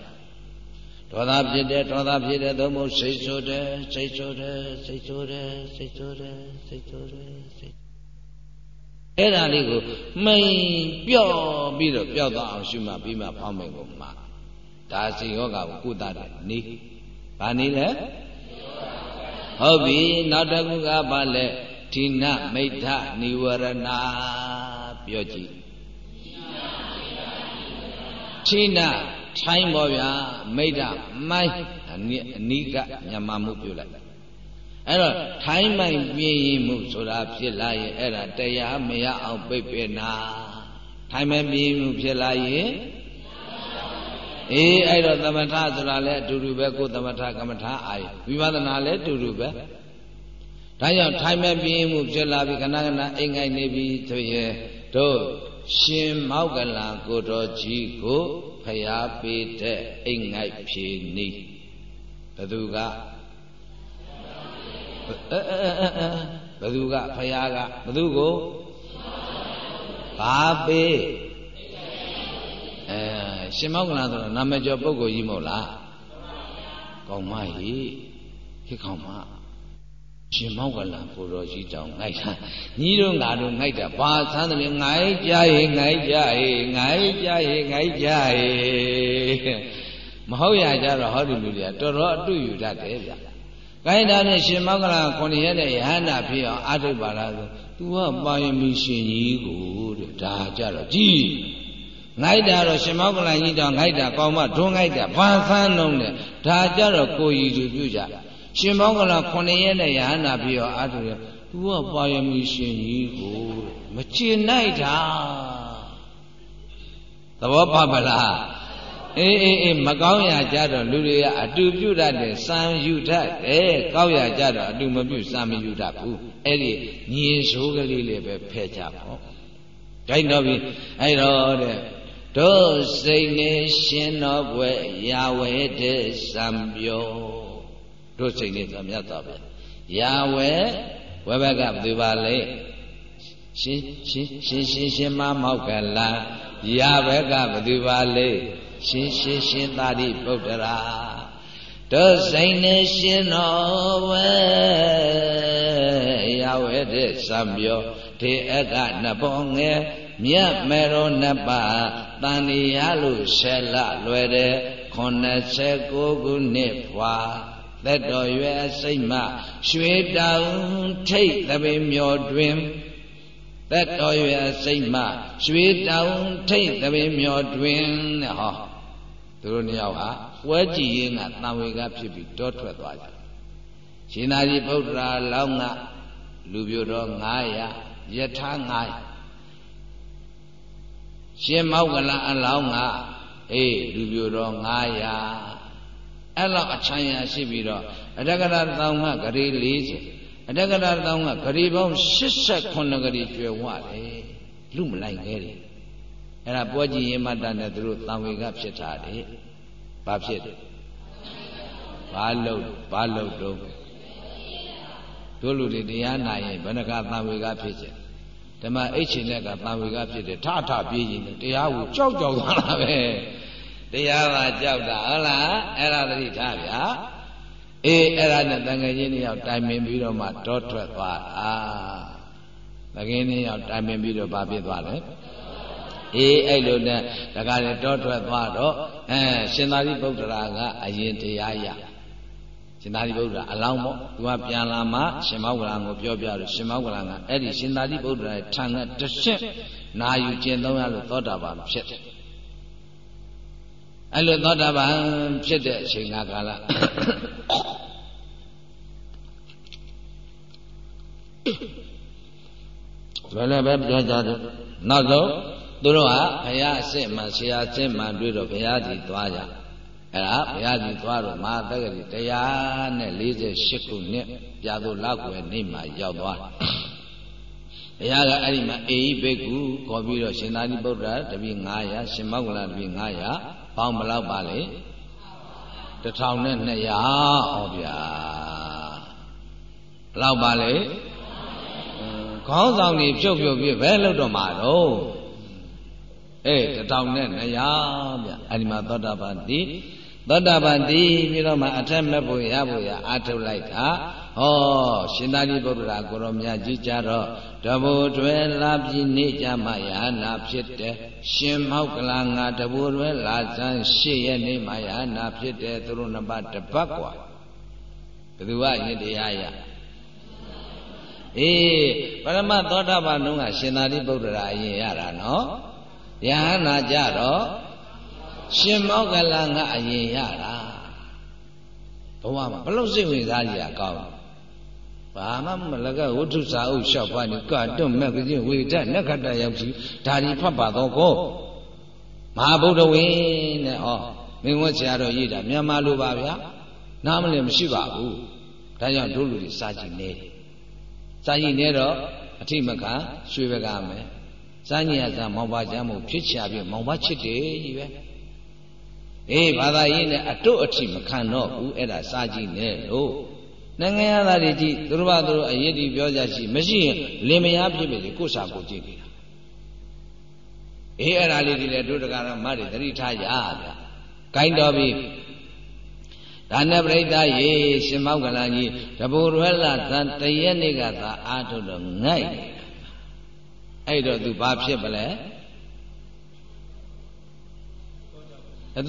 S1: ဒေါသဖြစ်တယ်ဒေါသဖြစ်တယ်သို့မဟုတ်စိတ်ဆိုးတယ်စိတ်ဆိုးတယ်စိတ်ဆိုးတယ်စိတ်ဆိုးတယ်စိတ်ဆိုးတယ်စိတ်အဲ့ဒါလေးကိုမိန်ပြော့ပြီးတော့ပျောက်သွားအောင်ရှုမှတ်ပြီးမှဖောင်းမိန်ကိုမှာဒါစိယောဂကိုကုသတယ်နေဘာနေလဲဟုတ်ပြီနောက်တစ်ခုကဘာလဲ ဌိနမိဋ္ဌនិဝရဏပြောကြည့်ဌိနထိုင်းပေါ်ဗျာမိဋ္ဌမိုင်းအနိကမြန်မာမှုပြုလိုက်အဲ့တော့ထိုင်းမိုင်ပြင်းရင်မှုဆိုတာဖြစ်လာရင်အဲ့ဒါတရားမရအောင်ပိတ်ပင်နာထိုင်းမိုင်ပြင်းမှုဖြစ်လာရင်အေးအဲ့တော့သမထဆိုတာလည်းအတူတူပဲကိုယ်သမထကမ္မထအာယဝိပဿနာလည်းအတူတူပဲ ဒါကြောင့်ထိုင်မဲ့ပြင်းမှုဖြစ်လာပြီခဏခဏအိမ်ငိုက်နေပြီဆိုရင်တို့ရှင်မောက်ကလာကိုတော်ကြီးကိုဖျားပေးတဲ့အိမ်ငိုက်ဖြေနီးဘသူကဘသူကဖျားကဘသူကိုဘာပေးအဲရှင်မောက်ကလာဆိုတော့နာမည်ကျော်ပုဂ္ဂိုလ်ကြီးမဟုတ်လားကောင်းမကြီးခေခေါမ ရှင်မောက်ကလန်ကိုတော်ကြီးတောင်ငိုက်တာညီတို့ငါတို့ငိုက်တာဘာသမ်းတယ်ငိုက်ကြရဲ့ငိုက်ကြရဲ့ငိုက်ကြရဲ့ငိုက်ကြရဲ့မဟုတ်ရကြတော့ဟောဒီလူတွေကတော်တော်အတူယူတတ်တယ်ဗျ။ကိုင်းတာနဲ့ရှင်မောက်ကလန်ခုနှစ်ရက်နဲ့ယဟန္တာဖြစ်အောင်အာထုပ်ပါလားဆို तू ကပါရမီရှင်ကြီးကိုတဲ့ဒါကြတော့ကြည်ငိုက်တာတော့ရှင်မောက်ကလန်ကြီးတောင်ငိုက်တာကောင်းမဒွန်းငိုက်တာဘာသမ်းလုံးနဲ့ဒါကြတော့ကိုရည်သူပြုကြ ရှင်မောကလ9ရက်နဲ့ယဟနာပြီးတော့အာထုရသူကပါရမီရှင်ကြီးကိုမချင်နိုင်တာသဘောပါပလားအေးအေးအေးမကောင်းရကြတော့လူတွေကအတူပြုတတ်တယ်စံယူတတ်တယ်ကောက်ရကြတော့အတူမပြုစံမယူတတ်ဘူးအဲ့ဒီညီဆိုးကလေးလေးပဲဖဲကြပေါ့ဂိုက်တော့ပြီအဲ့တော့တဲ့တို့စိတ်နေရှင်တော်ဘွယ်ရာဝဲတဲ့စံပြော တို့စိတ်နေဆိုမြတ်စွာဘုရားရာဝဲဝဲဘက်ကဘယ်သူပါလဲရှင်ရှင်ရှင်ရှင်ရှင်မမောက်ကလာရာဘက်ကဘယ်သူပါလဲရှင်ရှင်ရှင်သာရိပုတ္တရာတို့စိတ်နေရှင်တော်ဘွယ်ရာဝဲတဲ့စံပြောဒီအကနဘောငယ်မြတ်မေရောနှစ်ပါးတန်ဒီရလို့ဆယ်လလွယ်တဲ့89ခုနှစ်ဖွာ သက်တော်ရွယ်စိတ်မှရွှေတောင်ထိတ်သပင်မျောတွင်သက်တော်ရွယ်စိတ်မှရွှေတောင်ထိတ်သပင်မျောတွင်တဲ့ဟောသူတို့နှစ်ယောက်ဟာဝဲကြည်ရင်ကတန်ဝေကဖြစ်ပြီးတောထွက်သွားကြရှင်သာရိပုတ္တရာလောင်းကလူပြိုတော်900ယထာ900ရှင်မောက်ကလအလောင်းကအေးလူပြိုတော့900 အဲ့လောက်အချမ်းရရှိပြီးတော့အတက္ကရာတောင်ကဂရီ40အတက္ကရာတောင်ကဂရီပေါင်း89ဂရီကျွယ်ဝတယ်လူမလိုက်ခဲ့တယ်အဲ့ဒါပွဲကြည့်ရင်မတ္တနဲ့သူတို့တံဝေကဖြစ်တာတယ်ဘာဖြစ်တယ်ဘာလို့ဘာလို့တော့တို့လူတွေတရားနာရင်ဘယ်နှကတံဝေကဖြစ်ချက်ဓမ္မအိတ်ချင်တဲ့ကတန်ဝေကဖြစ်တယ်ထထပြေးရင်တရားကိုကြောက်ကြောက်သွားတာပဲ တရားကကြောက်တာဟုတ်လားအဲ့ဒါသတိထားဗျာအေးအဲ့ဒါနဲ့တန်ငယ်ချင်းတွေရောက်တိုင်ပင်ပြီးတော့မှတောထွက်သွားတာတကင်းတွေရောက်တိုင်ပင်ပြီးတော့ဗာဖြစ်သွားတယ်အေးအဲ့လိုနဲ့ဒါကလည်းတောထွက်သွားတော့အဲရှင်သာရိပုတ္တရာကအရင်တရားရရှင်သာရိပုတ္တရာအလောင်းပေါ့သူကပြန်လာမှရှင်မောကလံကိုပြောပြလို့ရှင်မောကလံကအဲ့ဒီရှင်သာရိပုတ္တရာထံကတရှင်းနာယူကျင့်သုံးရလို့သောတာပန်ဖြစ်တယ် အဲ့လိုသောတာပန်ဖြစ်တဲ့အချိန်ကာလဘယ်လည်းပဲပြောကြတယ်နောက်ဆုံးသူတို့ကဘုရားအစ်စ်မှဆရာအစ်စ်မှတွေ့တော့ဘုရားကြီးသွားကြအဲ့ဒါဘုရားကြီးသွားတော့မဟာတက္ကရီ148ခုနှစ်ပြာသူလောက်ွယ်နေ့မှာရောက်သွားတယ်ဘုရားကအဲ့ဒီမှာအေဟိဘိက္ခုခေါ်ပြီးတော့ရှင်သာရိပုတ္တရာတပည့်900ရှင်မောက္ကလတပည့်900 ပေါင်းဘယ်လောက်ပါလဲ1200ဟောဗျာဘယ်လောက်ပါလဲခေါင်းဆောင်ကြီးဖြုတ်ဖြုတ်ပြဘယ်လောက်တော့မှာတော့အေး1200ဗျအဲ့ဒီမှာသောတာပန်တိသောတာပန်တည်ပြီးတော့မှအထက်မဲ့ဖို့ရဖို့ရအာထုတ်လိုက်တာ ဟောရှင်သာရိပုတ္တရာကိုရောမြတ်ကြီးကြတော့တဘူတွဲလာပြီးနေကြမှယဟနာဖြစ်တယ်ရှင်မောက်ကလာငါတဘူတွဲလာစမ်းရှေ့ရဲ့နေမှယဟနာဖြစ်တယ်သူတို့နှစ်ပါးတပတ်กว่าဘယ်သူကယင်တရားရအေးပရမသောတာပန်တုန်းကရှင်သာရိပုတ္တရာအရင်ရတာနော်ယဟနာကြတော့ရှင်မောကလငါအရင်ရတာဘဝမှာဘလို့စိတ်ဝင်စားကြရကောင်း ဘာမှမလကဝတ္ထုစာအုပ်လျှောက်ပါနေကတွတ်မဲ့ကချင်းဝေဒနက္ခတရောက်ပြီဒါဒီဖတ်ပါတော့ကိုမဟာဗုဒ္ဓဝင်းတဲ့ဟောမင်းဝတ်ဆရာတော်ရေးတာမြန်မာလိုပါဗျာနားမလည်မရှိပါဘူးဒါကြောင့်တို့လူတွေစာကြည့်နေစာကြည့်နေတော့အထိမခံရွှေဘကမယ်စာညရစာမောင်ပါချမ်းမို့ဖြစ်ချပြီးမောင်ပါချစ်တယ်ကြီးပဲအေးဘာသာရေးနဲ့အတုအထိမခံတော့ဘူးအဲ့ဒါစာကြည့်နဲ့လို့ နိုင်ငံသားတွေကြည့်သူတို့ဘာသူတို့အရေးဒီပြောကြရှိမရှိရင်လင်မယားဖြစ်ပြီကိုယ်စာကိုကြည့်နေတာအေးအဲ့ဒါလေးတွေလည်းတို့တကားတော့မတွေသတိထားကြဗျာဂိုင်းတော်ပြီဒါနဲ့ပြိဋ္ဌာရေရှင်မောက်ကလန်ကြီးတဘူရွယ်လာသံတရက်နေ့ကသာအာထုတ်တော့ငိုက်အဲ့တော့သူဘာဖြစ်ပလဲ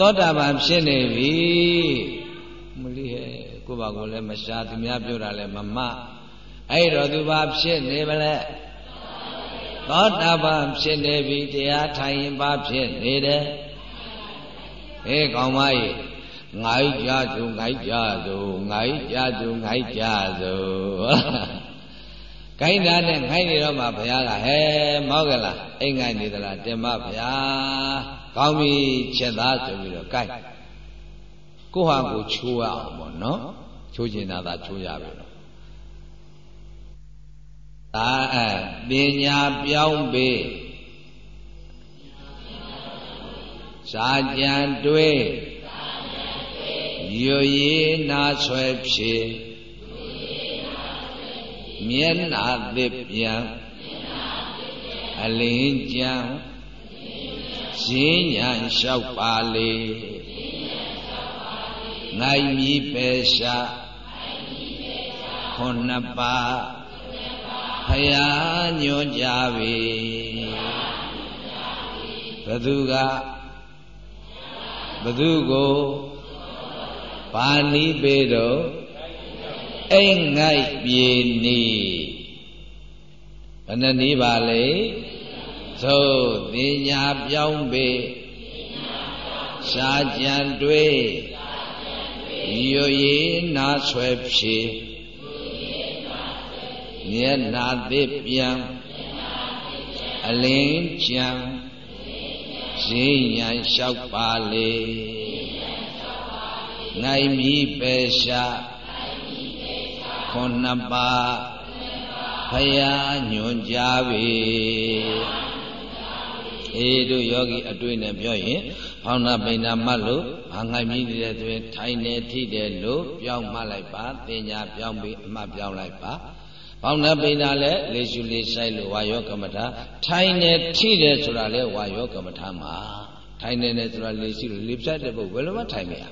S1: သောတာပန်ဖြစ်နေပြီမလီ ဟဲ့ကိုပါကိုလည်းမရှာသူများပြောတာလည်းမမအဲ့တော့သူဘာဖြစ်နေမလဲသောတာပန်ဖြစ်နေပြီတရားထိုင်ရင်ဘာဖြစ်နေတယ်ဟေးကောင်းမကြီးငိုက်ကြသူငိုက်ကြသူငိုက်ကြသူငိုက်ကြသူခိုင်းတာနဲ့ခိုင်းနေတော့မှဘုရားကဟဲမောက်ကလားအိမ်ငိုက်နေသလားတင်မဗျာကောင်းပြီချက်သားဆိုပြီးတော့ကြိုက် ကိုဟာကိုချိုးရအောင်ပေါ့နော်ချိုးကျင်တာသာချိုးရပြီတော့ဒါအပညာပြောင်းပေးစာကြံတွေးရွရည်နာဆွဲဖြေမျက်နာသစ်ပြန်အလင်းကြံရင်းညာလျှောက်ပါလေ နိုင်မြည်ပဲရှာခုနှစ်ပါးဖယားညွှန်ကြပြီဘသူကဘသူကိုဘာနီးပေတော့အိမ်ငိုက်ပြေနီးဘယ်နှနီးပါလဲသို့တင်ညာပြောင်းပေရှားကြံတွေး ရွရည်နာဆွဲဖြေမျက်နာသစ်ပြန်အလင်းကြံရင်းညာလျှောက်ပါလေနိုင်မီပေရှာခုနှစ်ပါးဖယားညွန်ကြပြီ အေးတို့ယောဂီအတွေ့နဲ့ပြောရင်ဖောင်းနာပိန်နာမှတ်လို့ဘာငိုင်မြည်နေတဲ့ဆိုရင်ထိုင်နေထိတယ်လို့ပြောင်းမှလိုက်ပါတင်ညာပြောင်းပြီးအမှတ်ပြောင်းလိုက်ပါဖောင်းနာပိန်နာလည်းလေရှုလေးဆိုင်လို့ဝါယောကမ္မထာထိုင်နေထိတယ်ဆိုတာလည်းဝါယောကမ္မထာမှာထိုင်နေတယ်ဆိုတာလေရှုလို့လေဖြတ်တဲ့ပုဂ္ဂိုလ်ဘယ်လိုမှထိုင်မရ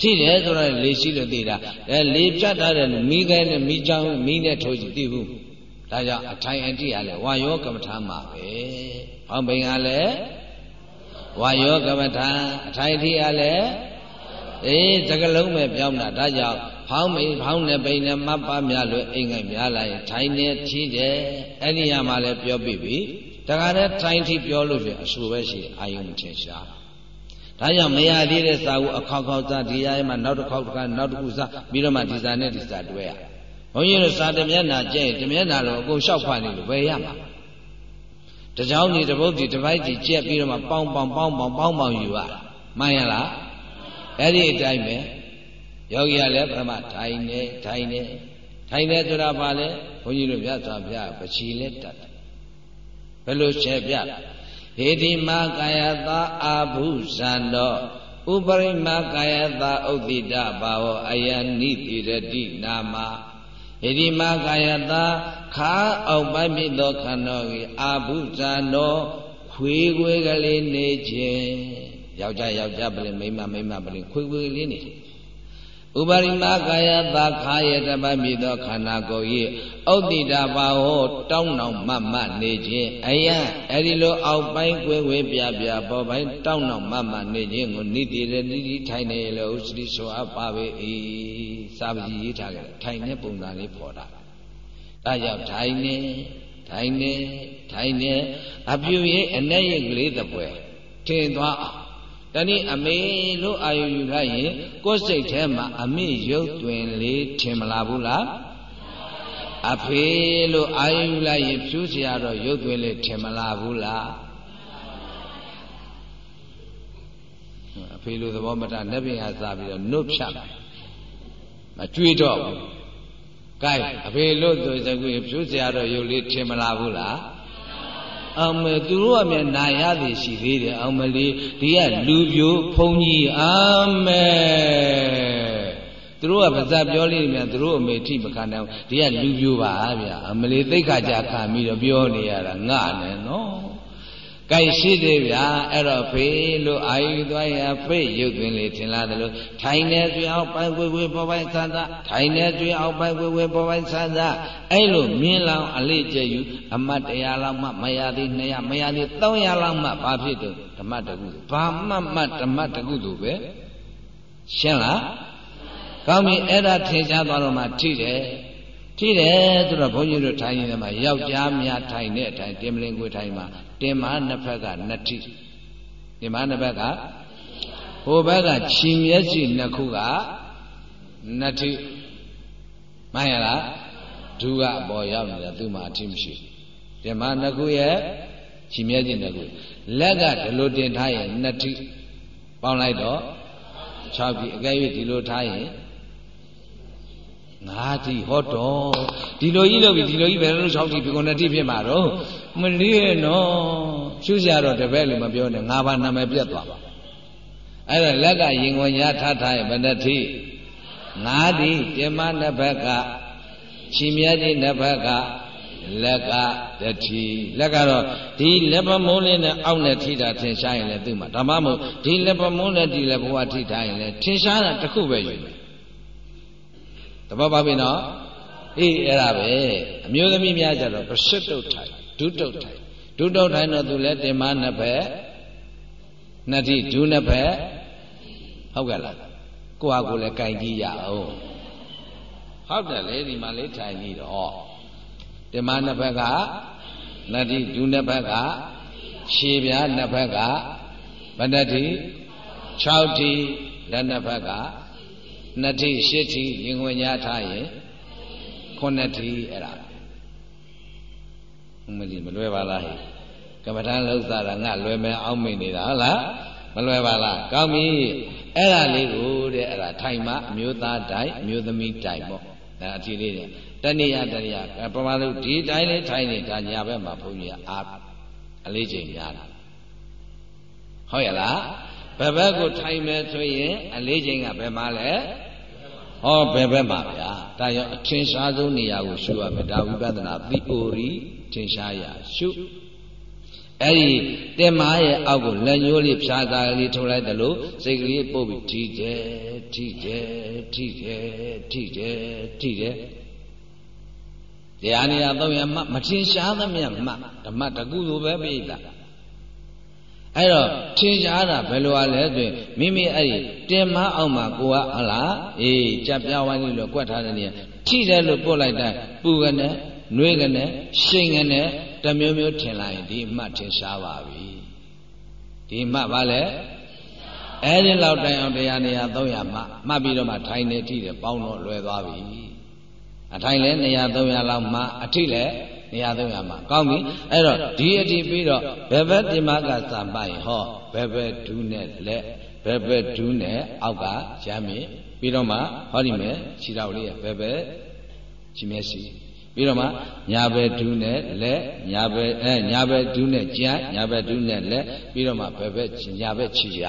S1: ထိတယ်ဆိုတာလေရှိလို့သိတာအဲလေဖြတ်ထားတဲ့မိခဲနဲ့မိချောင်းမိနဲ့ထိုးကြည့်သိဘူး ဒါကြောင့်အထိုင်အတိကလည်းဝါယောကမ္မထာမှာပဲဟောင်းပိန်ကလည်းဝါယောကမ္မထာအထိုင်အတိကလည်းအေးစကလုံးပဲပြောင်းတာဒါကြောင့်ဖောင်းမိန်ဖောင်းနဲ့ပိန်နဲ့မပများလို့အိမ်ငိုင်များလာရင်ထိုင်နေထိတယ်အဲ့ဒီရမှာလည်းပြောပြပြီတခါတည်းထိုင်ထိပြောလို့ရှိရင်အဆူပဲရှိအာယုံထင်ရှားဒါကြောင့်မရသေးတဲ့စာကိုအခေါက်ခေါက်စားဒီရရဲ့မှာနောက်တစ်ခေါက်တစ်ခါနောက်တစ်ခုစားပြီးတော့မှဒီစာနဲ့ဒီစာတွဲရ ဘုန်းကြီးတို့စာတမျက်နာကျင့်တမျက်နာလို့အကုန်လျှောက်ဖတ်နေလို့ဘယ်ရမှာတကြောင်ဒီတပုတ်ဒီတစ်ပိုက်ဒီကျက်ပြီးတော့မှပေါင်းပေါင်းပေါင်းပေါင်းပေါင်းပေါင်းယူရမှန်ရလားအဲ့ဒီအတိုင်းပဲယောဂီကလည်းပထမထိုင်နေထိုင်နေထိုင်နေဆိုတာဘာလဲဘုန်းကြီးတို့မြတ်စွာဘုရားပချီလက်တတ်ဘယ်လိုချက်ပြဟေတိမကာယတာအာဘုဇံတော်ဥပရိမကာယတာဥဒိတဘာဝအယနိတိရတိနာမ ဟေတိမကာယတာခါအောင်ပိုင်းမြင့်သောခန္ဓာကိုအာဘုဇံတော်ခွေခွေကလေးနေခြင်းယောက်ျားယောက်ျားပလင်မိန်းမမိန်းမပလင်ခွေခွေကလေးနေခြင်း ဥပရိမကာယတာခာယတပတ်မြည်သောခန္ဓာကိုယ်၏ဥဒိတာဘာဟောတောင်းတောင်မမနေခြင်းအယံအဲ့ဒီလိုအောက်ပိုင်းကွယ်ကွယ်ပြပြပေါ်ပိုင်းတောင်းတောင်မမနေခြင်းကိုနိတိရနိတိထိုင်နေလို့ဥစ္စရိဆိုအပ်ပါပေ၏စာပကြီးရေးထားကြတယ်ထိုင်နေပုံစံလေးပေါ်တာဒါကြောင့်ထိုင်နေထိုင်နေထိုင်နေအပြုရဲ့အ내ရဲ့ကလေးတပွဲထင်သွားအောင် တနည်းအမေလို့အာယုယူလိုက်ရင်ကိုယ်စိတ်ထဲမှာအမေရုပ်တွင်လေးထင်မလားဘူးလားအဖေလို့အာယုယူလိုက်ရင်ဖြူးစရာတော့ရုပ်တွင်လေးထင်မလားဘူးလားအဖေလို့သဘောမတနှက်ပြင်ဟာစားပြီးတော့နှုတ်ဖြတ်လိုက်မကြွေတော့ဘူး gain အဖေလို့ဆိုစကူဖြူးစရာတော့ရုပ်လေးထင်မလားဘူးလား အောင်မယ်သူတို့ကမြနာရသည်ရှိသေးတယ်အောင်မလေးဒီကလူပြိုဖုံကြီးအာမယ်သူတို့ကပါဇက်ပြောလိမ့်မယ်သူတို့အမေထိမခံနိုင်ဘူးဒီကလူပြိုပါဗျာအမလေးသိခါကြခံပြီးတော့ပြောနေရတာငါနဲ့နော် ကြိုက်ရှိသေးဗျာအဲ့တော့ဖေးလို့အာယူသွားရဖေးရုပ်သွင်းလေထင်လာတယ်လို့ထိုင်နေသွေးအောင်ပိုင်ဝေဝေပေါ်ပိုင်သန္တာထိုင်နေသွေးအောင်ပိုင်ဝေဝေပေါ်ပိုင်သန္တာအဲ့လိုမြင်လောင်အလေးကျယူအမတ်တရားလောက်မှမရသေး200မရသေး300လောက်မှဘာဖြစ်တော့ဓမ္မတကုဘာမှမှဓမ္မတကုသူပဲရှင်းလားကောင်းပြီအဲ့ဒါထင်ရှားသွားတော့မှထိတယ် ထိတယ်ဆိုတော့ဘုန်းကြီးတို့ထိုင်နေမှာယောက်ျားများထိုင်တဲ့အထိုင်တင်မလင်ကိုထိုင်မှာတင်မနှစ်ဖက်ကနှစ်ထိတင်မနှစ်ဖက်ကဟိုဘက်ကခြင်မျက်စိနှစ်ခုကနှစ်ထိမှန်ရလားဒုကအပေါ်ရောက်နေတာသူ့မှာအထိမရှိတင်မနှစ်ခုရဲ့ခြင်မျက်စိနှစ်ခုလက်ကဒီလိုတင်ထားရင်နှစ်ထိပေါင်းလိုက်တော့6ပြီအကဲ၍ဒီလိုထားရင် ငါးတိဟောတော်ဒီလိုကြီးလုပ်ပြီးဒီလိုကြီးဘယ်လို6တိဒီကုဏတိဖြစ်မှာတော့မလီးနော်ရှုရှာတော့တပည့်လို့မပြောနဲ့ငါဘာနာမည်ပြတ်သွားပါအဲ့ဒါလက်ကရင်ဝင်ရထထားရင်ဘယ်နှတိငါးဒီပြမနှစ်ဘက်ကချီမြတ်ကြီးနှစ်ဘက်ကလက်ကတတိလက်ကတော့ဒီလက်ပမုံးလေးနဲ့အောက်နဲ့ထိတာထင်ရှားရင်လည်းသူ့မှာဓမ္မမို့ဒီလက်ပမုံးနဲ့ဒီလက်ဘဝထိထားရင်လည်းထင်ရှားတာတစ်ခုပဲယူမယ် တပတ်ပါပြီနော်အေးအဲ့ဒါပဲအမျိုးသမီးများကြတော့ပရှစ်တုတ်ထိုင်ဒုတုတ်ထိုင်ဒုတုတ်ထိုင်တော့သူလည်းတင်မနှစ်ဖက်နှစ်တိဒုနှစ်ဖက်ဟုတ်ကဲ့လားကိုဟာကိုလည်းကြိုင်ကြည့်ရအောင်ဟုတ်တယ်လေဒီမှာလေးထိုင်ပြီးတော့တင်မနှစ်ဖက်ကနှစ်တိဒုနှစ်ဖက်ကရှည်ပြားနှစ်ဖက်ကဗတ္တိ6တိလက်နှစ်ဖက်က နှစ်တိရှစ်တိရင်ဝင်ညာထားရင်ခုနှစ်တိအဲ့ဒါမလီမလွယ်ပါလားဟဲ့ကမ္မထမ်းလှုပ်စားတာငါလွယ်မယ်အောက်မိနေတာဟုတ်လားမလွယ်ပါလားကောင်းပြီအဲ့ဒါလေးကိုတဲ့အဲ့ဒါထိုင်မှအမျိုးသားတိုင်အမျိုးသမီးတိုင်ပေါ့ဒါအထီးလေးတဲ့တဏိယတရိယပမာလို့ဒီတိုင်းလေးထိုင်နေတာညာဘက်မှာဘုန်းကြီးအားအလေးချိန်များတာဟုတ်ရလားဘယ်ဘက်ကိုထိုင်မယ်ဆိုရင်အလေးချိန်ကဘယ်မှာလဲ ဟောဘယ်ဘက်မှာဗျာဒါကြောင့်အထင်ရှားဆုံးနေရာကိုရှုရမယ်ဒါဝိပဿနာသီအိုရီထင်ရှားရာရှုအဲ့ဒီတင်မားရဲ့အောက်ကိုလက်ညှိုးလေးဖြာသာလေးထုတ်လိုက်တယ်လို့စိတ်ကလေးပုတ်ပြီးထိတယ်ထိတယ်ထိတယ်ထိတယ်ထိတယ်တရားနေရာသုံးရမှမထင်ရှားသမျှမှဓမ္မတကူလိုပဲပြိတာ အဲ့တော့ထင်ရှားတာဘယ်လို ਆ လဲဆိုရင်မိမိအဲ့ဒီတင်မအောင်မှာကိုကဟလားအေးကြပြဝိုင်းလို့ကွက်ထားတဲ့နေရာထိတယ်လို့ပို့လိုက်တိုင်းပူကနေနှွေးကနေရှိန်ကနေတမျိုးမျိုးထင်လာရင်ဒီအမှတ်ထင်ရှားပါပြီဒီမှတ်ပါလေအဲ့ဒီလောက်တိုင်အောင်တရားနေရာ300မှမှတ်ပြီးတော့မှထိုင်နေထိတယ်ပေါင်းတော့လွယ်သွားပြီအထိုင်လဲနေရာ300လောက်မှအထိလဲ နေရာ300မှကောင်းပြီအဲ့တော့ဒီအထိပြီးတော့ဘယ်ဘက်ပြမကစံပိုင်ဟောဘယ်ဘက်ဒူးနဲ့လက်ဘယ်ဘက်ဒူးနဲ့အောက်ကရမ်းမြင့်ပြီးတော့မှဟောဒီမဲ့ခြေတော်လေးရဘယ်ဘက်ခြေမျက်စိပြီးတော့မှညာဘက်ဒူးနဲ့လက်ညာဘက်အဲညာဘက်ဒူးနဲ့ကြံညာဘက်ဒူးနဲ့လက်ပြီးတော့မှဘယ်ဘက်ညာဘက်ခြေရ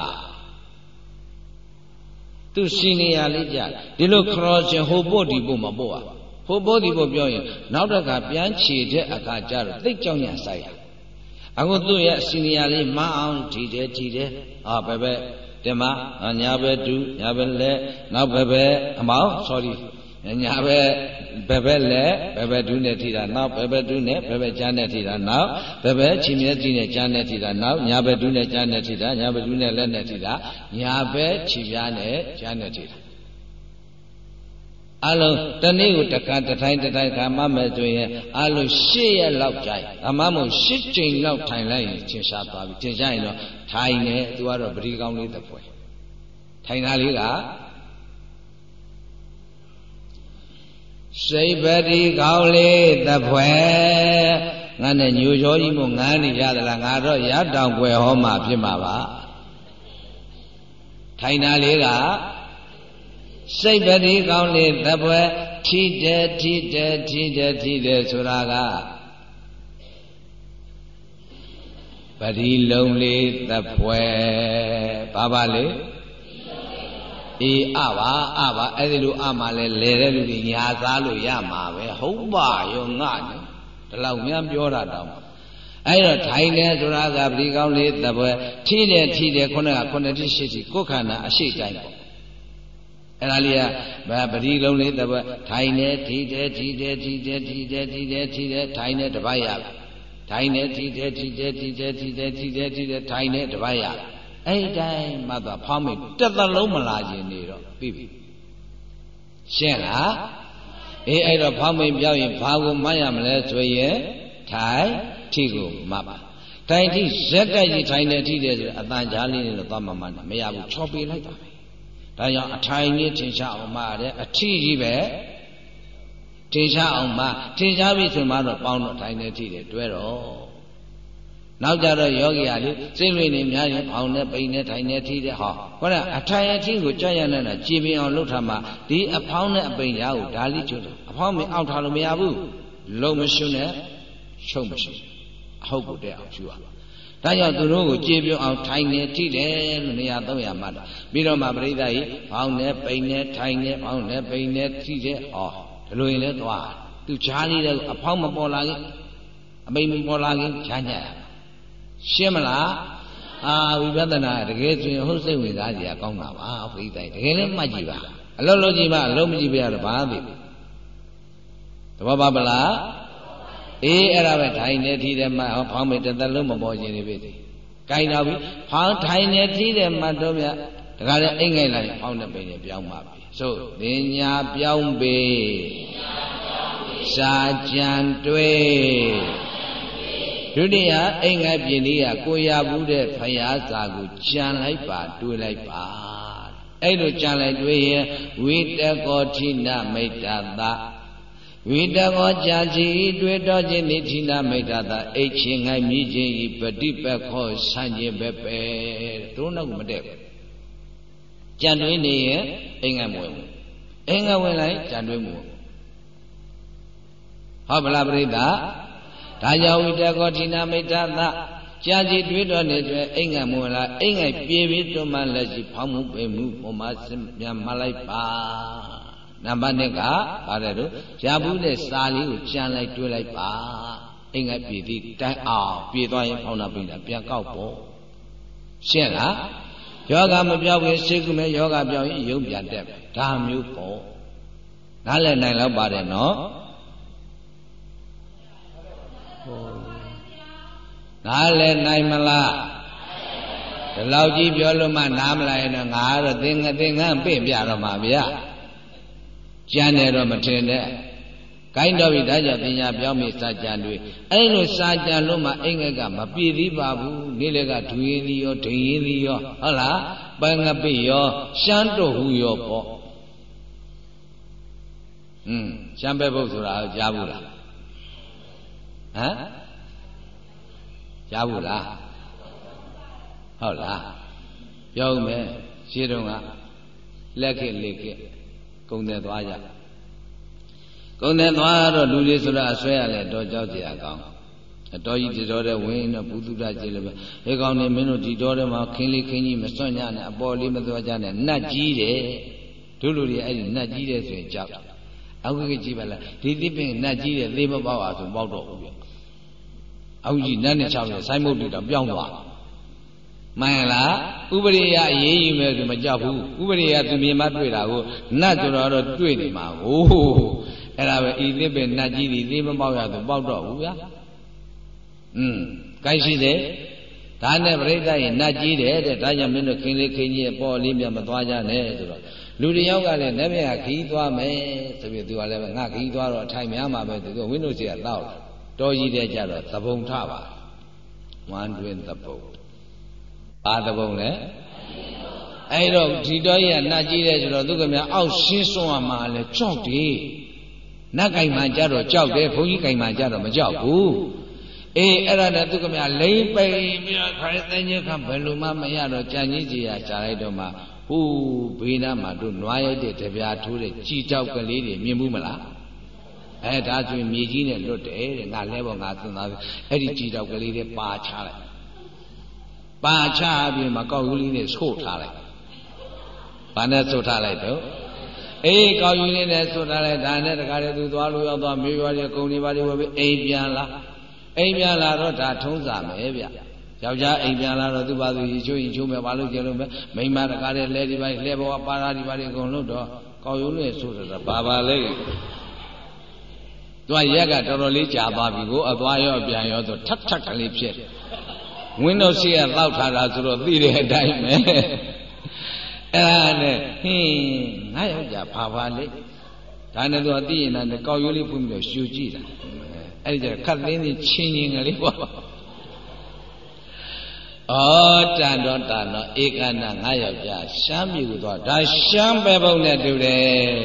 S1: သူစီနေရလေးကြဒီလိုခရောရှင်ဟိုပို့ဒီပို့မပို့อ่ะ ဟိုပို့ဒီပို့ပြောရင်နောက်တစ်ခါပြန်ခြေတဲ့အခါကျတော့သိကြောင်ညာဆိုင်ရအခုသူ့ရဲ့စီနေရလေးမအောင်ထီတယ်ထီတယ်အာဘယ်ဘက်တင်မညာဘက်ဒူးညာဘက်လက်နောက်ဘက်ဘက်အမောင်း sorry ညာဘက်ဘယ်ဘက်လဲဘယ်ဘက်ဒုနဲ့ထိတာနောက်ဘယ်ဘက်ဒုနဲ့ဘယ်ဘက်ကြားနဲ့ထိတာနောက်ဘယ်ဘက်ချီမြဲကြီးနဲ့ကြားနဲ့ထိတာနောက်ညာဘက်ဒုနဲ့ကြားနဲ့ထိတာညာဘက်ဒုနဲ့လက်နဲ့ထိတာညာဘက်ချီပြားနဲ့ကြားနဲ့ထိတာ အလုံးတနေ့ကိုတခါတထိုင်တထိုင်ခါမှမဲ့ဆိုရင်အလုံး၈ရက်လောက်ကြာအမမို့၈ချိန်လောက်ထိုင်လိုက်ရင်သင်ရှားသွားပြီသင်ရှားရင်တော့ထိုင်နေသူကတော့ပရိကောင်းလေးတစ်ပွဲထိုင်တာလေးကစိတ်ပတိကောင်းလေးသဖွယ်ငါနဲ့ညိုချောကြီးမို့ငန်းနေရသလားငါတော့ရတောင်ွယ်ဟောမှဖြစ်မှာပါထိုင်တာလေးက စိတ်ပတိကောင်းလေးသဖွယ်ထိတယ်ထိတယ်ထိတယ်ထိတယ်ဆိုတာကပတိလုံးလေးသဖွယ်ဘာပါလေအေးအပါအပါအဲ့ဒီလိုအမှလဲလဲတဲ့လူတွေညာစားလို့ရမှာပဲဟုတ်ပါရောငါနဲ့ဒီလောက်များပြောတာတောင်အဲ့တော့ထိုင်တယ်ဆိုတာကပရိကောင်းလေးသပွဲထီးတယ်ထီးတယ်ခုနကခုနတိရှိရှိကိုယ်ခန္ဓာအရှိတိုင်းပေါ့ အဲ့ဒါလေးကဗပရိလုံးလေးသပွဲထိုင်တယ်ထီးတယ်ထီးတယ်ထီးတယ်ထီးတယ်ထီးတယ်ထီးတယ်ထိုင်တယ်တပတ်ရထိုင်တယ်ထီးတယ်ထီးတယ်ထီးတယ်ထီးတယ်ထီးတယ်ထီးတယ်ထိုင်တယ်တပတ်ရအဲ့တိုင်းမှသွားဖောင်းမိတက်သလုံးမလာခြင်းနေတော့ပြီးပြီရှင်းလားအေးအဲ့တော့ဖောင်းမိပြောင်းရင်ဘာကိုမှတ်ရမလဲဆိုရင်ထိုင်ထိကိုမှတ်ပါထိုင်ထိဇက်တိုက်ကြီးထိုင်နေထိတယ်ဆိုအတန်ကြားလေးနဲ့တော့သွားမှမှမရဘူးချော်ပေးလိုက်တာပဲ ဒါကြောင့်အထိုင်ကြီးထင်ရှားအောင်မှတဲ့အထီးကြီးပဲထင်ရှားအောင်မှထင်ရှားပြီဆိုမှတော့ပေါင်းတော့ထိုင်နေထိတယ်တွဲတော့နောက်ကြတော့ယောဂီဟာလေစိတ်လွေနေများရင်ဖောင်းနဲ့ပိန်နဲ့ထိုင်နဲ့ထိတဲ့ဟောခေါင်းကအထိုင်အထိကိုကြောက်ရနေတာကြည်ပင်အောင်လှုပ်ထားမှဒီအဖောင်းနဲ့အပိန်ရာကိုဒါလေးကျွတ်အဖောင်းမအောက်ထားလို့မရဘူးလုံမရှုနဲ့ရှုံမရှုအဟုတ်ကိုတက်အောင်ရှုရ ဒါကြောင့်သူတို့ကိုကြေပြုံအောင်ထိုင်နေထိတယ်လို့နေရာ300မှတ်တာပြီးတော့မှပရိသတ်ကြီးဘောင်းနဲ့ပိန်နဲ့ထိုင်နဲ့ဘောင်းနဲ့ပိန်နဲ့ထိတယ်ဟောဒီလိုရင်လည်းသွားသူချားလေးတဲ့အဖောင်းမပေါ်လာခင်အမိန်မပေါ်လာခင်ချမ်းညက်ရှင်းမလားအာဝိပဿနာတကယ်ဆိုရင်ဟုတ်စိတ်ဝင်စားကြရကောင်းတာပါပရိသတ်တကယ်လည်းမှတ်ကြည့်ပါအလုံးလုံးကြည့်ပါအလုံးမကြည့်ပြရတော့ဘာသိသဘောပါပလား အေးအဲ့ဒါပဲထိုင်နေထီးတယ်မှဟောဖောင်းမေတသက်လုံးမပေါ်ခြင်းနေပြီသိကိုင်းတော့ပြီဖောင်းထိုင်နေထီးတယ်မှတော့မြတခါလေအိမ်ငိုက်လိုက်ဖောင်းတဲ့ပိန်နဲ့ပြောင်းပါပြီဆိုပညာပြောင်းပေစာကြံတွေ့ဒုတိယအိမ်ငိုက်ပြင်လေးကကိုရဘူးတဲ့ဖယားစာကိုကြံလိုက်ပါတွေးလိုက်ပါအဲ့လိုကြံလိုက်တွေးရင်ဝိတကောဋိနမိတ်တာသာ ဝိတကောကြာစီတွေ့တော်ခြင်းနိဌိနာမိတ်တာသာအိတ်ချင်းငိုင်းမြည်ခြင်းဤပฏิပက္ခောဆန့်ခြင်းပဲပဲတို့တော့မတည့်ဘူးကြံတွင်းနေရင်အိမ်ငယ်မဝင်ဘူးအိမ်ငယ်ဝင်လိုက်ကြံတွင်းမဝင်ဟုတ်ဗလားပရိသတ်ဒါကြောင့်ဝိတကောဌိနာမိတ်တာသာကြာစီတွေးတော်နေတဲ့အိမ်ငယ်မဝင်လားအိမ်ငယ်ပြေပြီးတွန်းမှလက်ရှိဖောင်းမှုပိမှုပုံမှစမြန်မလိုက်ပါ နံပါတ်1ကပါတယ်လို့ရဘူးတဲ့စာလေးကိုကြံလိုက်တွေးလိုက်ပါအိမ်ငယ်ပြေသည်တိုင်းအောင်ပြေသွားရင်ဖောင်းတာပိတာပြန်ကောက်ပေါ့ရှင်းလားယောဂမပြောက်ရင်စိတ်ကူမဲ့ယောဂပြောက်ရင်ယုံပြန်တက်ဒါမျိုးပေါ့နားလည်နိုင်တော့ပါတယ်နော်နားလည်နိုင်မလားဒီလောက်ကြီးပြောလို့မှနားမလာရင်တော့ငါကတော့သင်္ကသင်္ကန်းပြင့်ပြတော့မှာဗျာ ကြံတယ်တော့မထင်နဲ့ကိုင်းတော့ပြီဒါကြောင့်ပညာပြောင်းပြီစာကြံတွေအဲ့လိုစာကြံလို့မှအိမ်ငက်ကမပြည့်သေးပါဘူးနေ့လည်းကဒွေလီရောဒိရင်လီရောဟုတ်လားပန်းငပိရောရှမ်းတို့ဟူရောပေါ့อืมရှမ်းပဲဘုတ်ဆိုတာကြားဘူးလားဟမ်ကြားဘူးလားဟုတ်လားပြောဦးမယ်ရှင်းတော့ကလက်ခက်လက်ခက် ကုံတယ်သွားကြကုံတယ်သွားတော့လူတွေဆိုတာအဆွဲရလဲတော့ကြောက်ကြရကောင်းအတော်ကြီးဒီတော်တဲ့ဝင်းတော့ဘုသူဒကြည့်လို့ပဲဒီကောင်နေမင်းတို့ဒီတော်ထဲမှာခင်းလေးခင်းကြီးမစွန့်ညနဲ့အပေါ်လေးမသွားကြနဲ့နတ်ကြီးတယ်တို့လူတွေအဲ့ဒီနတ်ကြီးတယ်ဆိုရင်ကြောက်အခုကကြည့်ပါလားဒီတိပင်နတ်ကြီးတယ်သေမပေါက်အောင်ဆိုပေါက်တော့ဘူးပြအခုကြီးနတ်နဲ့ချောင်းရဆိုင်းမုတ်တွေတော့ပြောင်းသွား မှန်လားဥပရိယအေးယူမယ်ဆိုမကြောက်ဘူးဥပရိယသူမြင်မတွေ့တာကိုနတ်ဆိုတော့တွေ့နေမှာဟိုးအဲ့ဒါပဲဤသစ်ပဲနတ်ကြီးဒီသေးမပေါက်ရသူပေါက်တော့ဘူးဗျာอืมကိုင်းရှိတယ်ဒါနဲ့ပြိဿရဲ့နတ်ကြီးတယ်တဲ့ဒါကြောင့်မင်းတို့ခင်းလေးခင်းကြီးပေါ်လေးမြတ်မသွားကြနဲ့ဆိုတော့လူတယောက်ကလည်းလက်မြတ်ခီးသွားမယ်ဆိုပြီးသူကလည်းငါခီးသွားတော့အထိုင်များမှာပဲသူကဝင်းတို့စီကတောက်တော်ကြီးတဲ့ကြတော့သဘုံထပါဝမ်းတွင်သဘုံ ဘာသဘုံလဲအဲ့တော့ဒီတော်ကြီးကနတ်ကြီးတယ်ဆိုတော့သူကများအောက်ရှင်းစွန်းရမှာလဲကြောက်တယ်နတ်ကင်မှကြတော့ကြောက်တယ်ဘုန်းကြီးကင်မှကြတော့မကြောက်ဘူးအေးအဲ့ဒါနဲ့သူကမြလိမ့်ပိန်ပြီးတော့ခရဲသိညခဘယ်လိုမှမရတော့ကြံကြီးကြီးရရှာလိုက်တော့မှဟူးဘေးနားမှာတို့နွားရိုက်တဲ့တပြားထိုးတဲ့ကြည်တောက်ကလေးတွေမြင်ဘူးမလားအဲဒါဆိုရင်မြေကြီးနဲ့လွတ်တယ်တဲ့ငါလဲပေါ်ငါသင်သားအဲ့ဒီကြည်တောက်ကလေးတွေပါချလိုက် ပါချပြီးမကောက်ယူလေးနဲ့ဆို့ထားလိုက်ဘာနဲ့ဆို့ထားလိုက်တော့အေးကောက်ယူလေးနဲ့ဆို့ထားလိုက်ဒါနဲ့တခါတည်းသူသွားလို့ရောက်သွားမေးရွာတွေကုံတွေပါတွေဝယ်ပြီးအိမ်ပြန်လာအိမ်ပြန်လာတော့ဒါထုံးစာမယ်ဗျယောက်ျားအိမ်ပြန်လာတော့သူ့ဘာသူရေချိုးရင်ချိုးမယ်ဘာလို့ကျလို့မယ်မိန်းမတကားတဲ့လဲဒီပါလဲဘဝပါရာဒီပါတွေအကုန်လုံးတော့ကောက်ရုံးနဲ့ဆိုတော့ဘာပါလဲသူကရက်ကတော်တော်လေးကြာသွားပြီကိုအသွားရောပြန်ရောဆိုထပ်ထပ်ကလေးဖြစ် ဝင်းတော့ရှိရတောက်ထားတာဆိုတော့သိတဲ့အတိုင်းပဲအဲ့ဒါနဲ့ဟင်းငါယောက်ျားဘာပါလဲဒါနဲ့သူကသိရင်လည်းကောက်ရိုးလေးဖွင့်ပြီးတော့ရှူကြည့်တာအဲ့ဒီကျခတ်သိင်းချင်းချင်းချင်းကလေးပေါ့ဩတန်တော့တန်တော့ဧကနာငါယောက်ျားရှမ်းပြည်ကိုသွားဒါရှမ်းပဲပုံနဲ့တူတယ်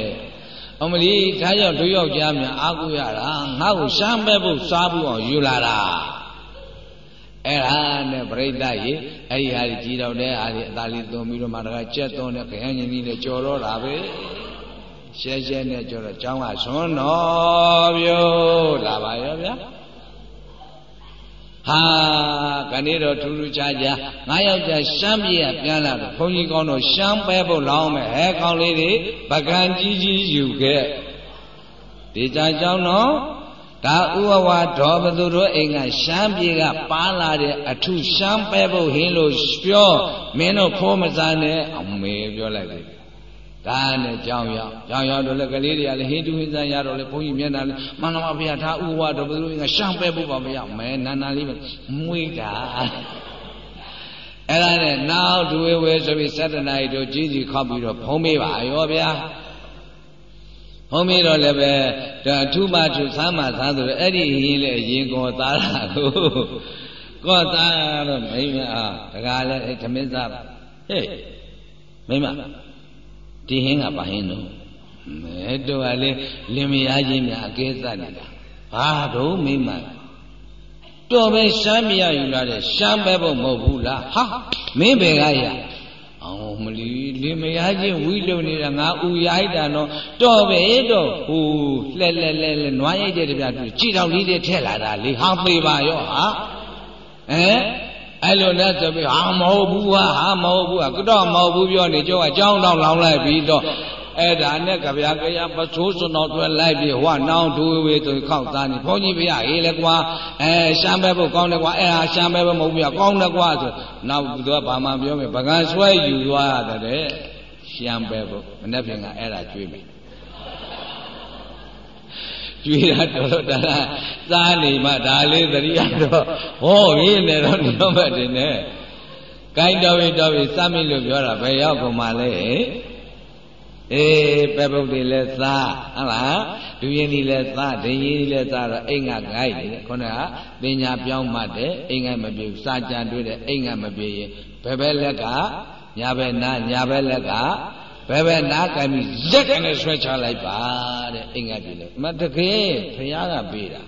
S1: အမလီဒါကြောင့်တို့ယောက်ျားများအာကိုရတာငါ့ကိုရှမ်းပဲဖို့စားဖို့အောင်ယူလာတာ အဲ့ဒါနဲ့ပြိဿရေအဲ့ဒီဟာကြီးတော့တဲ့ဟာဒီအသာလေးသွန်ပြီးတော့မှတခါကြက်သွန်တဲ့ခရမ်းချင်းကြီးနဲ့ကြော်တော့တာပဲရှဲရှဲနဲ့ကြော်တော့ကျောင်းကဆွန်းတော်ပြို့လာပါရောဗျာဟာခဏတော့ထူးထူးခြားခြားငါယောက်ျားရှမ်းပြေကပြန်လာတော့ဘုန်းကြီးကောင်းတော့ရှမ်းပဲဖို့လောင်းမယ်ဟဲကောင်းလေးတွေပကံကြီးကြီးယူခဲ့ဒီကြကြောင်းတော့ ဒါဥဝဝဒေါဘသူတို့အိမ်ကရှမ်းပြေကပါလာတဲ့အထုရှမ်းပဲဖို့ဟင်းလို့ပြောမင်းတို့ဖိုးမစားနဲ့အမေပြောလိုက်တယ်ဒါနဲ့ကြောင်းရောက်ကြောင်းရောက်တော့လေကလေးတွေကလည်းဟိတုဟိသံရတော့လေဘုန်းကြီးမျက်နှာလေမန္တမဖေဟာထားဥဝတော့ဘယ်လိုလဲရှမ်းပဲဖို့ပါမရမဲနန္နာလေးမွေးတာအဲ့ဒါနဲ့နောက်ဒူဝေဝေဆိုပြီးစတနာရီတို့ကြီးကြီးခောက်ပြီးတော့ဖုံးပေးပါရောဗျာဖုံး ပြီးတော့လည်းပဲဒါအထုမထုဆမ်းမဆမ်းဆိုတော့အဲ့ဒီဟင်းလေရင်ကောသားတာကိုကောသားတော့မိမအားတကားလည်းအဲ့သမင်းစားဟေးမိမဒီဟင်းကဘာဟင်းတော့မဲတို့ကလေလင်မယားချင်းများအကဲစနေတာဘာတော့မိမတော်ပဲရှမ်းမရယူလာတဲ့ရှမ်းပဲဖို့မဟုတ်ဘူးလားဟာမင်းဘယ်ကရ အောင်မလီလင်မယားချင်းဝီလုံနေတာငါဥရိုက်တာနော်တော်ပဲတော့ဟိုလှဲ့လှဲ့လှဲ့လှဲ့နွားရိုက်တဲ့တပြားကြည်တော်လေးတွေထက်လာတာလေဟာပေပါရောဟာဟမ်အဲ့လိုနဲ့ဆိုပြီးဟာမဟုတ်ဘူးဟာဟာမဟုတ်ဘူးကတော့မဟုတ်ဘူးပြောနေကြောကကြောင်းတော့လောင်းလိုက်ပြီးတော့ အဲ့ဒါနဲ့ကြဗျာကြရပသိုးစွန်တော်တွဲလိုက်ပြီးဟောနောင်ဒူဝေဆိုခောက်သားနေဘုန်းကြီးဗျာအေးလေကွာအဲရှမ်းပဲဖို့ကောင်းတယ်ကွာအဲ့ဟာရှမ်းပဲမဟုတ်ဘူးကောင်းတယ်ကွာဆိုနောက်သူကဘာမှပြောမယ်ပကံဆွဲယူသွားရတယ်ရှမ်းပဲဖို့မနေ့ပြင်ကအဲ့ဒါကျွေးမယ်ကျွေးတာတော်တော့တလားစားနေမှဒါလေးသတိရတော့ဟောရင်းနေတော့နေတော့မှတင်နေကိုင်းတော်ပြီတော်ပြီစမ်းမိလို့ပြောတာဘယ်ရောက်ကုန်မှလဲ အေးပဲပုတ်တွေလည်းစားဟုတ်လားဒူရင်တွေလည်းစားဒင်းကြီးတွေလည်းစားတော့အိမ်ကဂိုက်နေတယ်ခုနကပညာပြောင်းမှတ်တယ်အိမ်ကမပြေဘူးစာကြံတွေ့တယ်အိမ်ကမပြေရင်ဘယ်ဘက်လက်ကညာဘက်နာညာဘက်လက်ကဘယ်ဘက်နာကံပြီးလက်ကနေဆွဲချလိုက်ပါတဲ့အိမ်ကပြေလို့မတကယ်ဖရာကပေးတာ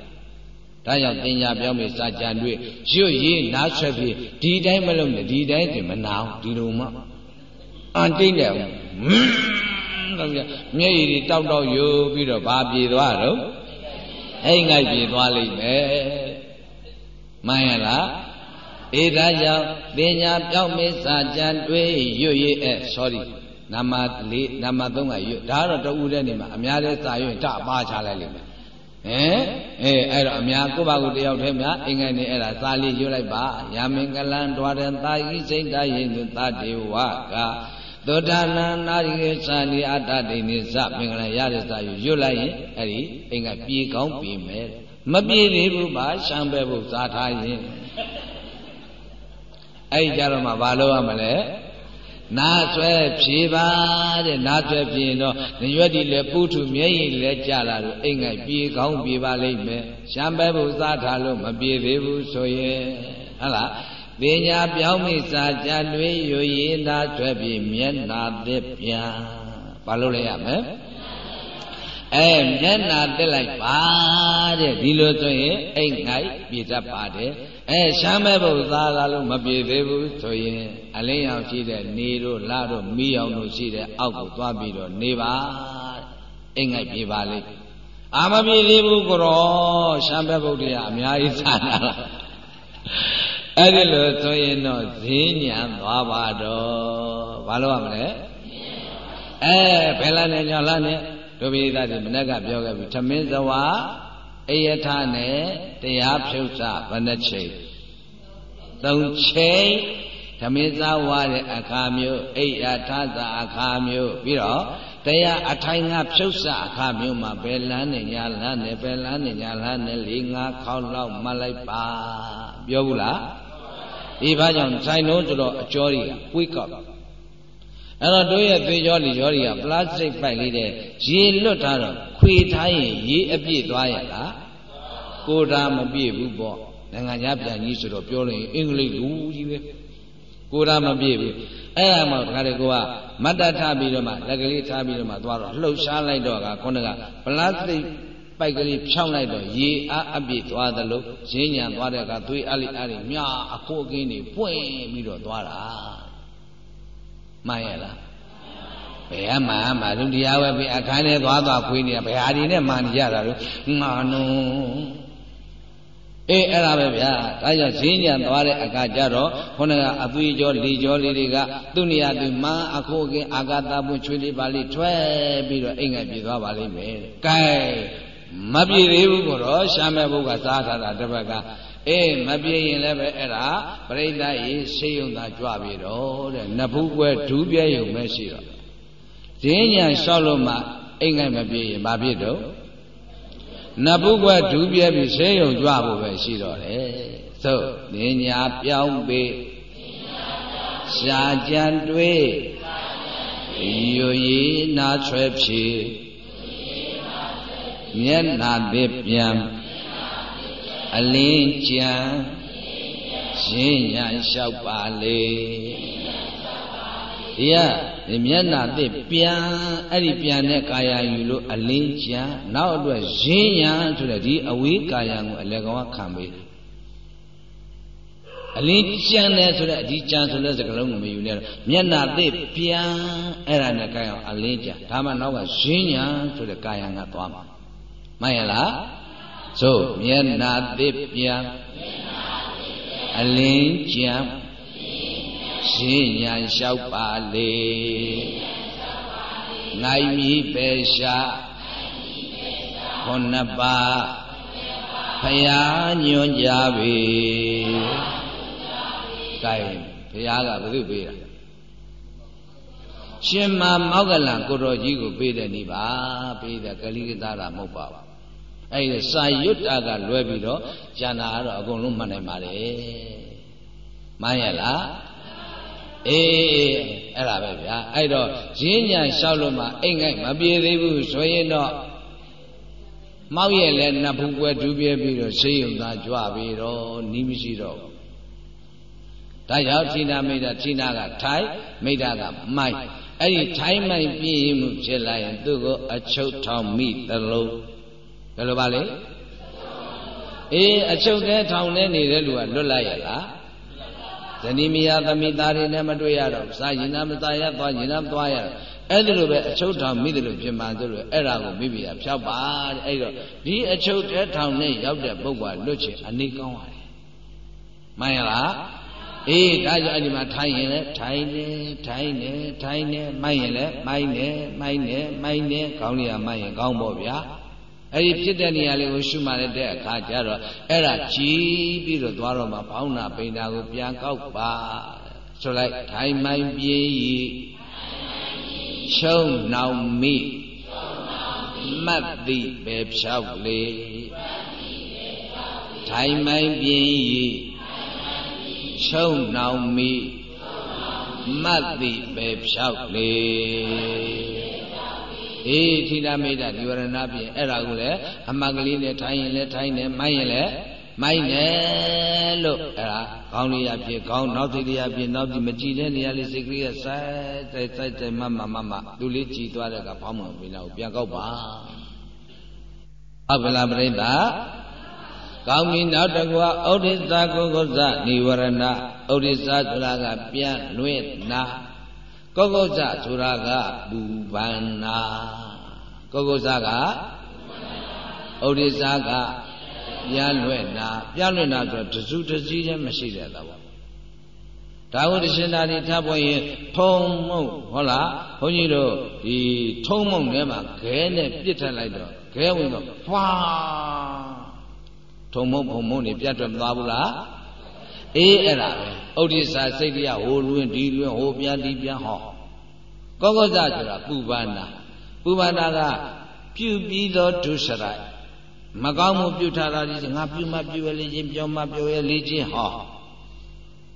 S1: ဒါကြောင့်တင်ညာပြောင်းပြီးစာကြံတွေ့ရွတ်ရေးနားဆွဲပြီးဒီတိုင်းမလုပ်နဲ့ဒီတိုင်းတင်မနာအောင်ဒီလိုမှအန်တိတ်တယ် တော့ပြမျက်ရည်တွေတောက်တောက်ယိုပြီးတော့ဘာပြေသွားတော့အိမ်ငိုက်ပြေသွားလိမ့်မယ်မှန်ရလားအေးဒါကြောင့်ပညာပြောင်းမေစာကြံတွေးရွတ်ရအဲ sorry နာမလေးနာမသုံးကရွတ်ဒါကတော့တူတဲ့နေမှာအများလေးစာရွတ်တပါချလိုက်လိမ့်မယ်ဟင်အေးအဲ့တော့အများကိုယ့်ဘာကိုတယောက်တည်းများအင်္ဂိုင်းနေအဲ့ဒါစာလေးရွတ်လိုက်ပါယာမင်္ဂလံတွားတဲ့သာဤစိတ်တရင်သူတတေဝက သောတာနံနာရိကေသာနိအတ္တဒိနေစမင်္ဂလာရတဲ့စာယူရွတ်လိုက်ရင်အဲ့ဒီအိမ်ကပြေကောင်းပြေမယ်မပြေသေးဘူးပါရှမ်းပဲဖို့စားထားရင်အဲ့ဒီကြတော့မှဘာလို့ရမလဲနာဆွဲဖြေပါတဲ့နာဆွဲဖြေရင်တော့ရွက်ဒီလေပုထုမျက်ရည်လဲကြလာလို့အိမ်ကပြေကောင်းပြေပါလိမ့်မယ်ရှမ်းပဲဖို့စားထားလို့မပြေသေးဘူးဆိုရင်ဟုတ်လား ပညာပြောင်းမိစာကြလွေရွရည်သာထွက်ပြီးမျက်နာသစ်ပြန်ဘာလို့လဲရမလဲအဲမျက်နာတက်လိုက်ပါတဲ့ဒီလိုဆိုရင်အိမ်ငိုက်ပြတတ်ပါတယ်အဲရှမ်းမဲ့ဘုရားလာလို့မပြေသေးဘူးဆိုရင်အလင်းရောင်ရှိတဲ့နေတို့လတို့မီးရောင်တို့ရှိတဲ့အောက်ကိုသွားပြီးတော့နေပါအိမ်ငိုက်ပြေပါလိမ့်အာမပြေသေးဘူးကိုရောရှမ်းမဲ့ဘုရားအများကြီးဆန္ဒလား အဲ့ဒီလိုဆိုရင်တော့ဈေးညံသွားပါတော့ဘာလို့ရမလဲအဲဘယ်လာနဲ့ညောလာနဲ့ဒုပိသတိမနေ့ကပြောခဲ့ပြီသမင်းဇဝအေယထနဲ့တရားဖြုတ်စဘယ်နှချိန်သုံးချိန်သမင်းဇဝတဲ့အခါမျိုးအိယထသအခါမျိုးပြီးတော့တရားအထိုင်ကဖြုတ်စအခါမျိုးမှာဘယ်လန်းနဲ့ညာလန်းနဲ့ဘယ်လန်းနဲ့ညာလန်းနဲ့၄၅ခေါက်လောက်မှတ်လိုက်ပါပြောဘူးလား ဒီဘာကြောင့်ဆိုင်လုံးဆိုတော့အကျော်ကြီးကွေးကောက်အဲ့တော့တို့ရဲ့သေကျော်လီကျော်ကြီးကပလတ်စတစ်ပိုက်လေးတဲ့ရေလွတ်ထားတော့ခွေထားရင်ရေအပြည့်သွားရလားကိုတာမပြည့်ဘူးပေါ့နိုင်ငံခြားပြန်ကြီးဆိုတော့ပြောလို့အင်္ဂလိပ်လူကြီးပဲကိုတာမပြည့်ဘူးအဲ့ဒါမှတခါတည်းကိုကမတ်တထားပြီးတော့မှလက်ကလေးထားပြီးတော့မှသွားတော့လှုပ်ရှားလိုက်တော့ကခုနကပလတ်စတစ် ပိုက်ကလေးဖြောင်းလိုက်တော့ရေအားအပြည့်သွားသလိုရင်းညံသွားတဲ့အခါသွေးအားလေးအားလေးမြာအခိုးအကင်းတွေပွင့်ပြီးတော့သွားတာမှန်ရဲ့လားဘယ်အမှန်မှလူတရားပဲပြီးအခန်းထဲသွားသွားခွေးနေတာဘယ်ဟာဒီနဲ့မှန်နေကြတာလို့ငါနုံအေးအဲ့ဒါပဲဗျာဒါကြောင့်ဈဉ္ညာသွားတဲ့အခါကျတော့ခုနကအသွေးကြောလေကြောလေးတွေကသူ့နေရာသူမှန်အခုကင်းအာဂတပွင့်ချွေးလေးပါလေးထွက်ပြီးတော့အိမ်ငယ်ပြေသွားပါလိမ့်မယ်ကဲ မပြေသေးဘူးကိုတော့ရှာမဲ့ဘုရားစားထားတာတစ်ပတ်ကအေးမပြေရင်လည်းပဲအဲ့ဒါပြိဋ္ဌာရေဆေးရုံသာကြွပြီတော့တဲ့နဖူးကွဲဒူးပြဲရုံပဲရှိတော့ဈဉ္ညာလျှောက်လို့မှအိမ်ငယ်မပြေရင်ဘာဖြစ်တော့နပုကွဒူးပြဲပြီးဆေးရုံကြွဖို့ပဲရှိတော့တယ်သို့ဉညာပြောင်းပေရှားကြံတွေးယူရည်နာဆွဲဖြေ မျက်နာသစ်ပြန်အလင်းကြံရှင်းညာလျှောက်ပါလေဒီကမျက်နာသစ်ပြန်အဲ့ဒီပြန်တဲ့ကာယယူလို့အလင်းကြံနောက်အတွက်ရင်းညာဆိုတဲ့ဒီအဝေးကာယကိုအလကောင်ခံပေးတယ်အလင်းကြံတယ်ဆိုတဲ့အဒီကြံဆိုတဲ့စကားလုံးကိုမယူနဲ့မျက်နာသစ်ပြန်အဲ့ဒါနဲ့ကာယအလင်းကြံဒါမှနောက်ကရင်းညာဆိုတဲ့ကာယကသွားမှာ မှန်ရလားဆိုမျက်နာသစ်ပြန်အလင်းကြံရှင်းညာလျှောက်ပါလေငိုင်မြီပဲရှာခုနှစ်ပါးဖယားညွန်ကြပြီကဲဘုရားကဘု து ပေးတာရှင်မမောက္ကလံကိုတော်ကြီးကိုပေးတယ်နေပါပေးတယ်ကလိကသာတာမဟုတ်ပါဘူး အဲ့ဒီစာရွတ်တာကလွဲပြီးတော့ကျန်တာကတော့အကုန်လုံးမှတ်နိုင်ပါလေမှန်ရလားအေးအဲ့ဒါပဲဗျာအဲ့တော့ရင်းညာလျှောက်လို့မှအိမ်ငိုက်မပြေသေးဘူးဆိုရင်တော့မောက်ရဲ့လဲနတ်ဘူးပွဲဒူးပြဲပြီးတော့ဆေးရုံသားကြွပြီးတော့နီးမရှိတော့ဘူးဒါကြောင့်ဌိနာမိတ်တာဌိနာကထိုင်မိတ်တာကမိုက်အဲ့ဒီထိုင်မိုက်ပြည့်မှုဖြစ်လာရင်သူ့ကိုအချုပ်ထောင်မိသလို ဘယ်လိုပါလဲအေးအချုပ်တဲထောင်နေနေတဲ့လူကလွတ်လိုက်ရလားဇနီးမယားသမီးသားတွေနဲ့မတွေ့ရတော့စာရင်နာမသားရသွားရင်နာမသွားရအဲ့ဒါလိုပဲအချုပ်ထောင်မိတယ်လို့ပြင်မှန်သလိုအဲ့ဒါကိုမိမိကဖြောက်ပါတဲ့အဲ့တော့ဒီအချုပ်တဲထောင်နဲ့ရောက်တဲ့ပုဂ္ဂိုလ်လွတ်ချင်အနေကောင်းရတယ်မှန်ရလားအေးဒါကြောင့်အဲ့ဒီမှာထိုင်ရင်လည်းထိုင်နေထိုင်နေထိုင်နေမိုက်ရင်လည်းမိုက်နေမိုက်နေမိုက်နေကောင်းလျာမိုက်ရင်ကောင်းပေါ့ဗျာ အဲ့ဒီဖြစ်တဲ့နေရာလေးကိုရှုမှတ်လိုက်တဲ့အခါကျတော့အဲ့ဒါကြည်ပြီးတော့သွားတော့မှဘောင်းနာပိန်တာကိုပြန်ကောက်ပါဆိုလိုက်ထိုင်မိုင်းပြေးဤချုံနှောင်မိမတ်တိပဲဖြောက်လေထိုင်မိုင်းပြေးဤချုံနှောင်မိမတ်တိပဲဖြောက်လေ အေးထိနာမိတ်တာဒီဝရဏပြင်အဲ့ဒါကိုလည်းအမှန်ကလေးနဲ့ထိုင်ရင်လည်းထိုင်နေမိုင်းရင်လည်းမိုင်းတယ်လို့အဲ့ဒါခေါင်းလေးရဖြစ်ခေါင်းနောက်သိလေးရဖြစ်နောက်ဒီမကြည်တဲ့နေရာလေးစိတ်ကလေးကစိုက်တိုက်စိုက်တိုက်မမမမသူလေးကြည်သွားတဲ့ကဖောင်းမှဝင်တော့ပြန်ကောက်ပါအဗလာပရိသကောင်းပြီနောက်တကွာဩဒိသကုကုဇနိဝရဏဩဒိသဆိုတာကပြန်လွင့်နာ ကောကုဇဆိုတာကပူပန်နာကောကုဇကဩဒိသကပြန်လွင့်နာပြန်လွင့်နာဆိုတစုတစည်းချင်းမရှိတဲ့သဘောဒါဝတရှင်သာတိထပ်ပွင့်ရင်ထုံမုံဟုတ်လားဘုန်းကြီးတို့ဒီထုံမုံထဲမှာခဲနဲ့ပြစ်ထက်လိုက်တော့ခဲဝင်တော့ဖွာထုံမုံဖုံမုံနေပြတ်ထွက်မသွားဘူးလား အေးအဲ့ဒါပဲဥဒိစ္စစိတ်တရားဟိုလွင်ဒီလွင်ဟိုပြန်ဒီပြန်ဟောကောကောဇဆိုတာပူပန္နာပူပန္နာကပြုပြီးသောဒုစရိုက်မကောင်းမှုပြုထားတာဒီငါပြုမှပြုရလေချင်းပြောမှပြောရလေချင်းဟော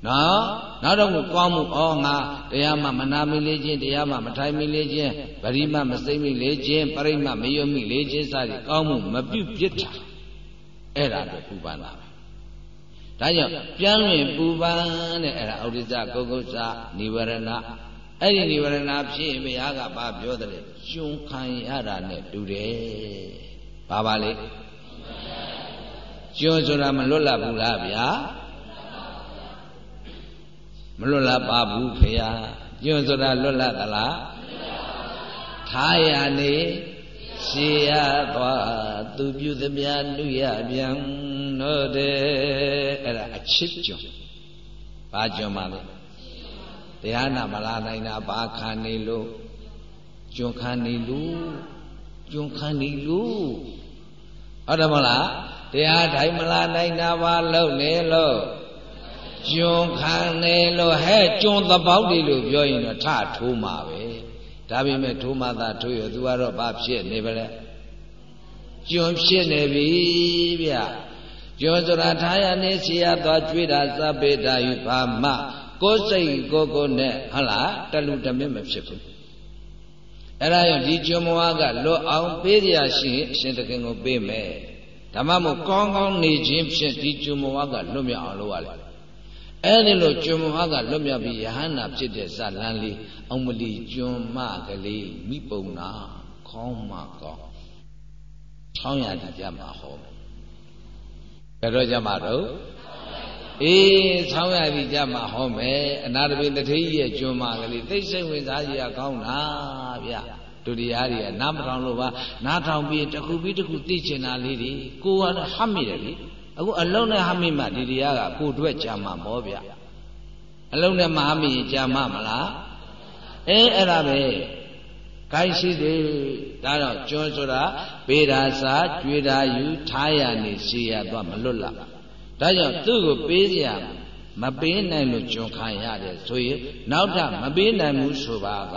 S1: နော်နောက်တော့ကောင်းမှုဩငါတရားမှမနာမိလေချင်းတရားမှမထိုင်မိလေချင်းပရိမမစိမ့်မိလေချင်းပရိမမယုံမိလေချင်းစသည်ကောင်းမှုမပြုပြစ်တာအဲ့ဒါပဲပူပန်တာပဲ ဒါကြောင့်ပြန်လွင်ပူပန်တဲ့အဲ့ဒါဩဒိစ္စကုက္ကုစနိဝရဏအဲ့ဒီနိဝရဏဖြစ်ဘုရားကဘာပြောတယ်လဲရှင်ခံရတာနဲ့တူတယ်ဘာပါလဲကျွန်းဆိုတာမလွတ်လပ်ဘူးလားဗျာမလွတ်လပ်ပါဘူးဖေဟာကျွန်းဆိုတာလွတ်လပ်သလားထားရနေ ရှေရသွားသူပြုသမျှလူရပြန်တို့တဲ့အဲ့ဒါအချစ်ကျွန်ဘာကျွန်ပါလဲတရားနာမလာနိုင်တာဘာခံနေလို့ကျွန်ခံနေလို့ကျွန်ခံနေလို့ဟုတ်တယ်မလားတရားတိုင်းမလာနိုင်တာဘာလို့လဲလို့ကျွန်ခံနေလို့ဟဲ့ကျွန်သဘောက်တွေလို့ပြောရင်တော့ထထိုးမှာပဲ ဒါပေမဲ့ထိုးမှသာထိုးရသူကတော့ဘာဖြစ်နေပါလဲကျွန်းဖြစ်နေပြီဗျကျွန်းဆိုတာထားရနေစီရသွားကြွေးတာစပေတာယူဘာမှကိုယ်စိတ်ကိုကိုနဲ့ဟုတ်လားတလူတမင်မဖြစ်ဘူးအဲ့ဒါကြောင့်ဒီကျွန်းမွားကလွတ်အောင်ပေးရရှိရင်အရှင်တခင်ကိုပေးမယ်ဓမ္မမို့ကောင်းကောင်းနေခြင်းဖြင့်ဒီကျွန်းမွားကလွတ်မြောက်အောင်လုပ်ရတယ် အဲ့ဒီလိုကျွန်းမွားကလွတ်မြောက်ပြီးယဟန္တာဖြစ်တဲ့ဇာလန်းလေးအောင်မလီကျွန်းမကလေးမိပုံနာခေါင်းမကောင်းချောင်းရည်ကြမှာဟောဘယ်တော့ကြမှာတော့အေးဆောင်းရည်ကြမှာဟောမယ်အနာတပိတထေးကြီးရဲ့ကျွန်းမကလေးသိစိတ်ဝင်စားကြီးရကောင်းတာဗျဒုတိယတွေကနားမထောင်လို့ပါနားထောင်ပြီးတစ်ခုပြီးတစ်ခုသိချင်တာလေးတွေကိုကတော့ဟတ်မိတယ်လေ အခုအလုံးနဲ့ဟတ်မိမှဒီတရားကကိုအတွက်ကြာမှာမောဗျအလုံးနဲ့မဟတ်မိရင်ကြာမှာမလားအဲအဲ့ဒါပဲကိုင်းရှိသေးဒါတော့ကျွန်းဆိုတာပေဒါစာကျွေတာယူထားရနေစီရသွားမလွတ်လာဒါကြောင့်သူ့ကိုပေးစရာမပေးနိုင်လို့ကျွန်းခံရတယ်ဆိုရင်နောက်ထပ်မပေးနိုင်ဘူးဆိုပါက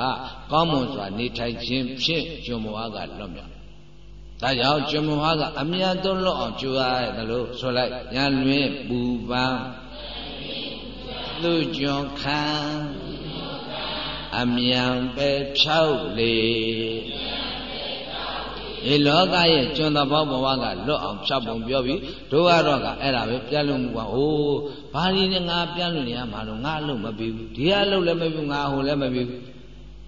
S1: ကောင်းမွန်စွာနေထိုင်ခြင်းဖြင့်ကျွန်းမွားကလွတ်မြောက် ဒါကြောင့်ကျွန်းမွားကအမြတ်သုံးလွတ်အောင်ကြိုးရတယ်လို့ဆိုလိုက်ညာလွင်ပူပန်းသူကျွန်းခံအမြန်ပဲဖြောက်လေဒီလောကရဲ့ကျွန်းသဘောဘဝကလွတ်အောင်ဖြောက်ပုံပြောပြီးတို့ကတော့ကအဲ့ဒါပဲပြတ်လို့မူပါအိုးဘာဒီနဲ့ငါပြတ်လို့နေရမှာတော့ငါအလုပ်မပြီးဘူးဒီအလုပ်လည်းမပြီးငါဟိုလည်းမပြီးဘူး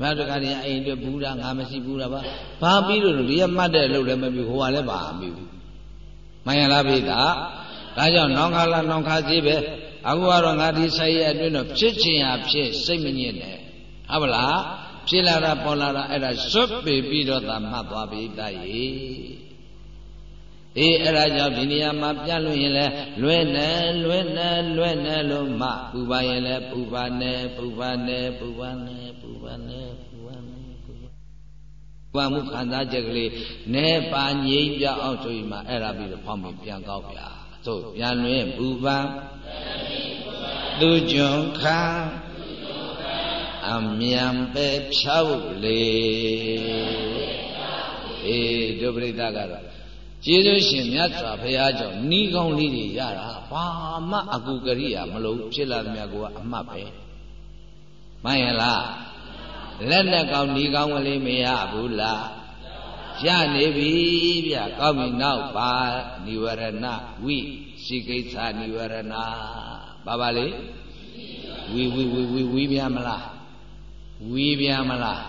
S1: မြတ်တက္ကရာအိမ်တွေဘူးတာငါမရှိဘူးတာပါဘာပြီးလို့ဒီကမှတ်တဲ့အလုပ်လည်းမပြီးဟိုကလည်းဘာမပြီးဘူးမှန်ရလားပိဒါဒါကြောင့်နောင်ခါလာနောင်ခါစီပဲအခုကတော့ငါဒီဆိုင်ရဲ့အတွင်းတော့ဖြစ်ချင်ရဖြစ်စိတ်မညစ်နဲ့ဟုတ်ပါလားဖြစ်လာတာပေါ်လာတာအဲ့ဒါဇွတ်ပေပြီးတော့သာမှတ်သွားပြီတတ်ရေ အေးအဲ့ဒါကြောင့်ဒီနေရာမှာပြတ်လို့ရင်လဲလွဲ့နေလွဲ့နေလွဲ့နေလို့မှပူပါရင်လဲပူပါနေပူပါနေပူပါနေပူပါနေပူပါနေပူပါဘာမှုခံစားချက်ကလေးနဲပါငြိမ့်ပြအောင်ဆိုရင်မှအဲ့ဒါပြီးတော့ဖောင်းပြီးပြန်ကောက်ဗျာသို့ပြန်လွင်ပူပါသူကြုံခံအမြန်ပဲဖြောက်လေအေးဒုပရိသကတော့ ကျေးဇူးရှင်မြတ်စွာဘုရားကြောင့်ဤကောင်းလေးတွေရတာဘာမှအကူကရိယာမလို့ဖြစ်လာသမျှကိုကအမှတ်ပဲမှန်ရလားလက်နဲ့ကောင်းဤကောင်းကလေးမရဘူးလားရနေပြီဗျကောင်းပြီနောက်ပါនិဝရဏဝိစိကိစ္စនិဝရဏဘာပါလေဝီဝီဝီဝီဝီပြမလားဝီးပြန်မလား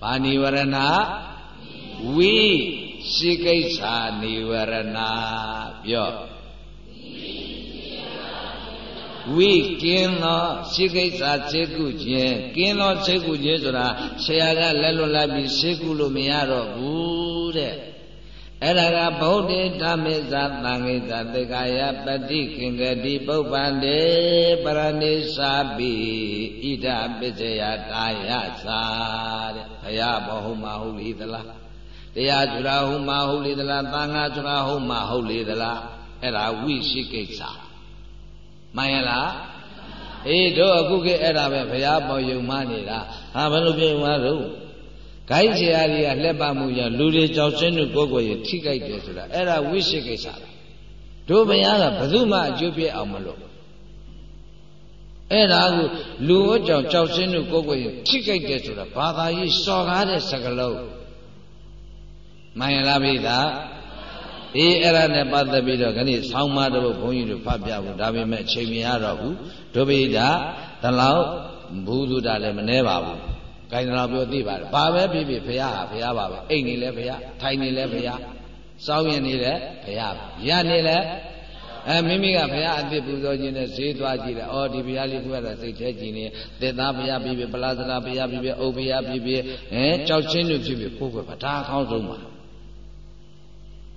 S1: ဘာနိဝရဏဝိ ရှိကိစ္စနိဝရဏပြောဝိကင်းသောရှိကိစ္စစေကုခြင်းကင်းသောစေကုခြင်းဆိုတာဆရာကလက်လွတ်လိုက်ပြီးစေကုလို့မရတော့ဘူးတဲ့အဲ့ဒါကဗုဒ္ဓဓမ္မေဇာသံဃိဇာတေကာယပတိကင်္ဂတိပုပ္ပန္တေပရဏိသာပိဣဒပစ္စယကာယသာတဲ့ဘုရားဘောဟုတ်မဟုတ်လေသလား တရားကျရာဟုတ်မဟုတ်လေသလားသံဃာကျရာဟုတ်မဟုတ်လေသလားအဲ့ဒါဝိရှိကိစ္စမှန်ရလားအေးတို့အခုကအဲ့ဒါပဲဘုရားပေါ်ယုံမနေတာဟာဘယ်လိုပြေမှာတော့ဂိုင်းဆရာကြီးကလက်ပမှုရလူတွေကြောက်စင်းတို့ကိုယ်ကိုယ်ရထိကြိုက်တယ်ဆိုတာအဲ့ဒါဝိရှိကိစ္စလားတို့ဘုရားကဘယ်သူမှအကျိုးပြအောင်မလုပ်အဲ့ဒါကိုလူဝတ်ကြောင့်ကြောက်စင်းတို့ကိုယ်ကိုယ်ရထိကြိုက်တယ်ဆိုတာဘာသာရေးစော်ကားတဲ့စကားလုံး မှန်လားဗျာအေးအဲ့ဒါနဲ့ပတ်သက်ပြီးတော့ခဏဆောင်းမတော့ဘုန်းကြီးတို့ဖတ်ပြဖို့ဒါပေမဲ့အချိန်မရတော့ဘူးဒုဗိဒတလောက်ဘူးသူတာလည်းမနှဲပါဘူးကိုင်းတော်ပြောသိပါတယ်ဘာပဲဖြစ်ဖြစ်ဘုရားဟာဘုရားပါပဲအိတ်နေလဲဘုရားထိုင်နေလဲဘုရားစောင်းရင်နေလဲဘုရားရနေလဲအဲမိမိကဘုရားအစ်ပူဇော်ခြင်းနဲ့ဈေးသွားကြည့်တယ်။အော်ဒီဘုရားလေးကိုရတာစိတ်ထဲကြည်နေသေသားဘုရားဖြစ်ဖြစ်ပလာသနာဘုရားဖြစ်ဖြစ်အုပ်ဘုရားဖြစ်ဖြစ်အဲကြောက်ချင်းတို့ဖြစ်ဖြစ်ကိုယ်ကဗဒါအကောင်းဆုံးပါ။ဟ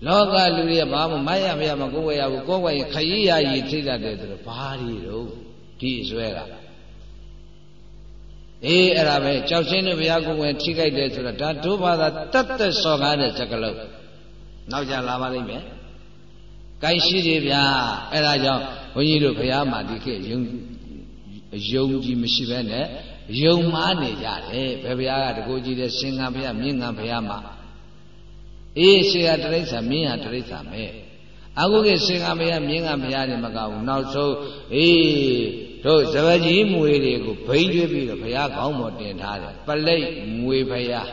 S1: လောကလူတွေကဘာမှမရမရမကိုယ်ဝဲရဘူးကိုယ်ဝဲရင်ခရီးရည်ထိတတ်တယ်ဆိုတော့ဘာတွေတော့ဒီအစွဲကအေးအဲ့ဒါပဲကြောက်ချင်းတို့ဘုရားကိုယ်ဝဲထိခိုက်တယ်ဆိုတော့ဒါတို့ဘာသာတတ်သက်စော်ကားတဲ့စကလုံးနောက်ကြလာပါလိမ့်မယ်။ကိုင်ရှိတယ်ဗျာအဲ့ဒါကြောင့်ဘုန်းကြီးတို့ဘုရားမှာဒီခေတ်ယုံယုံကြည်မရှိဘဲနဲ့ယုံမှားနေကြတယ်ဘယ်ဘုရားကတကူကြည့်တဲ့ရှင်ငံဘုရားမြင့်ငံဘုရားမှာ အေးရှင်ကတရိစ္ဆာမြင့်ဟာတရိစ္ဆာမဲအခုကရှင်ငံဘုရားမြင့်ငံဘုရားနေမကဘူးနောက်ဆုံးအေးတို့ဇဝကြီးမွေတွေကိုဘိန်းကျွေးပြီးတော့ဘုရားကောင်းပေါ်တင်ထားတယ်ပလိတ်မွေဘုရား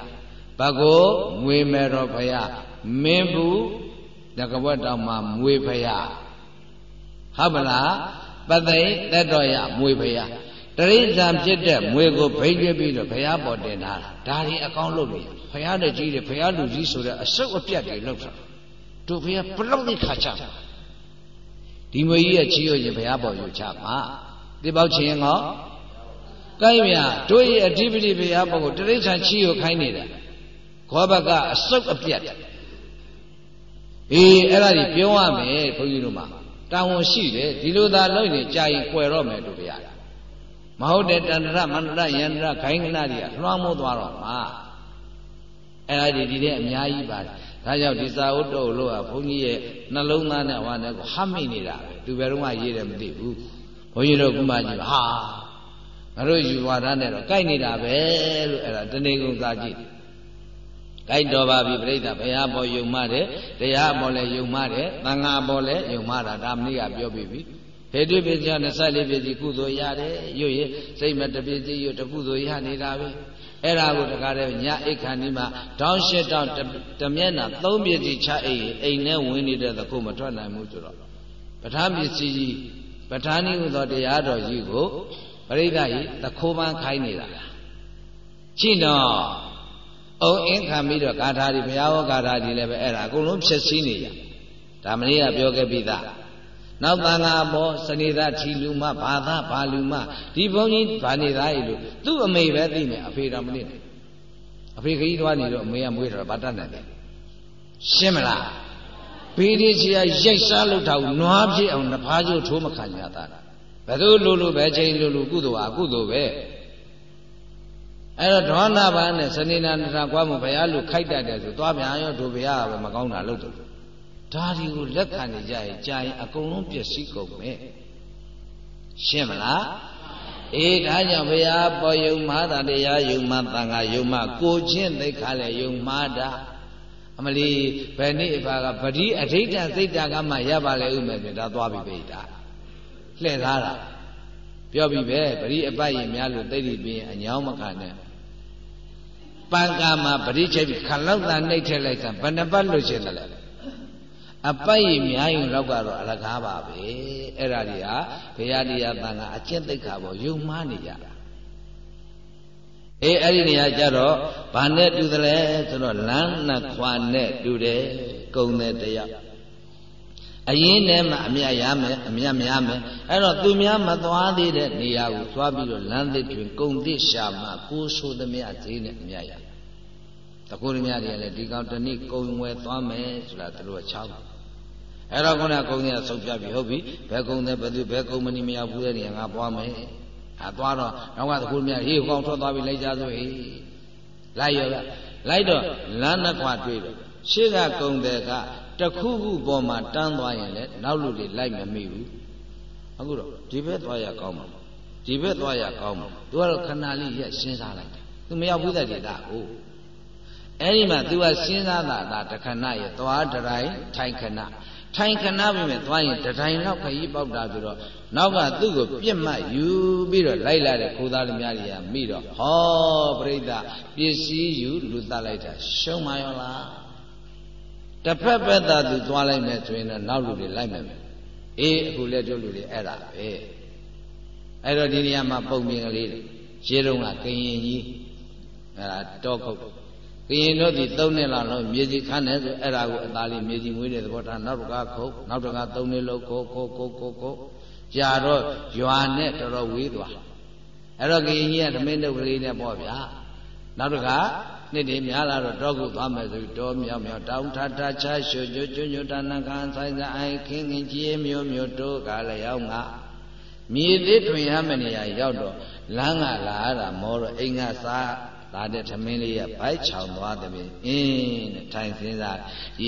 S1: ဘကိုမွေမေတော်ဘုရားမင်းဘူးတကဝတ်တော်မှာမွေဘုရားဟုတ်မလားပသိတက်တော်ရမွေဘုရား တရိစ္ဆာန်ဖြစ်တဲ့မွေကိုဘိန်းကျွေးပြီးတော့ဘုရားပေါ်တင်ထားတာဒါတွေအကောင်းလုပ်နေဘုရားနဲ့ကြီးတယ်ဘုရားလူကြီးဆိုတဲ့အစုပ်အပြတ်တွေလုပ်တာတို့ဘုရားဘလောက်နေခါချဒီမွေကြီးရဲ့ချီရရင်ဘုရားပေါ်ယူချမှာဒီပေါက်ချင်းရောကိုင်းမြတို့ရဲ့အဓိပတိဘုရားပေါ်ကိုတရိစ္ဆာန်ချီရခိုင်းနေတာခောဘကအစုပ်အပြတ်အေးအဲ့ဒါကြီးပြောရမယ်ဘုန်းကြီးတို့မှာတာဝန်ရှိတယ်ဒီလိုသာလုပ်ရင်ကြာရင်ကွယ်တော့မယ်တို့ဗျာ မဟုတ်တဲ့တန္တရမန္တရယန္တရခိုင်းကနာတွေကလွှမ်းမိုးသွားတော့မှာအဲ့ဒါဒီဒီတဲ့အများကြီးပါတယ်ဒါကြောင့်ဒီစာဥတ္တုလို့ကဘုန်းကြီးရဲ့နှလုံးသားနဲ့ဝါနဲ့ကိုဟမိနေတာပဲသူဘယ်တော့မှရေးတယ်မသိဘူးဘုန်းကြီးတို့ကုမကြီးဟာငါတို့ယူဝါဒနဲ့တော့ကြိုက်နေတာပဲလို့အဲ့ဒါတဏှေကုံသာကြည့်ကြိုက်တော်ပါပြီပြိဿဘုရားပေါ်ယုံမှတယ်တရားပေါ်လည်းယုံမှတယ်သံဃာပေါ်လည်းယုံမှတာဒါမနည်းကပြောပြီးပြီ ဟေတုပစ္စယ24ပစ္စည်းကုသိုလ်ရတယ်ရွတ်ရစိတ်မတပစ္စည်းရွတ်တကုသိုလ်ရနေတာပဲအဲ့ဒါကိုတကားတဲ့ညအိတ်ခန္ဒီမှာတောင်းရှစ်တောင်းတမျက်နှာသုံးပစ္စည်းချအိတ်အိမ်နဲ့ဝင်နေတဲ့သခုမထွက်နိုင်ဘူးဆိုတော့ပဋ္ဌာန်းပစ္စည်းကြီးပဋ္ဌာန်းဤဟူသောတရားတော်ကြီးကိုပရိသတ်ကြီးသခိုးပန်းခိုင်းနေတာကြည့်တော့အုံအင်းခံပြီးတော့ဂါထာတွေဘုရားဟောဂါထာတွေလည်းပဲအဲ့ဒါအကုန်လုံးဖြစ်စည်းနေရဒါမလေးကပြောခဲ့ပြီးသား နောက်သံဃာဘောစနေသားထီလူမဘာသာဘာလူမဒီဘုန်းကြီးဗာနေသားရေလို့သူ့အမေပဲသိမယ်အဖေတော်မနစ်အဖေခကြီးသွားနေတော့အမေကမွေးတော့ဗာတတ်တယ်ရှင်းမလားဘေးဒီစီကရိုက်စားလို့ထားနွားဖြစ်အောင်နှဖားကျိုးထိုးမခံရတာဘယ်သူလိုလိုပဲချိန်လိုလိုကုသိုလ်ဟာကုသိုလ်ပဲအဲ့တော့ဒေါနာဘာနဲ့စနေနာတရာကွာမဘုရားလူခိုက်တတ်တယ်ဆိုသွားပြန်ရောတို့ဘုရားကပဲမကောင်းတာလုပ်တယ် ဒါဒီကိုလက်ခံနေကြရင်ကြာရင်အကုန်လုံးပျက်စီးကုန်မယ်ရှင်းမလားအေးဒါကြောင့်ဘုရားပေါ်ယုံမာတာတရားယုံမာတန်ခါယုံမာကိုချင်းသိခါလဲယုံမာတာအမလီဘယ်နေ့အဖာကပတိအဋိဋ္ဌစိတ်တာကမှရပါလေဥမယ်ဆိုဒါသွားပြီပိတာလှည့်သားတာပြောပြီပဲပရိအပတ်ရင်များလို့သိတိပြီးအညောင်းမခံနဲ့ပန်ကာမှာပရိချိတ်ခလောက်သာနှိပ်ထည့်လိုက်တာဘယ်နှပတ်လွတ်ချင်တယ်လဲ အပိုက်ရများရင်တော့ကတော့အလကားပါပဲအဲ့ဒါတွေဟာဘုရားတရားတန်ခါအကျင့်သိက္ခာပေါ်ယုံမှားနေကြတာအေးအဲ့ဒီနေရာကျတော့ဘာနဲ့တူတယ်လဲဆိုတော့လမ်းနှစ်ခွာနဲ့တူတယ်ကုံတဲ့တရားအရင်နဲ့မှအမြတ်ရမယ်အမြတ်များမယ်အဲ့တော့သူများမသွားသေးတဲ့နေရာကိုသွားပြီးတော့လမ်းသစ်တွင်ကုံသစ်ရှာမှကိုးဆိုသမျှဈေးနဲ့အမြတ်ရတကူရမြတွေကလည်းဒီကောင်တနည်းကုံဝယ်သွားမယ်ဆိုတာသူတို့ကချောင်း အဲ့တော့ခုနကုံတွေကဆုံးဖြတ်ပြီးဟုတ်ပြီဘယ်ကုံတဲ့ဘယ်သူဘယ်ကုံမနီမရောက်ဘူးတဲ့နေရာငါပွားမယ်အဲသွားတော့နောက်ကတကူရမြဟေးကောင်ထွက်သွားပြီလိုက်ကြစို့ဟေးလိုက်ရောလိုက်တော့လမ်းနှစ်ခွတွေ့တော့ရှေ့ကကုံတဲ့ကတခုခုပေါ်မှာတန်းသွားရင်လည်းနောက်လူတွေလိုက်မမိဘူးအခုတော့ဒီဘက်သွားရကောင်းမှာဒီဘက်သွားရကောင်းမှာသူကတော့ခဏလေးရက်စဉ်းစားလိုက်တယ်သူမရောက်ဘူးတဲ့ဒေတာကိုအဲ့ဒီမှာ तू ကစဉ်းစားတာဒါတခဏရဲ့သွားတတိုင်းထိုင်ခဏ ထိုင်ခဏပြီမဲ့သွားရင်တတိုင်းတော့ခရီးပေါက်တာပြီးတော့နောက်ကသူ့ကိုပြစ်မှတ်ယူပြီးတော့လိုက်လာတဲ့ခိုးသားလူများတွေကမိတော့ဟောပြိဿပစ္စည်းယူလူသတ်လိုက်တာရှုံးမရောလားတစ်ဖက်ဖက်သာသူသွားလိုက်မယ်ဆိုရင်တော့နောက်လူတွေလိုက်မယ်အေးအခုလက်တို့လူတွေအဲ့ဒါပဲအဲ့တော့ဒီနေရာမှာပုံမြင်ကလေးတွေရှင်းတော့ကကရင်ကြီးအဲ့ဒါတောခုတ် ကရင်တို့ဒီ၃နှစ်လောက်လုံးမြေကြီးခန်းတယ်ဆိုအဲ့ဒါကိုအသားလေးမြေကြီးမွေးတဲ့သဘောထားနောက်တစ်ခါခုတ်နောက်တစ်ခါ၃နှစ်လောက်ခုတ်ခုတ်ခုတ်ခုတ်ခုတ်ကြာတော့ရွာနဲ့တော်တော်ဝေးသွားအဲ့တော့ကရင်ကြီးကဓမင်းတုပ်ကလေးနဲ့ပေါ့ဗျာနောက်တစ်ခါနှစ်တည်းများလာတော့တောကုသွားမယ်ဆိုတောမြောက်မြောက်တောင်းထထချရှုကျွကျွညွတနခံဆိုင်ဆိုင်ခင်းခင်းကြီးမျိုးမျိုးတိုးကလည်းရောက်ငါမြေသေးတွင်ရမနေရရောက်တော့လမ်းကလာရတာမောတော့အိမ်ကစား ဒါတဲ့သမင်းလေးကဘိုက်ချောင်သွားတယ်ပြင်အင်းတဲ့ထိုင်စင်းစား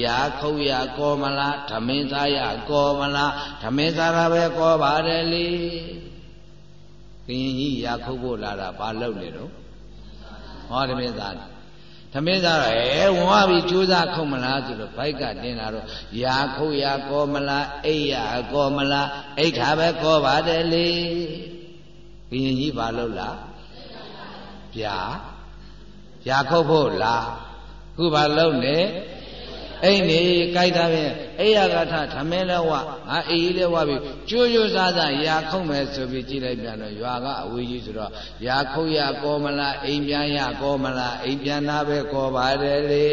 S1: ရာခုတ်ရကောမလားသမင်းစားရကောမလားသမင်းစားတာပဲကောပါတယ်လေကရင်ကြီးရာခုတ်ဖို့လာတာဘာလုပ်နေတော့ဟောသမင်းစားသမင်းစားတော့အဲဝင်သွားပြီကြိုးစားခုတ်မလားဆိုတော့ဘိုက်ကတင်လာတော့ရာခုတ်ရကောမလားအိတ်ရကောမလားအိတ်ခါပဲကောပါတယ်လေကရင်ကြီးဘာလုပ်လားပြာ ရာခုတ်ဖို့လားခုဘာလုံးနေအိမ်နေကြိုက်တာပဲအိယာကထသမင်းလဲဝငါအေးလဲဝပြီကျိုးကျိုးစားစားရာခုတ်မယ်ဆိုပြီးကြည့်လိုက်ပြန်တော့ရွာကအဝေးကြီးဆိုတော့ရာခုတ်ရကောမလားအိမ်ပြန်ရကောမလားအိမ်ပြန်တာပဲကောပါတယ်လေ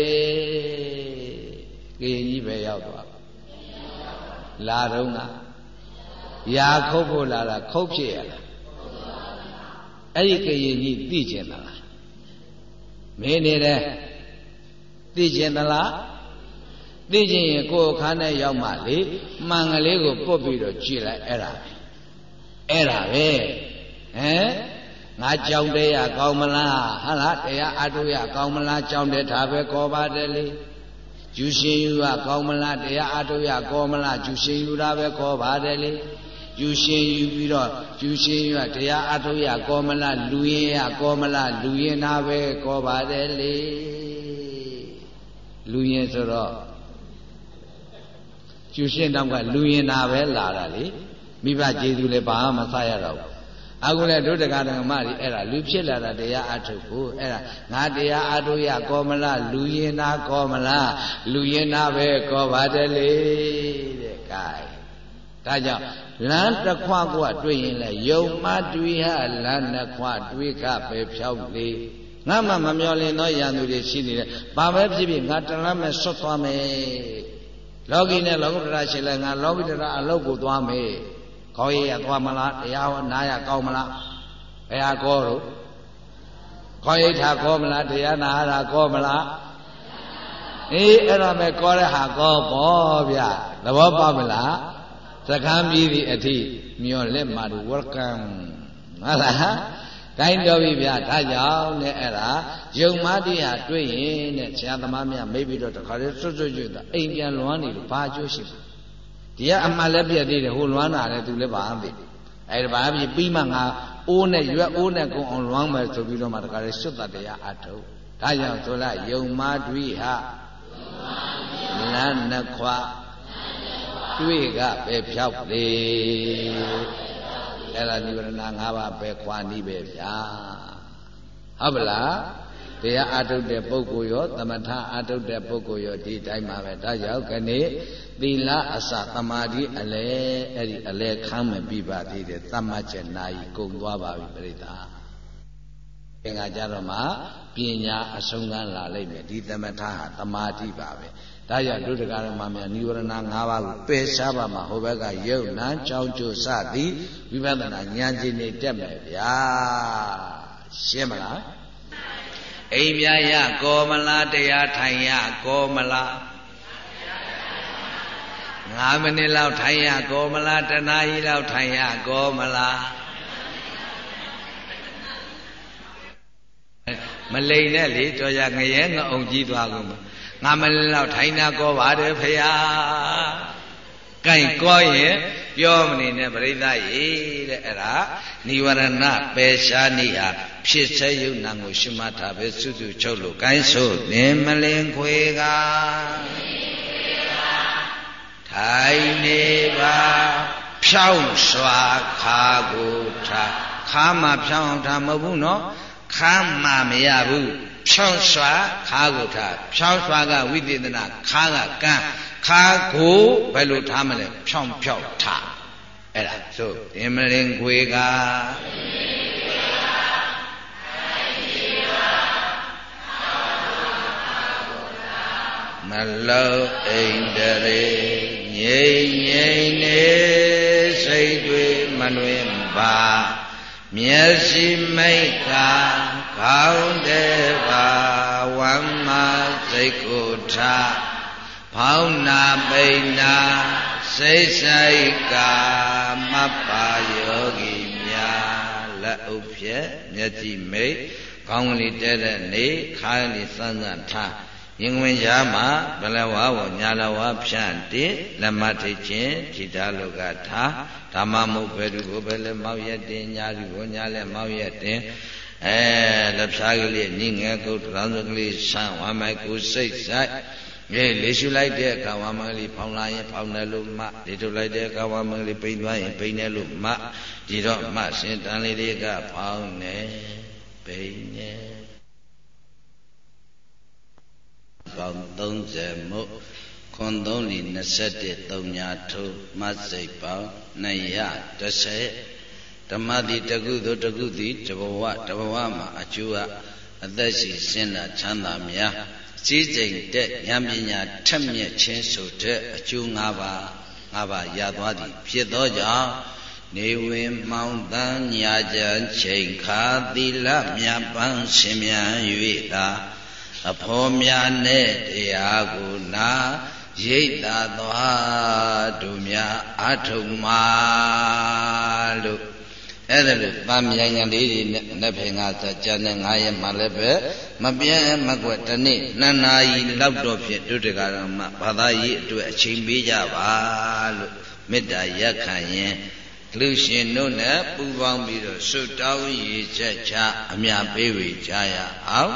S1: ကင်းကြီးပဲရောက်သွားလာတော့ကရာခုတ်ဖို့လာတာခုတ်ဖြစ်ရလားအဲ့ဒီကရင်ကြီးသိကျင်တာလား မင်းနေတယ်သိကျင်သလားသိကျင်ရင်ကိုယ်ခါနဲ့ရောက်မှလေမှန်ကလေးကိုပုတ်ပြီးတော့ကြည့်လိုက်အဲ့ဒါပဲအဲ့ဒါပဲဟမ်ငါကြောင်တဲ့ရကောင်းမလားဟာလားတရားအထုရကောင်းမလားကြောင်တဲ့ဒါပဲကောပါတယ်လေကျူရှင်ယူကကောင်းမလားတရားအထုရကောမလားကျူရှင်ယူတာပဲကောပါတယ်လေ ယူရှင်ယူပြီးတော့ယူရှင်ယူကတရားအထုတ်ရကောမလားလူရင်ရကောမလားလူရင်နာပဲကောပါတယ်လေလူရင်ဆိုတော့ယူရှင်တောင်ကလူရင်နာပဲလာတာလေမိဘကျေးဇူးလည်းဘာမှမဆရတော့ဘူးအခုလည်းဒုဒကဓမ္မတွေအဲ့ဒါလူဖြစ်လာတာတရားအထုတ်ဖို့အဲ့ဒါငါတရားအထုတ်ရကောမလားလူရင်နာကောမလားလူရင်နာပဲကောပါတယ်လေတဲ့ gain ဒါကြောင့် လမ်းတစ်ခွကွတွေ့ရင်လဲယုံမတွေ့ဟလမ်းနှစ်ခွတွေ့ခပဲဖြောက်လေငါမှမမျောလင်သောရန်သူတွေရှိနေတယ်ဘာပဲဖြစ်ဖြစ်ငါတလမ်းမဲ့ဆွတ်သွားမယ်လောကီနဲ့လောကုတ္တရာရှိလဲငါလောကီတရာအလုတ်ကိုသွားမယ်ခေါ်ရရသွားမလားတရားဟောနားရကောင်းမလားဘယ်ဟာကောတော့ခေါ်ရိထာကောမလားတရားနာရကောမလားအေးအဲ့ဒါမဲ့ကောတဲ့ဟာကောပေါ့ဗျသဘောပေါက်မလား စကံပြီးပြီအထိမျောလက်မှာ welcome ဟုတ်လားတိုင်းတော်ပြီဗျာဒါကြောင့်နဲ့အဲ့ဒါယုံမတိဟာတွေ့ရင်တဲ့ဆရာသမားများမိပြီးတော့တခါလေစွတ်စွတ်ကျွတ်တာအိမ်ပြန်လွမ်းနေလို့ဘာအကျိုးရှိမှာဒီကအမှန်လည်းပြည့်သေးတယ်ဟိုလွမ်းတာလည်းသူလည်းဘာမှမသိအဲ့ဒါဘာဖြစ်ပြီးမှငါအိုးနဲ့ရွက်အိုးနဲ့ကုံအောင်လွမ်းမယ်ဆိုပြီးတော့မှတခါလေစွတ်တာတရားအထုတ်ဒါကြောင့်ဆိုလိုက်ယုံမတွေ့ဟာလမ်းနှစ်ခွ တွေ့ကပဲဖြောက်လေအဲ့ဒါနိဗ္ဗာန်၅ပါးပဲခွာနီးပဲဗျာဟုတ်ပလားတရားအာထုတ်တဲ့ပုဂ္ဂိုလ်ရောသမထအာထုတ်တဲ့ပုဂ္ဂိုလ်ရောဒီတိုင်းမှာပဲဒါကြောင့်ခဏသီလအစသမာဓိအလဲအဲ့ဒီအလဲခမ်းမပြီးပါသေးတယ်သတ်မှတ်ချက်နာယီကုံသွားပါပြီပြိတ္တာင်္ဂါကြတော့မှပညာအဆုံးကန်းလာလိမ့်မယ်ဒီသမထဟာသမာဓိပါပဲ ဒါကြောင့်ဒုဒကာရမများនិဝရဏ၅ပါးကိုပယ်ရှားပါမှာဟိုဘက်ကယုတ်နံကြောင်းကျိုးစသည်ဝိပဿနာဉာဏ်ကြီးနေတက်မယ်ဗျာရှင်းမလားအိမ်မြရကောမလားတရားထိုင်ရကောမလား9မိနစ်လောက်ထိုင်ရကောမလားတနာရီလောက်ထိုင်ရကောမလားမလိန်နဲ့လေတော်ရငရဲငအောင်ကြီးသွားကုန် ငါမလိန်လောက်ထိုင်တာကောပါတယ်ဖရာကဲကောရင်ပြောမနေနဲ့ပြိဿရေတဲ့အဲ့ဒါនិဝရဏပယ်ရှားနေဟာဖြစ်စေယုံနာကိုရှုမှတ်တာပဲစွစုချုပ်လို့ကိုင်းဆိုသင်မလင်ခွေကထိုင်နေပါဖြောင်းစွာခါကိုထားခါမှဖြောင်းထားမဟုတ်ဘူးနော်ခမ်းမှမရဘူး ဖြောင်းစွာခါကိုထားဖြောင်းစွာကဝိသေသနာခါကကန်းခါကိုဘယ်လိုထားမလဲဖြောင်းဖြောက်ထားအဲ့ဒါဆိုအင်မလင်ခွေကမလောအိန္ဒရေငြိမ့်ငြိမ့်နေစိတ်တွေမလွင်ပါမျက်စိမိတ်က ခဘောင်းတဲ့ပါဝမ်းမစိတ်ကိုထားဖောင်းနာပိဏာစိတ်ဆိုင်ကာမပ္ပါယောဂီများလက်ဥဖြက်မျက်ကြည့်မိတ်ကောင်းကလေးတဲတဲ့နေခါးလေးစမ်းစမ်းထားရင်ဝင်ရှားမှာဘလဝါဝညာလဝါဖြန့်တိလက်မထိချင်းထိတာလောကထားဓမ္မမုတ်ဘယ်သူကိုပဲလဲမောက်ရက်တင်ညာသူကိုညာလဲမောက်ရက်တင် အဲလက်ဖြားကလေးညငယ်ကုတ်ရံစကလေးဆန်းဝမ်းမိုက်ကိုစိတ်ဆိုင်အဲလေရှုလိုက်တဲ့အခါဝမ်းမလေးဖောင်းလာရင်ဖောင်းတယ်လို့မှလေထုတ်လိုက်တဲ့အခါဝမ်းမလေးပိန်သွားရင်ပိန်တယ်လို့မှဒီတော့မှရှင်တန်လေးတွေကဖောင်းနေပိန်နေပေါင်း30မုတ်ခွန်3လီ21 3ညာထိုးမစိတ်ပေါင်း230 ဓမ္မတိတကုသို့တကုတိတဘဝတဘဝမှာအကျိုးအသက်ရှိစင်လာချမ်းသာများစည်းစိမ်တဲ့ဉာဏ်ပညာထက်မြက်ခြင်းဆိုတဲ့အကျိုး၅ပါး၅ပါးရသွားသည် ဖြစ်သောကြောင့်နေဝင်မောင်တန်းညာကြချိန်ခါသီလမြတ်ပန်းရှင်မြန်၍သာအဖော်များနဲ့တရားကိုနာရိတ်တာသွားတို့များအထုံမာလို့ အဲ့ဒါလို့ဗာမြိုင်ညာလေးတွေနဲ့နှစ်ဖင်ကစကြတဲ့9ရက်မှလည်းပဲမပြဲမကွက်တနေ့နှစ်နာရီလောက်တော့ဖြစ်ဒုတကရမဘာသာရေးအတွက်အချိန်ပေးကြပါလို့မေတ္တာရက်ခံရင်လူရှင်တို့နဲ့ပူပေါင်းပြီးတော့ဆုတောင်းရည်ချက်ချအမြပေးဝေကြရအောင်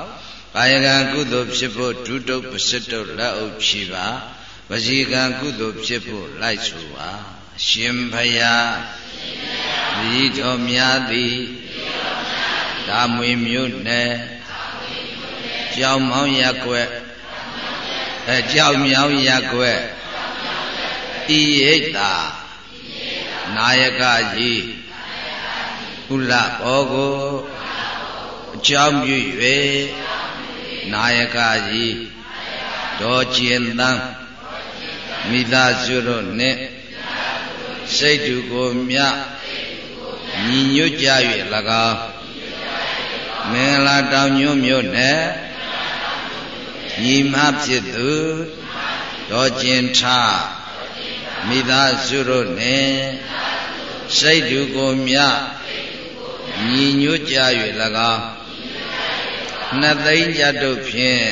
S1: ကာယကံကုသိုလ်ဖြစ်ဖို့ဒုတုပ္ပစတုလက်ဥဖြီပါဝစီကံကုသိုလ်ဖြစ်ဖို့လိုက်ဆိုပါရှင်ဖယား ဤတော်များသည်ဒါမွေမြို့နယ်ကြောင်မောင်းရက်ွက်အဲကြောင်မြောင်းရက်ွက်ဤရိတ်တာနာယကကြီးကုလဘောကိုအကြောင်းပြု၍နာယကကြီးဒေါ်ကျင်တန်းမိသားစုတို့နှင့် စိတ်တူကိုမြညီညွတ်ကြ၍၎င်းမင်္ဂလာတောင်ညွတ်မြို့နယ်ညီမဖြစ်သူဒေါ်ကျင်ထမိသားစုတို့နှင့်စိတ်တူကိုမြညီညွတ်ကြ၍၎င်းနှစ်သိန်းကြတို့ဖြင့်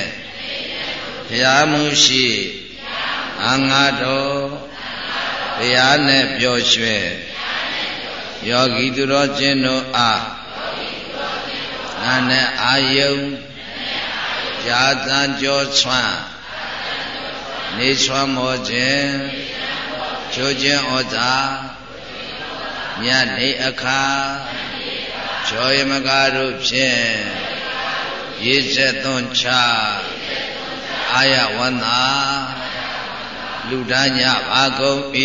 S1: ဘုရားမှုရှိအငါတော် ဘုရားနဲ့ပျော်ရွှင်ယောဂီသူတော်ချင်းတို့အားနာနဲ့အာယုံဇာတံကြောဆွမ်းနေဆွမ်းမောခြင်းချိုးခြင်းဩဇာညနေအခါချောယမကားတို့ဖြင့်ရေဆက်သွန်ချအာယဝန္တာ လူဒညပါကုန်၏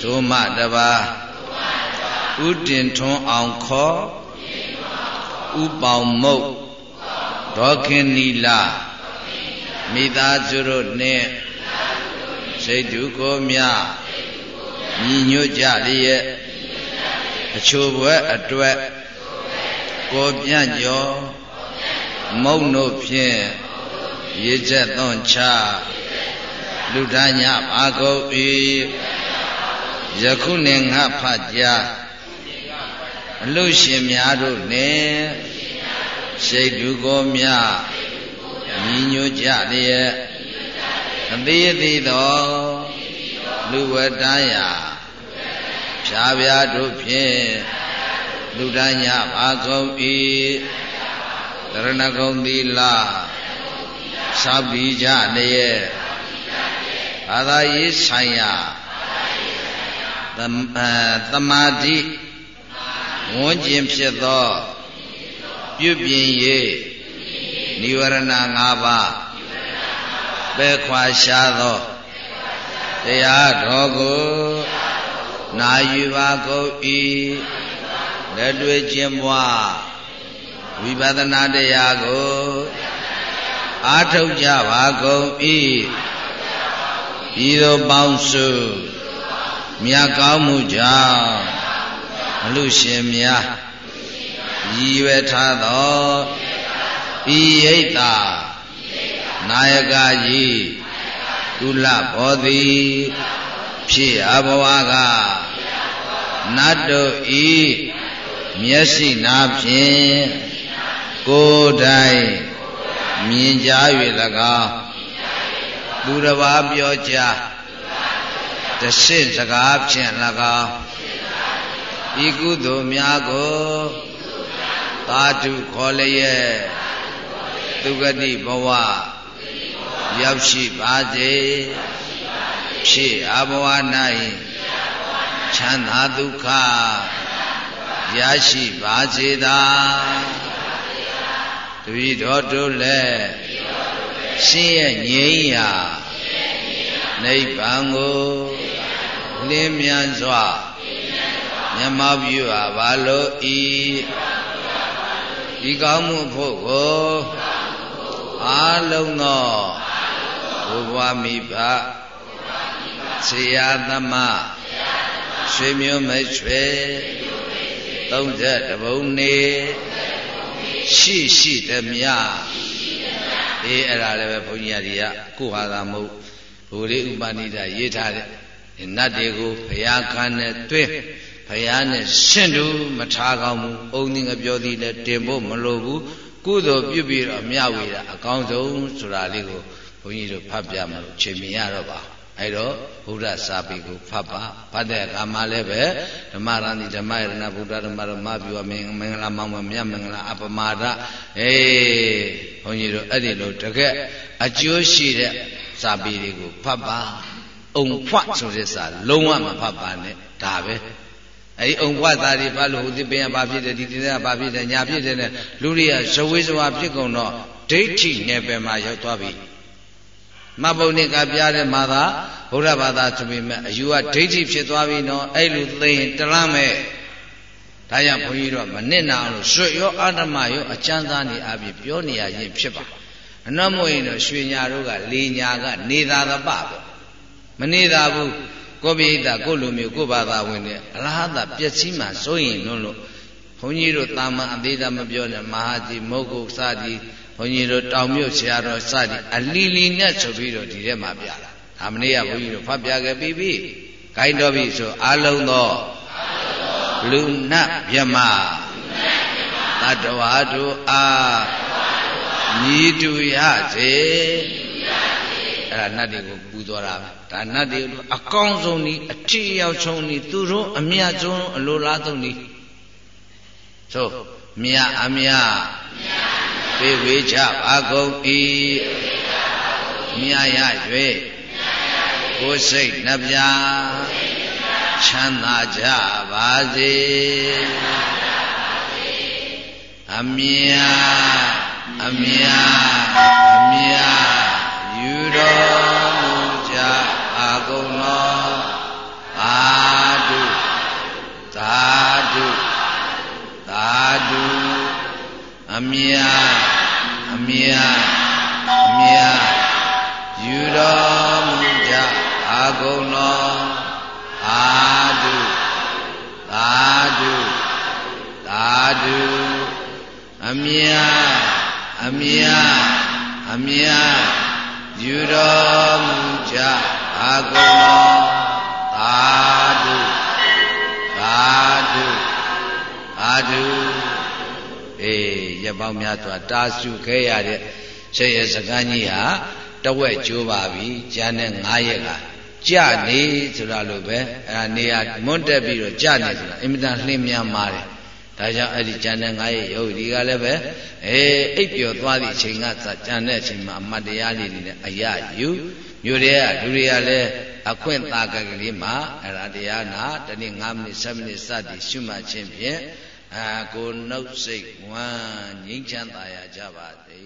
S1: ဒုမတပါဥတင်ထွန်းအောင်ခေါ်ဥပေါင်မုတ်ဒေါခင်နီလာမိသားစုတို့နှင့်စိတ်တူကိုမြညီညွတ်ကြလျက်အချို့ဘွယ်အတွက်ကိုပြန့်ကျော်မုံတို့ဖြင့် ရေချက်သွန်ချလူဒညပါကုန်၏ယခုနှင့်ငါဖတ်ကြအလူရှင်များတို့နှင့်စိတ်တူကိုမြညီညွတ်ကြလျက်အသေးအသေးသောလူဝတ္တရာဖြာဖြာတို့ဖြင့်လူဒညပါကုန်၏တရဏဂုံသီလ သောက်ပြီးကြလျက်ဘာသာရေးဆိုင်ရာသမာဓိဝန်းကျင်ဖြစ်သောပြုပြင်၍និဝရဏ၅ပါးပဲခွာရှားသောတရားတော်ကိုနာယူပါကုန်၏လက်တွေ့ခြင်းပွားဝိပဿနာတရားကို အားထုတ်ကြပါကုန်၏ဤသို့ပေါင်းစုမြတ်ကောင်းမှုကြောင့်အလူရှင်များရည်ရွယ်ထားသောဤယိတ်တာနာယကကြီးကုလဘောတိဖြစ်အဘဝကနတ်တို့ဤမျက်စိနာဖြင့်ကိုယ်တိုင် မြင်ကြား၍၎င်းသူတစ်ပါးပြောကြားတရှင်းစကားဖြင့်၎င်းဤကုသိုလ်များကိုသာဓုခေါ်လျက်သူဂတိဘဝရောက်ရှိပါစေဖြစ်အဘဝ၌ချမ်းသာဒုက္ခရရှိပါစေသာ တပည့်တော်တို့လည်းရှင်းရဲ့ငြိမ်းရာနိဗ္ဗာန်ကိုလင်းမြန်စွာမျက်မှောက်ပြုအပ်ပါလို့ဤဒီကောင်းမှုဖို့ကိုအာလုံးသောဘုရားမိဘဆရာသမားရွှေမျိုးမိတ်ဆွေ30ဘုံနေ ရှိရှိတမြအေးအဲ့ဒါလည်းပဲဘုန်းကြီးတွေကကိုဟာသာမဟုတ်ဟိုလေးဥပနိဒရေးထားတဲ့နတ်တွေကိုဘုရားခန်းနဲ့တွင်းဘုရားနဲ့ရှင်းတူမထားကောင်းဘူးအုံဒီငပြောသည်လည်းတင်ဖို့မလိုဘူးကုသိုလ်ပြုပြီးတော့မြဝေတာအကောင်းဆုံးဆိုတာလေးကိုဘုန်းကြီးတို့ဖတ်ပြမလို့ချိန်မြင်ရတော့ပါ အဲ့တော့ဘုရားစာပေကိုဖတ်ပါဖတ်တဲ့အခါမှာလည်းပဲဓမ္မရဏိဓမ္မယရဏဘုရားဓမ္မတော်မပြုအမင်မင်္ဂလာမောင်မြတ်မင်္ဂလာအပမာဒအေးဘုန်းကြီးတို့အဲ့ဒီလိုတကက်အကျိုးရှိတဲ့စာပေတွေကိုဖတ်ပါအုံဖွဆိုတဲ့စာလုံးဝမဖတ်ပါနဲ့ဒါပဲအဲဒီအုံဖွသားတွေဘာလို့ဟိုဒီပင်ကဘာဖြစ်တယ်ဒီတင်ကဘာဖြစ်တယ်ညာဖြစ်တယ်နဲ့လူတွေကဇဝေဇဝါဖြစ်ကုန်တော့ဒိဋ္ဌိနယ်ပယ်မှာရောက်သွားပြီ မဘုံနေကပြတဲ့မှာသာဘုရားဘာသာဆိုပေမဲ့အယူကဒိဋ္ဌိဖြစ်သွားပြီနော်အဲ့လိုသိရင်တလမ်းမဲ့ဒါကြောင့်ဘုန်းကြီးတို့မနစ်နာအောင်လို့ရွှေရောအာဓမရောအကျမ်းသားနေအပြင်ပြောနေရရင်ဖြစ်ပါအနောက်မို့ရင်တော့ရွှေညာတို့ကလေညာကနေသာသပပေါ့မနေသာဘူးကိုပိဋကကိုလူမျိုးကိုဘာသာဝင်တယ်အလားသာပျက်စီးမှစိုးရင်လုံးလို့ဘုန်းကြီးတို့တာမန်အသေးသားမပြောနဲ့မဟာကြီးမုတ်ကုတ်စသည်ဘု န်းကြီးတို့တောင်မြို့ဆရာတော်စသည်အလီလီနဲ့ဆိုပြီးတော့ဒီထဲမှာပြတာဒါမနေ့ကဘုန်းကြီးတို့ဖတ်ပြခဲ့ပြီးပြီဂိုင်းတော်ပြီဆိုအလုံးသောလူနတ်မြမတတဝါတို့အားညီတူရစေအဲ့ဒါနတ်တွေကိုပူသွားတာဒါနတ်တွေအကောင်းဆုံးဤအထီရောက်ဆုံးဤသူတို့အမြတ်ဆုံးအလိုလားဆုံးဤသို့ မြတ်အမြတ်ပြေဝေချပါကုန်ဤမြတ်ရ၍ကိုယ်စိတ်နှပြချမ်းသာကြပါစေအမြတ်အမြတ်အမြတ်ယူတော်မူကြအာကုန်သောသာဓုသာဓုသာဓု အမြတ်အမြတ်အမြတ်ယူတော်မူကြအာကုန်သောသာဓုသာဓုသာဓုအမြတ်အမြတ်အမြတ်ယူတော်မူကြအာကုန်သောသာဓုသာဓုသာဓု အေးရပောင်းများစွာတာစုခဲ့ရတဲ့ဆက်ရစကန်းကြီးဟာတဝက်ကျိုးပါပြီကျန်တဲ့9ရက်ကကြနေဆိုတာလို့ပဲအဲ့ဒါနေရာမွန်းတက်ပြီးတော့ကြနေဆိုတာအင်မတန်လှင်မြန်ပါတယ်ဒါကြောင့်အဲ့ဒီကျန်တဲ့9ရက်ယောဂီကလည်းပဲအေးအိပ်ပျော်သွားသည့်အချိန်ကစကျန်တဲ့အချိန်မှာအမတ်တရားလေးတွေနဲ့အရယူမြို့တွေကလူတွေကလည်းအခွင့်သာကကလေးမှာအဲ့ဒါတရားနာတနေ့9မိနစ်7မိနစ်စသည်ရှုမှတ်ခြင်းဖြင့် အာကိုနှုတ်စိတ်ဝမ်းငြိမ်းချမ်းသာရကြပါစေ